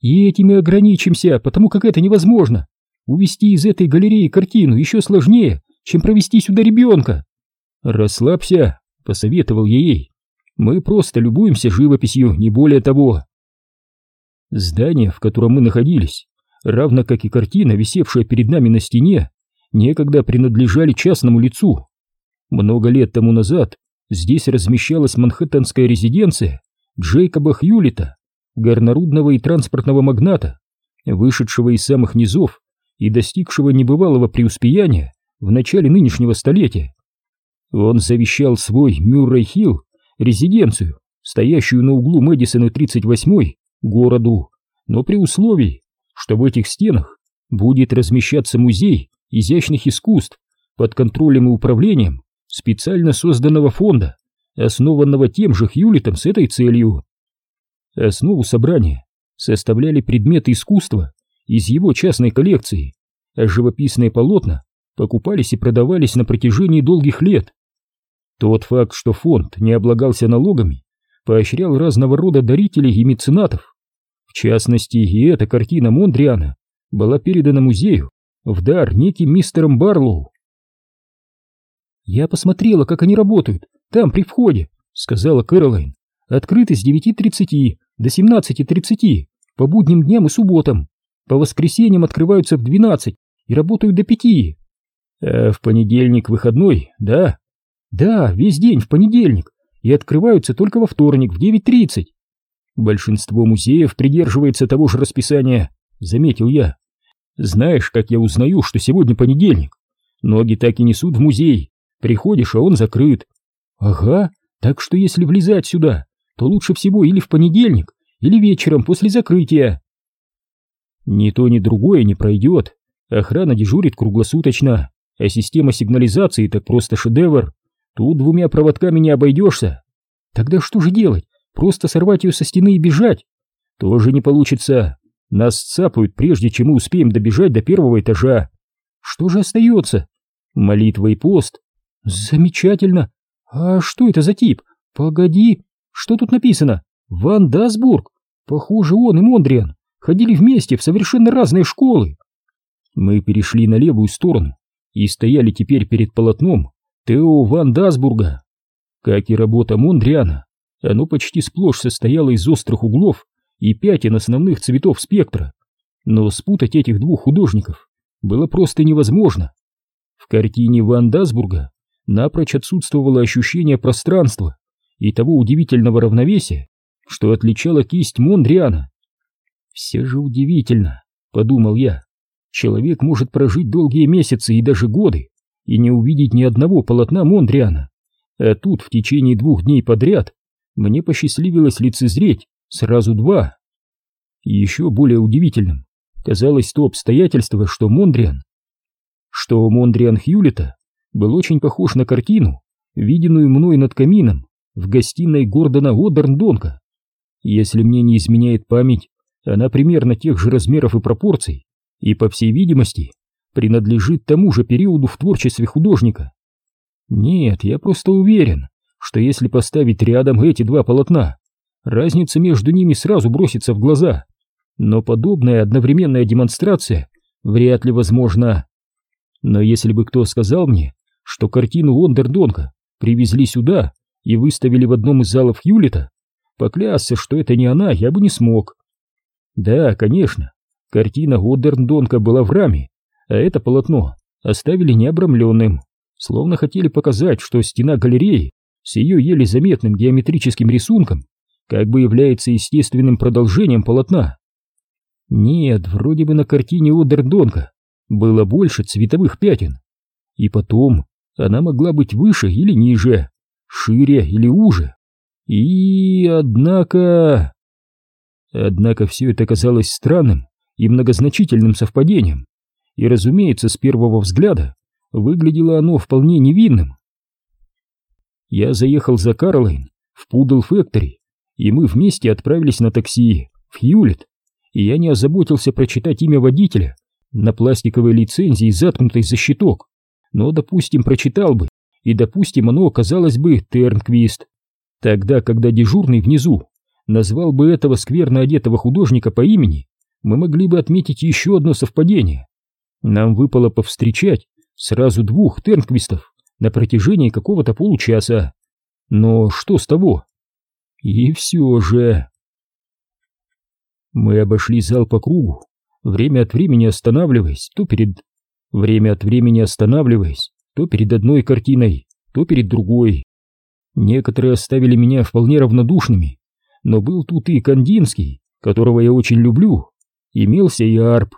И этим и ограничимся, потому как это невозможно. Увести из этой галереи картину еще сложнее, чем провести сюда ребенка. Расслабься, посоветовал я ей. Мы просто любуемся живописью, не более того. Здание, в котором мы находились, равно как и картина, висевшая перед нами на стене, некогда принадлежали частному лицу. Много лет тому назад здесь размещалась манхэттенская резиденция Джейкоба Хьюлита, горнорудного и транспортного магната, вышедшего из самых низов и достигшего небывалого преуспеяния в начале нынешнего столетия. Он завещал свой Мюррей-Хилл, резиденцию, стоящую на углу Мэдисона 38-й, городу, но при условии, что в этих стенах будет размещаться музей изящных искусств под контролем и управлением специально созданного фонда, основанного тем же Хьюлитом с этой целью. Основу собрания составляли предметы искусства из его частной коллекции, а живописные полотна покупались и продавались на протяжении долгих лет. Тот факт, что фонд не облагался налогами, поощрял разного рода дарителей и меценатов. В частности, и эта картина Мондриана была передана музею в дар неким мистером Барлоу. «Я посмотрела, как они работают, там, при входе», — сказала Кэролайн. «Открыты с 9.30 до 17.30, по будним дням и субботам. По воскресеньям открываются в 12 и работают до 5. А в понедельник выходной, да? Да, весь день в понедельник, и открываются только во вторник в 9.30. Большинство музеев придерживается того же расписания, заметил я. Знаешь, как я узнаю, что сегодня понедельник? Ноги так и несут в музей. Приходишь, а он закрыт. Ага, так что если влезать сюда, то лучше всего или в понедельник, или вечером после закрытия. Ни то, ни другое не пройдет. Охрана дежурит круглосуточно, а система сигнализации так просто шедевр. Тут двумя проводками не обойдешься. Тогда что же делать? Просто сорвать ее со стены и бежать? Тоже не получится. Нас цапают, прежде чем мы успеем добежать до первого этажа. Что же остается? Молитва и пост. Замечательно. А что это за тип? Погоди, что тут написано? Ван Дасбург. Похоже, он и Мондриан ходили вместе в совершенно разные школы. Мы перешли на левую сторону и стояли теперь перед полотном Тео Ван Дасбурга. Как и работа Мондриана, оно почти сплошь состояло из острых углов и пятен основных цветов спектра, но спутать этих двух художников было просто невозможно. В картине Ван Дасбурга напрочь отсутствовало ощущение пространства и того удивительного равновесия, что отличало кисть Мондриана. «Все же удивительно», — подумал я, — «человек может прожить долгие месяцы и даже годы и не увидеть ни одного полотна Мондриана, а тут в течение двух дней подряд мне посчастливилось лицезреть Сразу два. И еще более удивительным казалось то обстоятельство, что Мондриан, что Мондриан Хьюлита был очень похож на картину, виденную мной над камином в гостиной Гордона Одерндонка. Если мне не изменяет память, она примерно тех же размеров и пропорций, и, по всей видимости, принадлежит тому же периоду в творчестве художника. Нет, я просто уверен, что если поставить рядом эти два полотна, разница между ними сразу бросится в глаза, но подобная одновременная демонстрация вряд ли возможна. Но если бы кто сказал мне, что картину Ондердонка привезли сюда и выставили в одном из залов Юлита, поклясться, что это не она, я бы не смог. Да, конечно, картина Одердонка была в раме, а это полотно оставили необрамленным, словно хотели показать, что стена галереи с ее еле заметным геометрическим рисунком как бы является естественным продолжением полотна. Нет, вроде бы на картине Одердонка было больше цветовых пятен. И потом она могла быть выше или ниже, шире или уже. И однако... Однако все это казалось странным и многозначительным совпадением. И, разумеется, с первого взгляда выглядело оно вполне невинным. Я заехал за Карлайн в Пудл Фэктори и мы вместе отправились на такси. Хьюлет, и я не озаботился прочитать имя водителя на пластиковой лицензии, заткнутой за щиток. Но, допустим, прочитал бы, и, допустим, оно оказалось бы Тернквист. Тогда, когда дежурный внизу назвал бы этого скверно одетого художника по имени, мы могли бы отметить еще одно совпадение. Нам выпало повстречать сразу двух Тернквистов на протяжении какого-то получаса. Но что с того? И все же... Мы обошли зал по кругу, время от времени останавливаясь, то перед... Время от времени останавливаясь, то перед одной картиной, то перед другой. Некоторые оставили меня вполне равнодушными, но был тут и Кандинский, которого я очень люблю, имелся и арп.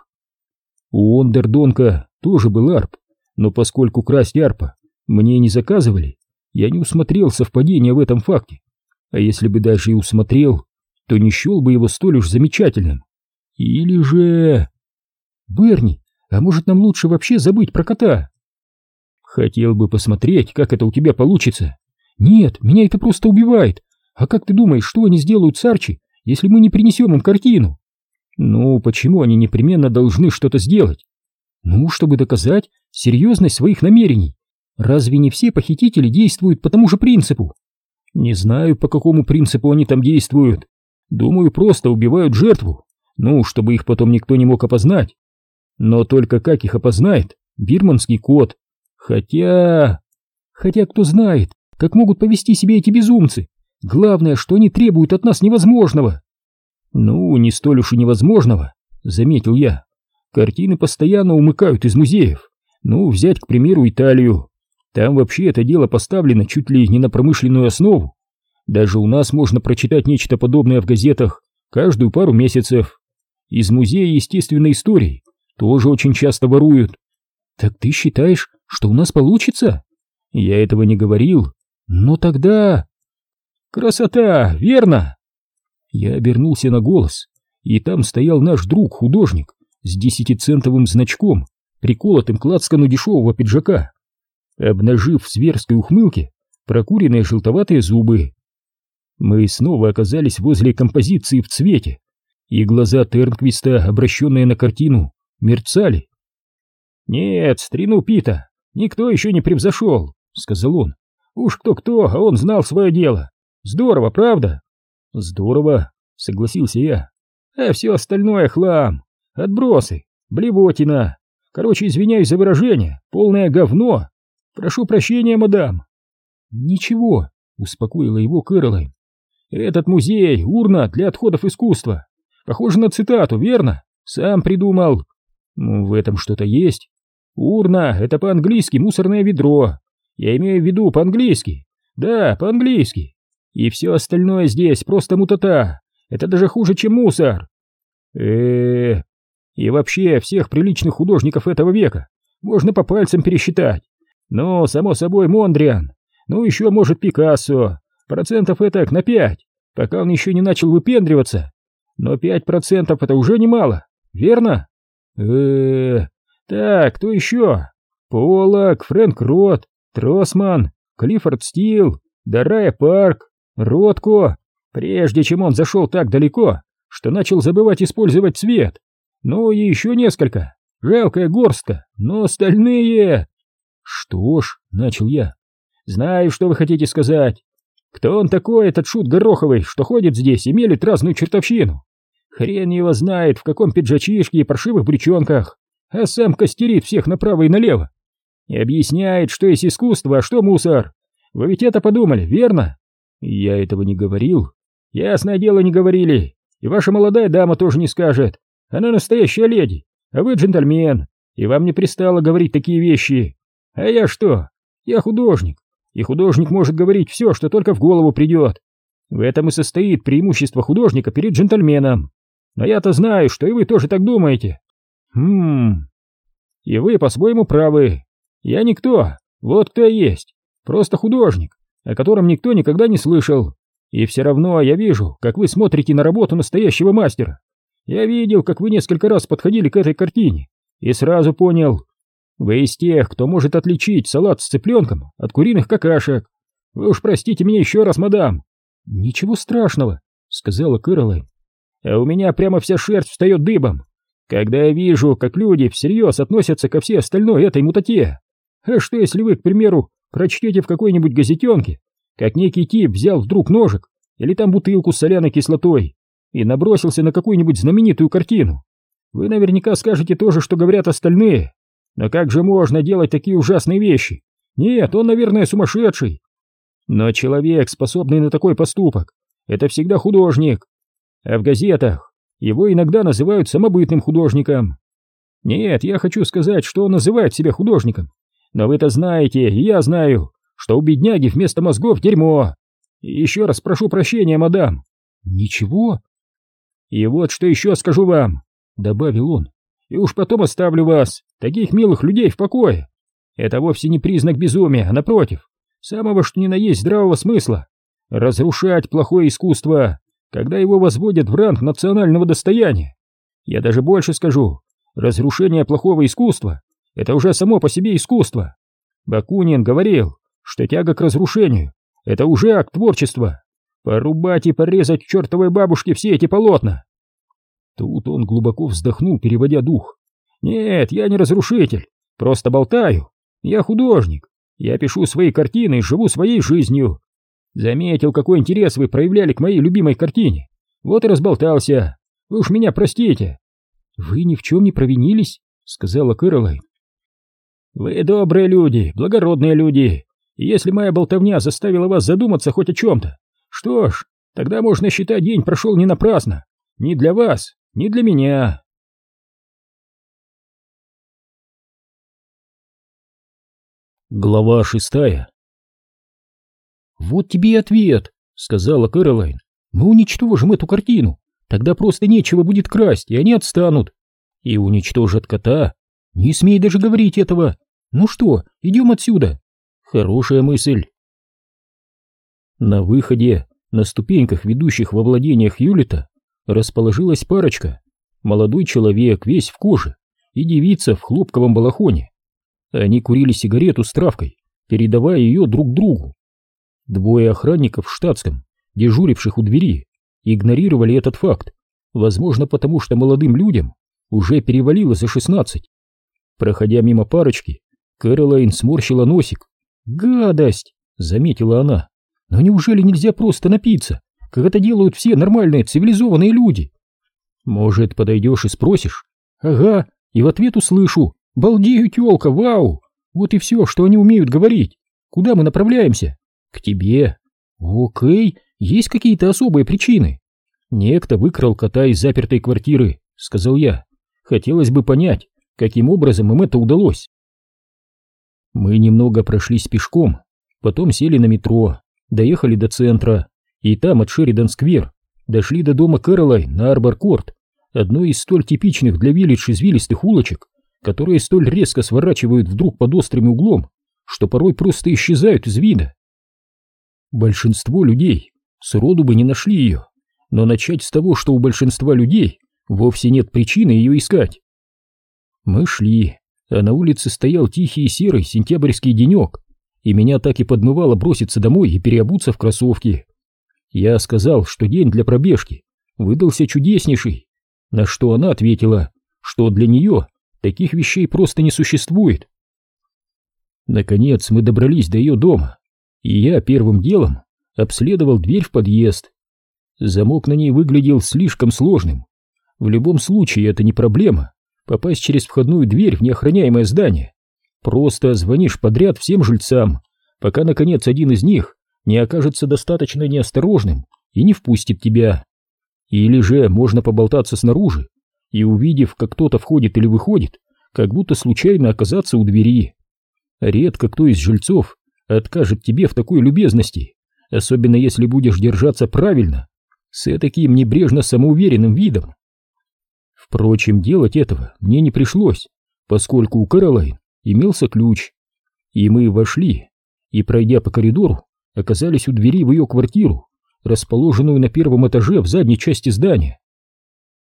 У Ондердонка тоже был арп, но поскольку красть арпа мне не заказывали, я не усмотрел совпадения в этом факте. А если бы даже и усмотрел, то не счел бы его столь уж замечательным. Или же... Берни, а может нам лучше вообще забыть про кота? Хотел бы посмотреть, как это у тебя получится. Нет, меня это просто убивает. А как ты думаешь, что они сделают с Арчи, если мы не принесем им картину? Ну, почему они непременно должны что-то сделать? Ну, чтобы доказать серьезность своих намерений. Разве не все похитители действуют по тому же принципу? Не знаю, по какому принципу они там действуют. Думаю, просто убивают жертву, ну, чтобы их потом никто не мог опознать. Но только как их опознает бирманский кот? Хотя... Хотя кто знает, как могут повести себя эти безумцы. Главное, что они требуют от нас невозможного. Ну, не столь уж и невозможного, заметил я. Картины постоянно умыкают из музеев. Ну, взять, к примеру, Италию. Там вообще это дело поставлено чуть ли не на промышленную основу. Даже у нас можно прочитать нечто подобное в газетах каждую пару месяцев. Из музея естественной истории тоже очень часто воруют. Так ты считаешь, что у нас получится? Я этого не говорил. Но тогда... Красота, верно? Я обернулся на голос, и там стоял наш друг-художник с десятицентовым значком, приколотым к лацкану дешевого пиджака обнажив в зверской ухмылке прокуренные желтоватые зубы. Мы снова оказались возле композиции в цвете, и глаза Тернквиста, обращенные на картину, мерцали. «Нет, старину Пита никто еще не превзошел», — сказал он. «Уж кто-кто, а он знал свое дело. Здорово, правда?» «Здорово», — согласился я. «А все остальное хлам, отбросы, блевотина. Короче, извиняюсь за выражение, полное говно. «Прошу прощения, мадам!» «Ничего», — успокоила его Кэролайн. «Этот музей — урна для отходов искусства. Похоже на цитату, верно? Сам придумал». «Ну, в этом что-то есть. Урна — это по-английски мусорное ведро. Я имею в виду по-английски. Да, по-английски. И все остальное здесь просто мутата. Это даже хуже, чем мусор. э э И вообще, всех приличных художников этого века можно по пальцам пересчитать. Ну, само собой, Мондриан. Ну, еще, может, Пикассо. Процентов это на пять, пока он еще не начал выпендриваться. Но пять процентов это уже немало, верно? э Так, кто еще? Полок, Фрэнк Рот, Тросман, Клиффорд Стил, Дарая Парк, Ротко. Прежде чем он зашел так далеко, что начал забывать использовать цвет. Ну и еще несколько. Жалкая горстка, но остальные... «Что ж», — начал я, — «знаю, что вы хотите сказать. Кто он такой, этот шут Гороховый, что ходит здесь и мелит разную чертовщину? Хрен его знает, в каком пиджачишке и паршивых брючонках, а сам костерит всех направо и налево. И объясняет, что есть искусство, а что мусор. Вы ведь это подумали, верно? Я этого не говорил. Ясное дело, не говорили. И ваша молодая дама тоже не скажет. Она настоящая леди, а вы джентльмен, и вам не пристало говорить такие вещи. А я что? Я художник, и художник может говорить все, что только в голову придет. В этом и состоит преимущество художника перед джентльменом. Но я-то знаю, что и вы тоже так думаете. Хм. И вы по-своему правы. Я никто, вот кто я есть. Просто художник, о котором никто никогда не слышал. И все равно я вижу, как вы смотрите на работу настоящего мастера. Я видел, как вы несколько раз подходили к этой картине, и сразу понял, вы из тех, кто может отличить салат с цыпленком от куриных какашек. Вы уж простите меня еще раз, мадам. Ничего страшного, сказала Кэролайн. а у меня прямо вся шерсть встает дыбом, когда я вижу, как люди всерьез относятся ко всей остальной этой мутате. А что если вы, к примеру, прочтете в какой-нибудь газетенке, как некий тип взял вдруг ножик или там бутылку с соляной кислотой и набросился на какую-нибудь знаменитую картину? Вы наверняка скажете то же, что говорят остальные. Но как же можно делать такие ужасные вещи? Нет, он, наверное, сумасшедший. Но человек, способный на такой поступок, это всегда художник. А в газетах его иногда называют самобытным художником. Нет, я хочу сказать, что он называет себя художником. Но вы-то знаете, и я знаю, что у бедняги вместо мозгов дерьмо. Еще раз прошу прощения, мадам. Ничего. И вот что еще скажу вам, добавил он. И уж потом оставлю вас, таких милых людей, в покое. Это вовсе не признак безумия, а напротив, самого что ни на есть здравого смысла. Разрушать плохое искусство, когда его возводят в ранг национального достояния. Я даже больше скажу, разрушение плохого искусства — это уже само по себе искусство. Бакунин говорил, что тяга к разрушению — это уже акт творчества. Порубать и порезать чертовой бабушке все эти полотна. Тут он глубоко вздохнул, переводя дух. Нет, я не разрушитель, просто болтаю. Я художник, я пишу свои картины и живу своей жизнью. Заметил, какой интерес вы проявляли к моей любимой картине. Вот и разболтался. Вы уж меня простите. Вы ни в чем не провинились, сказала Кэролайн. Вы добрые люди, благородные люди. И если моя болтовня заставила вас задуматься хоть о чем-то, что ж, тогда можно считать, день прошел не напрасно. Ни для вас, ни для меня. Глава шестая «Вот тебе и ответ», — сказала Кэролайн. «Мы уничтожим эту картину, тогда просто нечего будет красть, и они отстанут. И уничтожат кота. Не смей даже говорить этого. Ну что, идем отсюда?» «Хорошая мысль». На выходе, на ступеньках, ведущих во владениях Юлита, расположилась парочка. Молодой человек, весь в коже, и девица в хлопковом балахоне. Они курили сигарету с травкой, передавая ее друг другу. Двое охранников в штатском, дежуривших у двери, игнорировали этот факт, возможно потому, что молодым людям уже перевалило за шестнадцать. Проходя мимо парочки, Кэролайн сморщила носик. «Гадость!» — заметила она. «Но неужели нельзя просто напиться, как это делают все нормальные цивилизованные люди?» «Может, подойдешь и спросишь?» «Ага, и в ответ услышу. Балдею, тёлка, вау! Вот и все, что они умеют говорить. Куда мы направляемся?» К тебе. Окей, есть какие-то особые причины. Некто выкрал кота из запертой квартиры, сказал я. Хотелось бы понять, каким образом им это удалось. Мы немного прошлись пешком, потом сели на метро, доехали до центра, и там от Шеридан-сквер дошли до дома Кэролайн на Арбор-Корт, одной из столь типичных для Виллидж извилистых улочек, которые столь резко сворачивают вдруг под острым углом, что порой просто исчезают из вида. Большинство людей сроду бы не нашли ее, но начать с того, что у большинства людей вовсе нет причины ее искать. Мы шли, а на улице стоял тихий и серый сентябрьский денек, и меня так и подмывало броситься домой и переобуться в кроссовки. Я сказал, что день для пробежки выдался чудеснейший, на что она ответила, что для нее таких вещей просто не существует. Наконец мы добрались до ее дома, и я первым делом обследовал дверь в подъезд. Замок на ней выглядел слишком сложным. В любом случае это не проблема, попасть через входную дверь в неохраняемое здание. Просто звонишь подряд всем жильцам, пока, наконец, один из них не окажется достаточно неосторожным и не впустит тебя. Или же можно поболтаться снаружи и, увидев, как кто-то входит или выходит, как будто случайно оказаться у двери. Редко кто из жильцов откажет тебе в такой любезности, особенно если будешь держаться правильно, с таким небрежно самоуверенным видом. Впрочем, делать этого мне не пришлось, поскольку у Каролайн имелся ключ, и мы вошли, и, пройдя по коридору, оказались у двери в ее квартиру, расположенную на первом этаже в задней части здания.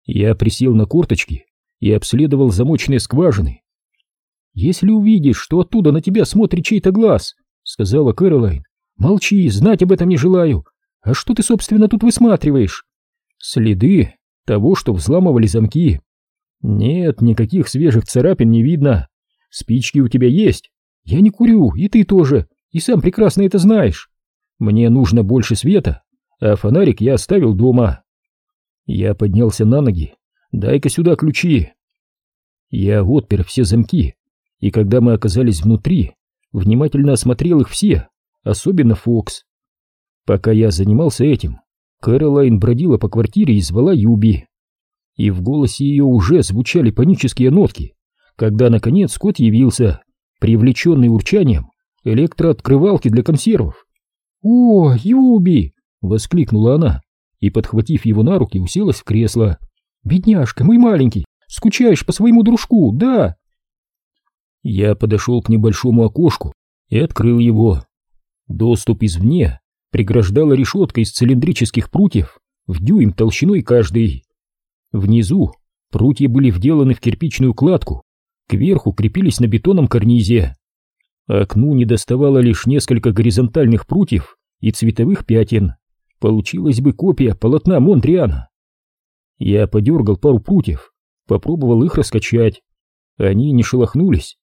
Я присел на корточки и обследовал замочные скважины. Если увидишь, что оттуда на тебя смотрит чей-то глаз, сказала Кэролайн. «Молчи, знать об этом не желаю. А что ты, собственно, тут высматриваешь?» «Следы. того, что взламывали замки. Нет, никаких свежих царапин не видно. Спички у тебя есть? Я не курю, и ты тоже, и сам прекрасно это знаешь. Мне нужно больше света, а фонарик я оставил дома. Я поднялся на ноги. Дай-ка сюда ключи. Я отпер все замки, и когда мы оказались внутри, внимательно осмотрел их все, особенно Фокс. Пока я занимался этим, Кэролайн бродила по квартире и звала Юби. И в голосе ее уже звучали панические нотки, когда, наконец, кот явился, привлеченный урчанием электрооткрывалки для консервов. «О, Юби!» — воскликнула она и, подхватив его на руки, уселась в кресло. «Бедняжка, мой маленький, скучаешь по своему дружку, да?» Я подошел к небольшому окошку и открыл его. Доступ извне преграждала решетка из цилиндрических прутьев в дюйм толщиной каждый. Внизу прутья были вделаны в кирпичную кладку, кверху крепились на бетонном карнизе. Окну не доставало лишь несколько горизонтальных прутьев и цветовых пятен. Получилась бы копия полотна Монтриана. Я подергал пару прутьев, попробовал их раскачать. Они не шелохнулись.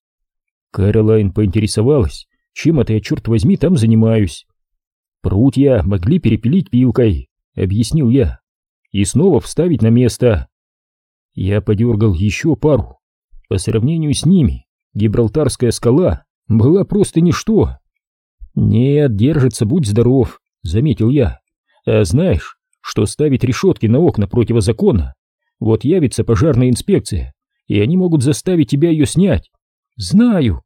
Кэролайн поинтересовалась, чем это я, черт возьми, там занимаюсь. Прутья могли перепилить пилкой, объяснил я, и снова вставить на место. Я подергал еще пару. По сравнению с ними, Гибралтарская скала была просто ничто. Нет, держится, будь здоров, заметил я. А знаешь, что ставить решетки на окна противозаконно? Вот явится пожарная инспекция, и они могут заставить тебя ее снять. Знаю,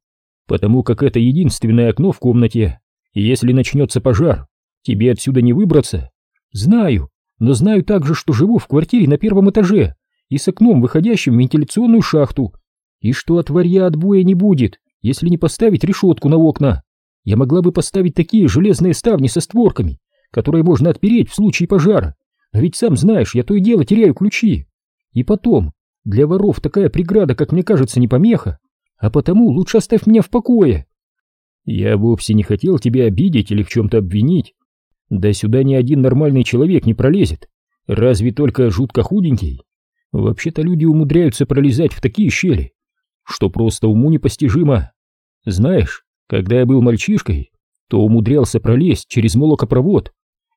потому как это единственное окно в комнате, и если начнется пожар, тебе отсюда не выбраться. Знаю, но знаю также, что живу в квартире на первом этаже и с окном, выходящим в вентиляционную шахту, и что от варья отбоя не будет, если не поставить решетку на окна. Я могла бы поставить такие железные ставни со створками, которые можно отпереть в случае пожара, но ведь сам знаешь, я то и дело теряю ключи. И потом, для воров такая преграда, как мне кажется, не помеха, а потому лучше оставь меня в покое. Я вовсе не хотел тебя обидеть или в чем-то обвинить. Да сюда ни один нормальный человек не пролезет, разве только жутко худенький. Вообще-то люди умудряются пролезать в такие щели, что просто уму непостижимо. Знаешь, когда я был мальчишкой, то умудрялся пролезть через молокопровод.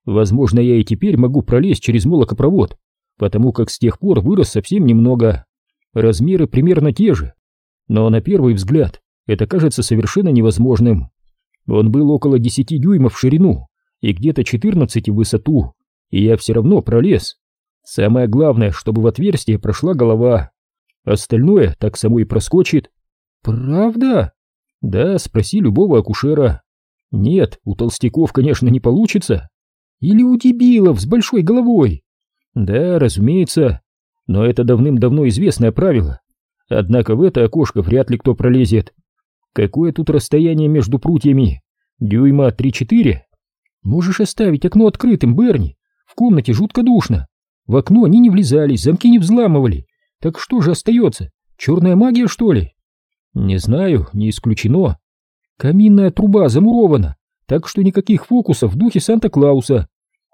Возможно, я и теперь могу пролезть через молокопровод, потому как с тех пор вырос совсем немного. Размеры примерно те же, но на первый взгляд это кажется совершенно невозможным. Он был около 10 дюймов в ширину и где-то 14 в высоту, и я все равно пролез. Самое главное, чтобы в отверстие прошла голова. Остальное так само и проскочит. Правда? Да, спроси любого акушера. Нет, у толстяков, конечно, не получится. Или у дебилов с большой головой. Да, разумеется. Но это давным-давно известное правило. Однако в это окошко вряд ли кто пролезет. Какое тут расстояние между прутьями? Дюйма 3-4? Можешь оставить окно открытым, Берни. В комнате жутко душно. В окно они не влезали, замки не взламывали. Так что же остается? Черная магия, что ли? Не знаю, не исключено. Каминная труба замурована, так что никаких фокусов в духе Санта-Клауса.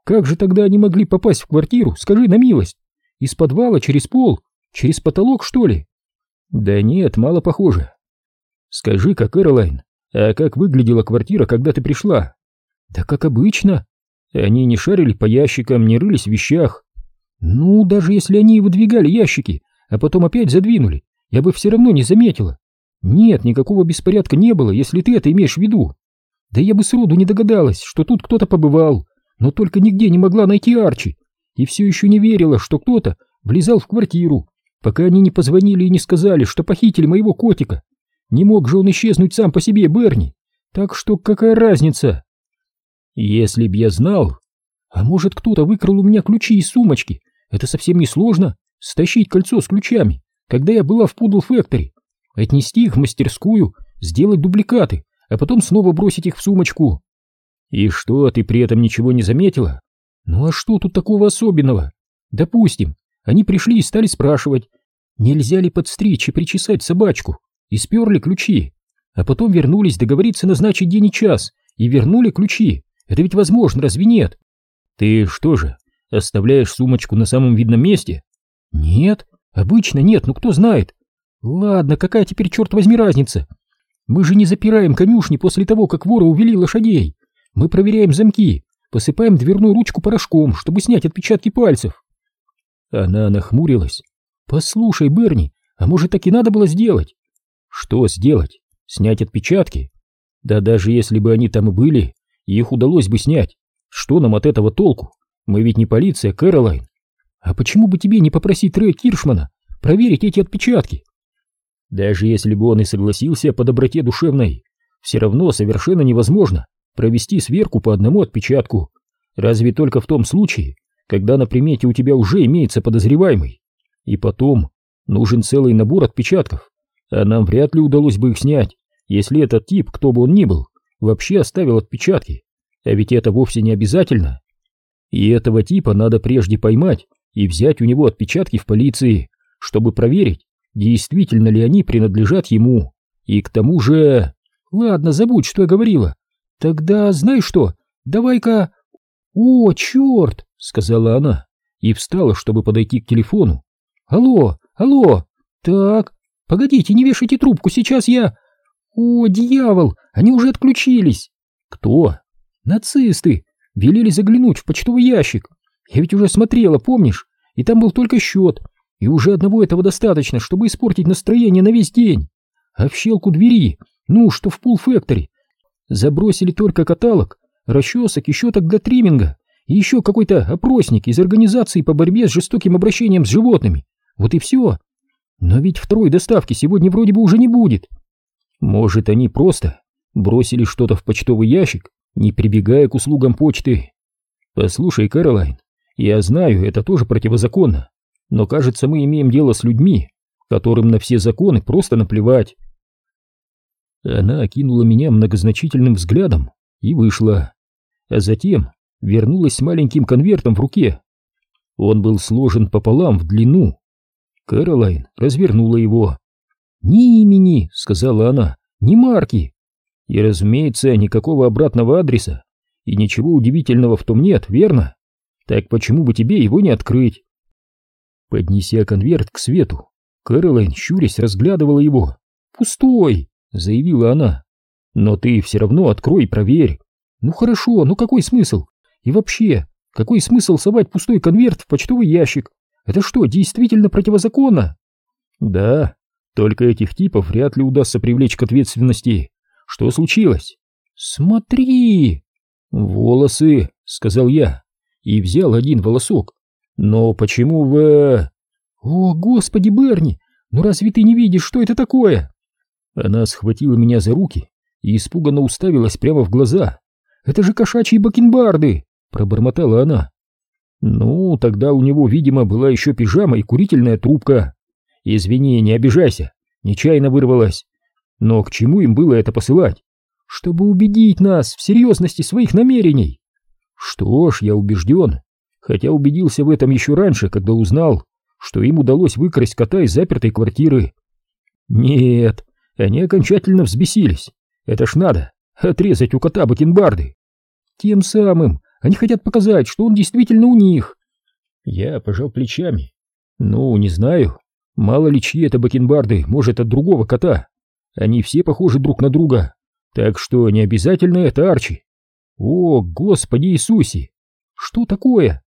Как же тогда они могли попасть в квартиру, скажи на милость? Из подвала через пол? Через потолок, что ли? Да нет, мало похоже. скажи как Кэролайн, а как выглядела квартира, когда ты пришла? Да как обычно. Они не шарили по ящикам, не рылись в вещах. Ну, даже если они и выдвигали ящики, а потом опять задвинули, я бы все равно не заметила. Нет, никакого беспорядка не было, если ты это имеешь в виду. Да я бы сроду не догадалась, что тут кто-то побывал, но только нигде не могла найти Арчи, и все еще не верила, что кто-то влезал в квартиру, пока они не позвонили и не сказали, что похитили моего котика. Не мог же он исчезнуть сам по себе, Берни. Так что какая разница? Если б я знал... А может, кто-то выкрал у меня ключи из сумочки? Это совсем не сложно. Стащить кольцо с ключами, когда я была в Пудл Фэктори. Отнести их в мастерскую, сделать дубликаты, а потом снова бросить их в сумочку. И что, ты при этом ничего не заметила? Ну а что тут такого особенного? Допустим, они пришли и стали спрашивать, нельзя ли подстричь и причесать собачку, и сперли ключи, а потом вернулись договориться назначить день и час, и вернули ключи. Это ведь возможно, разве нет? Ты что же, оставляешь сумочку на самом видном месте, Нет, обычно нет, ну кто знает. Ладно, какая теперь, черт возьми, разница? Мы же не запираем конюшни после того, как вора увели лошадей. Мы проверяем замки, посыпаем дверную ручку порошком, чтобы снять отпечатки пальцев. Она нахмурилась. Послушай, Берни, а может так и надо было сделать? Что сделать? Снять отпечатки? Да даже если бы они там и были, их удалось бы снять. Что нам от этого толку? Мы ведь не полиция, Кэролайн. А почему бы тебе не попросить Рэя Киршмана проверить эти отпечатки? Даже если бы он и согласился по доброте душевной, все равно совершенно невозможно провести сверку по одному отпечатку. Разве только в том случае, когда на примете у тебя уже имеется подозреваемый. И потом нужен целый набор отпечатков, а нам вряд ли удалось бы их снять, если этот тип, кто бы он ни был, вообще оставил отпечатки. А ведь это вовсе не обязательно. И этого типа надо прежде поймать и взять у него отпечатки в полиции, чтобы проверить, действительно ли они принадлежат ему. И к тому же... Ладно, забудь, что я говорила. Тогда знаешь что, давай-ка... О, черт, сказала она и встала, чтобы подойти к телефону. Алло, алло, так, погодите, не вешайте трубку, сейчас я... О, дьявол, они уже отключились. Кто? Нацисты. Велели заглянуть в почтовый ящик. Я ведь уже смотрела, помнишь? И там был только счет. И уже одного этого достаточно, чтобы испортить настроение на весь день. А в щелку двери, ну, что в Фэктори, забросили только каталог, расчесок и щеток для тримминга и еще какой-то опросник из организации по борьбе с жестоким обращением с животными. Вот и все. Но ведь второй доставки сегодня вроде бы уже не будет. Может, они просто бросили что-то в почтовый ящик, не прибегая к услугам почты. Послушай, Каролайн, я знаю, это тоже противозаконно, но кажется, мы имеем дело с людьми, которым на все законы просто наплевать. Она окинула меня многозначительным взглядом и вышла, а затем вернулась с маленьким конвертом в руке. Он был сложен пополам в длину. Кэролайн развернула его. «Ни имени», — сказала она, — «ни марки». И, разумеется, никакого обратного адреса. И ничего удивительного в том нет, верно? Так почему бы тебе его не открыть? Поднеся конверт к свету, Кэролайн, щурясь, разглядывала его. «Пустой!» — заявила она. «Но ты все равно открой и проверь». «Ну хорошо, ну какой смысл? И вообще, какой смысл совать пустой конверт в почтовый ящик? Это что, действительно противозаконно? Да, только этих типов вряд ли удастся привлечь к ответственности. Что случилось? Смотри! Волосы, сказал я, и взял один волосок. Но почему в... О, господи, Берни, ну разве ты не видишь, что это такое? Она схватила меня за руки и испуганно уставилась прямо в глаза. Это же кошачьи бакенбарды! пробормотала она. Ну, тогда у него, видимо, была еще пижама и курительная трубка. Извини, не обижайся, нечаянно вырвалась. Но к чему им было это посылать? Чтобы убедить нас в серьезности своих намерений. Что ж, я убежден, хотя убедился в этом еще раньше, когда узнал, что им удалось выкрасть кота из запертой квартиры. Нет, они окончательно взбесились. Это ж надо, отрезать у кота бакенбарды. Тем самым они хотят показать, что он действительно у них. Я пожал плечами. Ну, не знаю. Мало ли чьи это бакенбарды, может, от другого кота. Они все похожи друг на друга. Так что не обязательно это Арчи. О, Господи Иисусе! Что такое?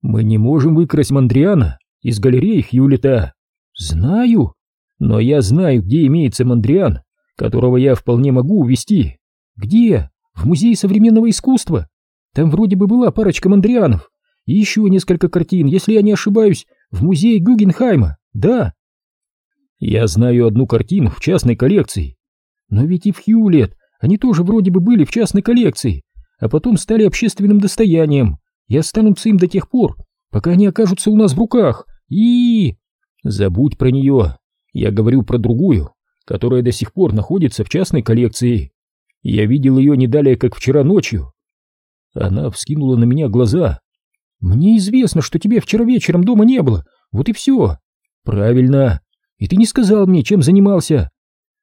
Мы не можем выкрасть Мандриана из галереи Хьюлита. Знаю. Но я знаю, где имеется Мандриан, которого я вполне могу увезти. Где? В музее современного искусства. Там вроде бы была парочка мандрианов. И еще несколько картин, если я не ошибаюсь, в музее Гугенхайма. Да. Я знаю одну картину в частной коллекции. Но ведь и в Хьюлет они тоже вроде бы были в частной коллекции, а потом стали общественным достоянием и останутся им до тех пор, пока они окажутся у нас в руках. И... Забудь про нее. Я говорю про другую, которая до сих пор находится в частной коллекции. Я видел ее не далее, как вчера ночью. Она вскинула на меня глаза. «Мне известно, что тебе вчера вечером дома не было. Вот и все». «Правильно. И ты не сказал мне, чем занимался».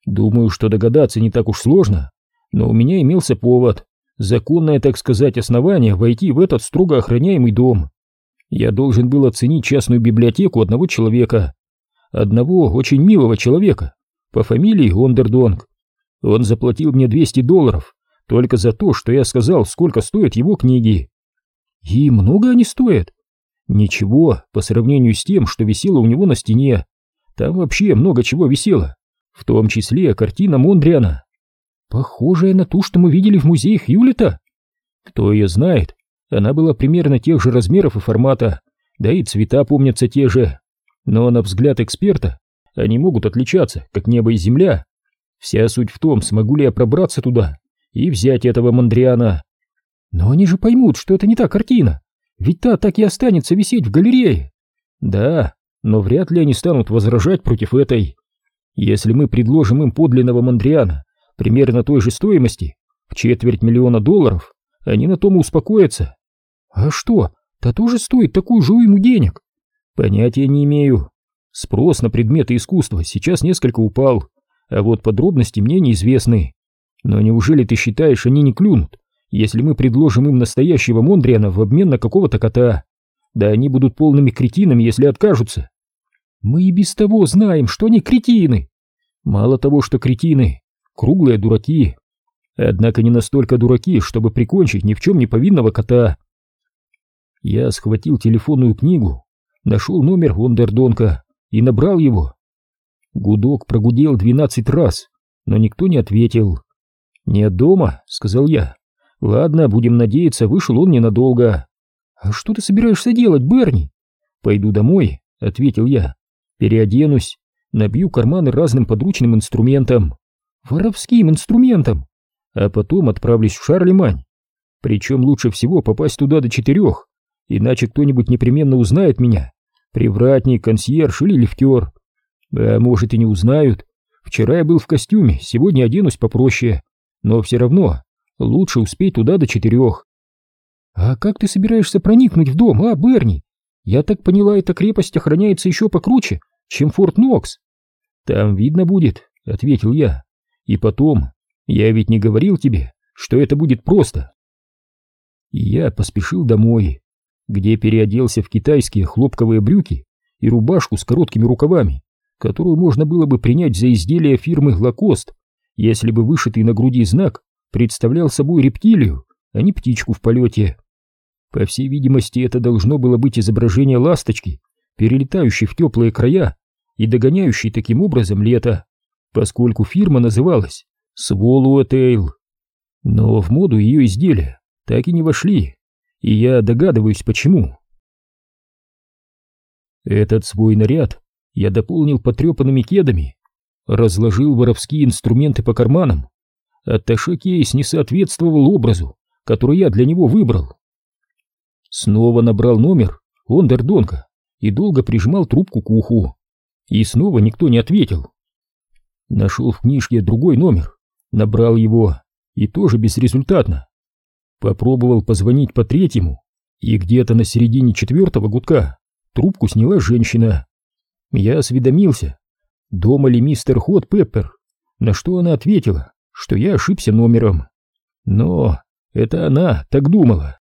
«Думаю, что догадаться не так уж сложно. Но у меня имелся повод. Законное, так сказать, основание войти в этот строго охраняемый дом. Я должен был оценить частную библиотеку одного человека. Одного очень милого человека по фамилии Ондердонг. Он заплатил мне 200 долларов только за то, что я сказал, сколько стоят его книги. И много они стоят? Ничего, по сравнению с тем, что висело у него на стене. Там вообще много чего висело, в том числе картина Мондриана. Похожая на ту, что мы видели в музее Хьюлита. Кто ее знает, она была примерно тех же размеров и формата, да и цвета помнятся те же. Но на взгляд эксперта они могут отличаться, как небо и земля. Вся суть в том, смогу ли я пробраться туда и взять этого Мондриана. Но они же поймут, что это не та картина, ведь та так и останется висеть в галерее. Да, но вряд ли они станут возражать против этой. Если мы предложим им подлинного Мондриана примерно той же стоимости, в четверть миллиона долларов, они на том и успокоятся. А что, та тоже стоит такую же ему денег? Понятия не имею. Спрос на предметы искусства сейчас несколько упал, а вот подробности мне неизвестны. Но неужели ты считаешь, они не клюнут, если мы предложим им настоящего Мондриана в обмен на какого-то кота? Да они будут полными кретинами, если откажутся. Мы и без того знаем, что они кретины. Мало того, что кретины, круглые дураки. Однако не настолько дураки, чтобы прикончить ни в чем не повинного кота. Я схватил телефонную книгу, нашел номер Вондердонка и набрал его. Гудок прогудел двенадцать раз, но никто не ответил. «Нет дома», — сказал я. «Ладно, будем надеяться, вышел он ненадолго». «А что ты собираешься делать, Берни?» «Пойду домой», — ответил я. «Переоденусь, набью карманы разным подручным инструментом». «Воровским инструментом?» «А потом отправлюсь в Шарлемань. Причем лучше всего попасть туда до четырех, иначе кто-нибудь непременно узнает меня. Привратник, консьерж или лифтер. А может и не узнают. Вчера я был в костюме, сегодня оденусь попроще. Но все равно лучше успеть туда до четырех. А как ты собираешься проникнуть в дом, а, Берни? Я так поняла, эта крепость охраняется еще покруче, чем Форт Нокс. Там видно будет, ответил я. И потом, я ведь не говорил тебе, что это будет просто. я поспешил домой, где переоделся в китайские хлопковые брюки и рубашку с короткими рукавами, которую можно было бы принять за изделие фирмы Лакост, если бы вышитый на груди знак представлял собой рептилию, а не птичку в полете. По всей видимости, это должно было быть изображение ласточки, перелетающей в теплые края и догоняющей таким образом лето, поскольку фирма называлась Сволуэтейл. Но в моду ее изделия так и не вошли, и я догадываюсь почему. Этот свой наряд я дополнил потрепанными кедами, разложил воровские инструменты по карманам. Атташе-кейс не соответствовал образу, который я для него выбрал. Снова набрал номер Ондердонка и долго прижимал трубку к уху. И снова никто не ответил. Нашел в книжке другой номер, набрал его, и тоже безрезультатно. Попробовал позвонить по третьему, и где-то на середине четвертого гудка трубку сняла женщина. Я осведомился, дома ли мистер Хот Пеппер, на что она ответила, что я ошибся номером. Но это она так думала.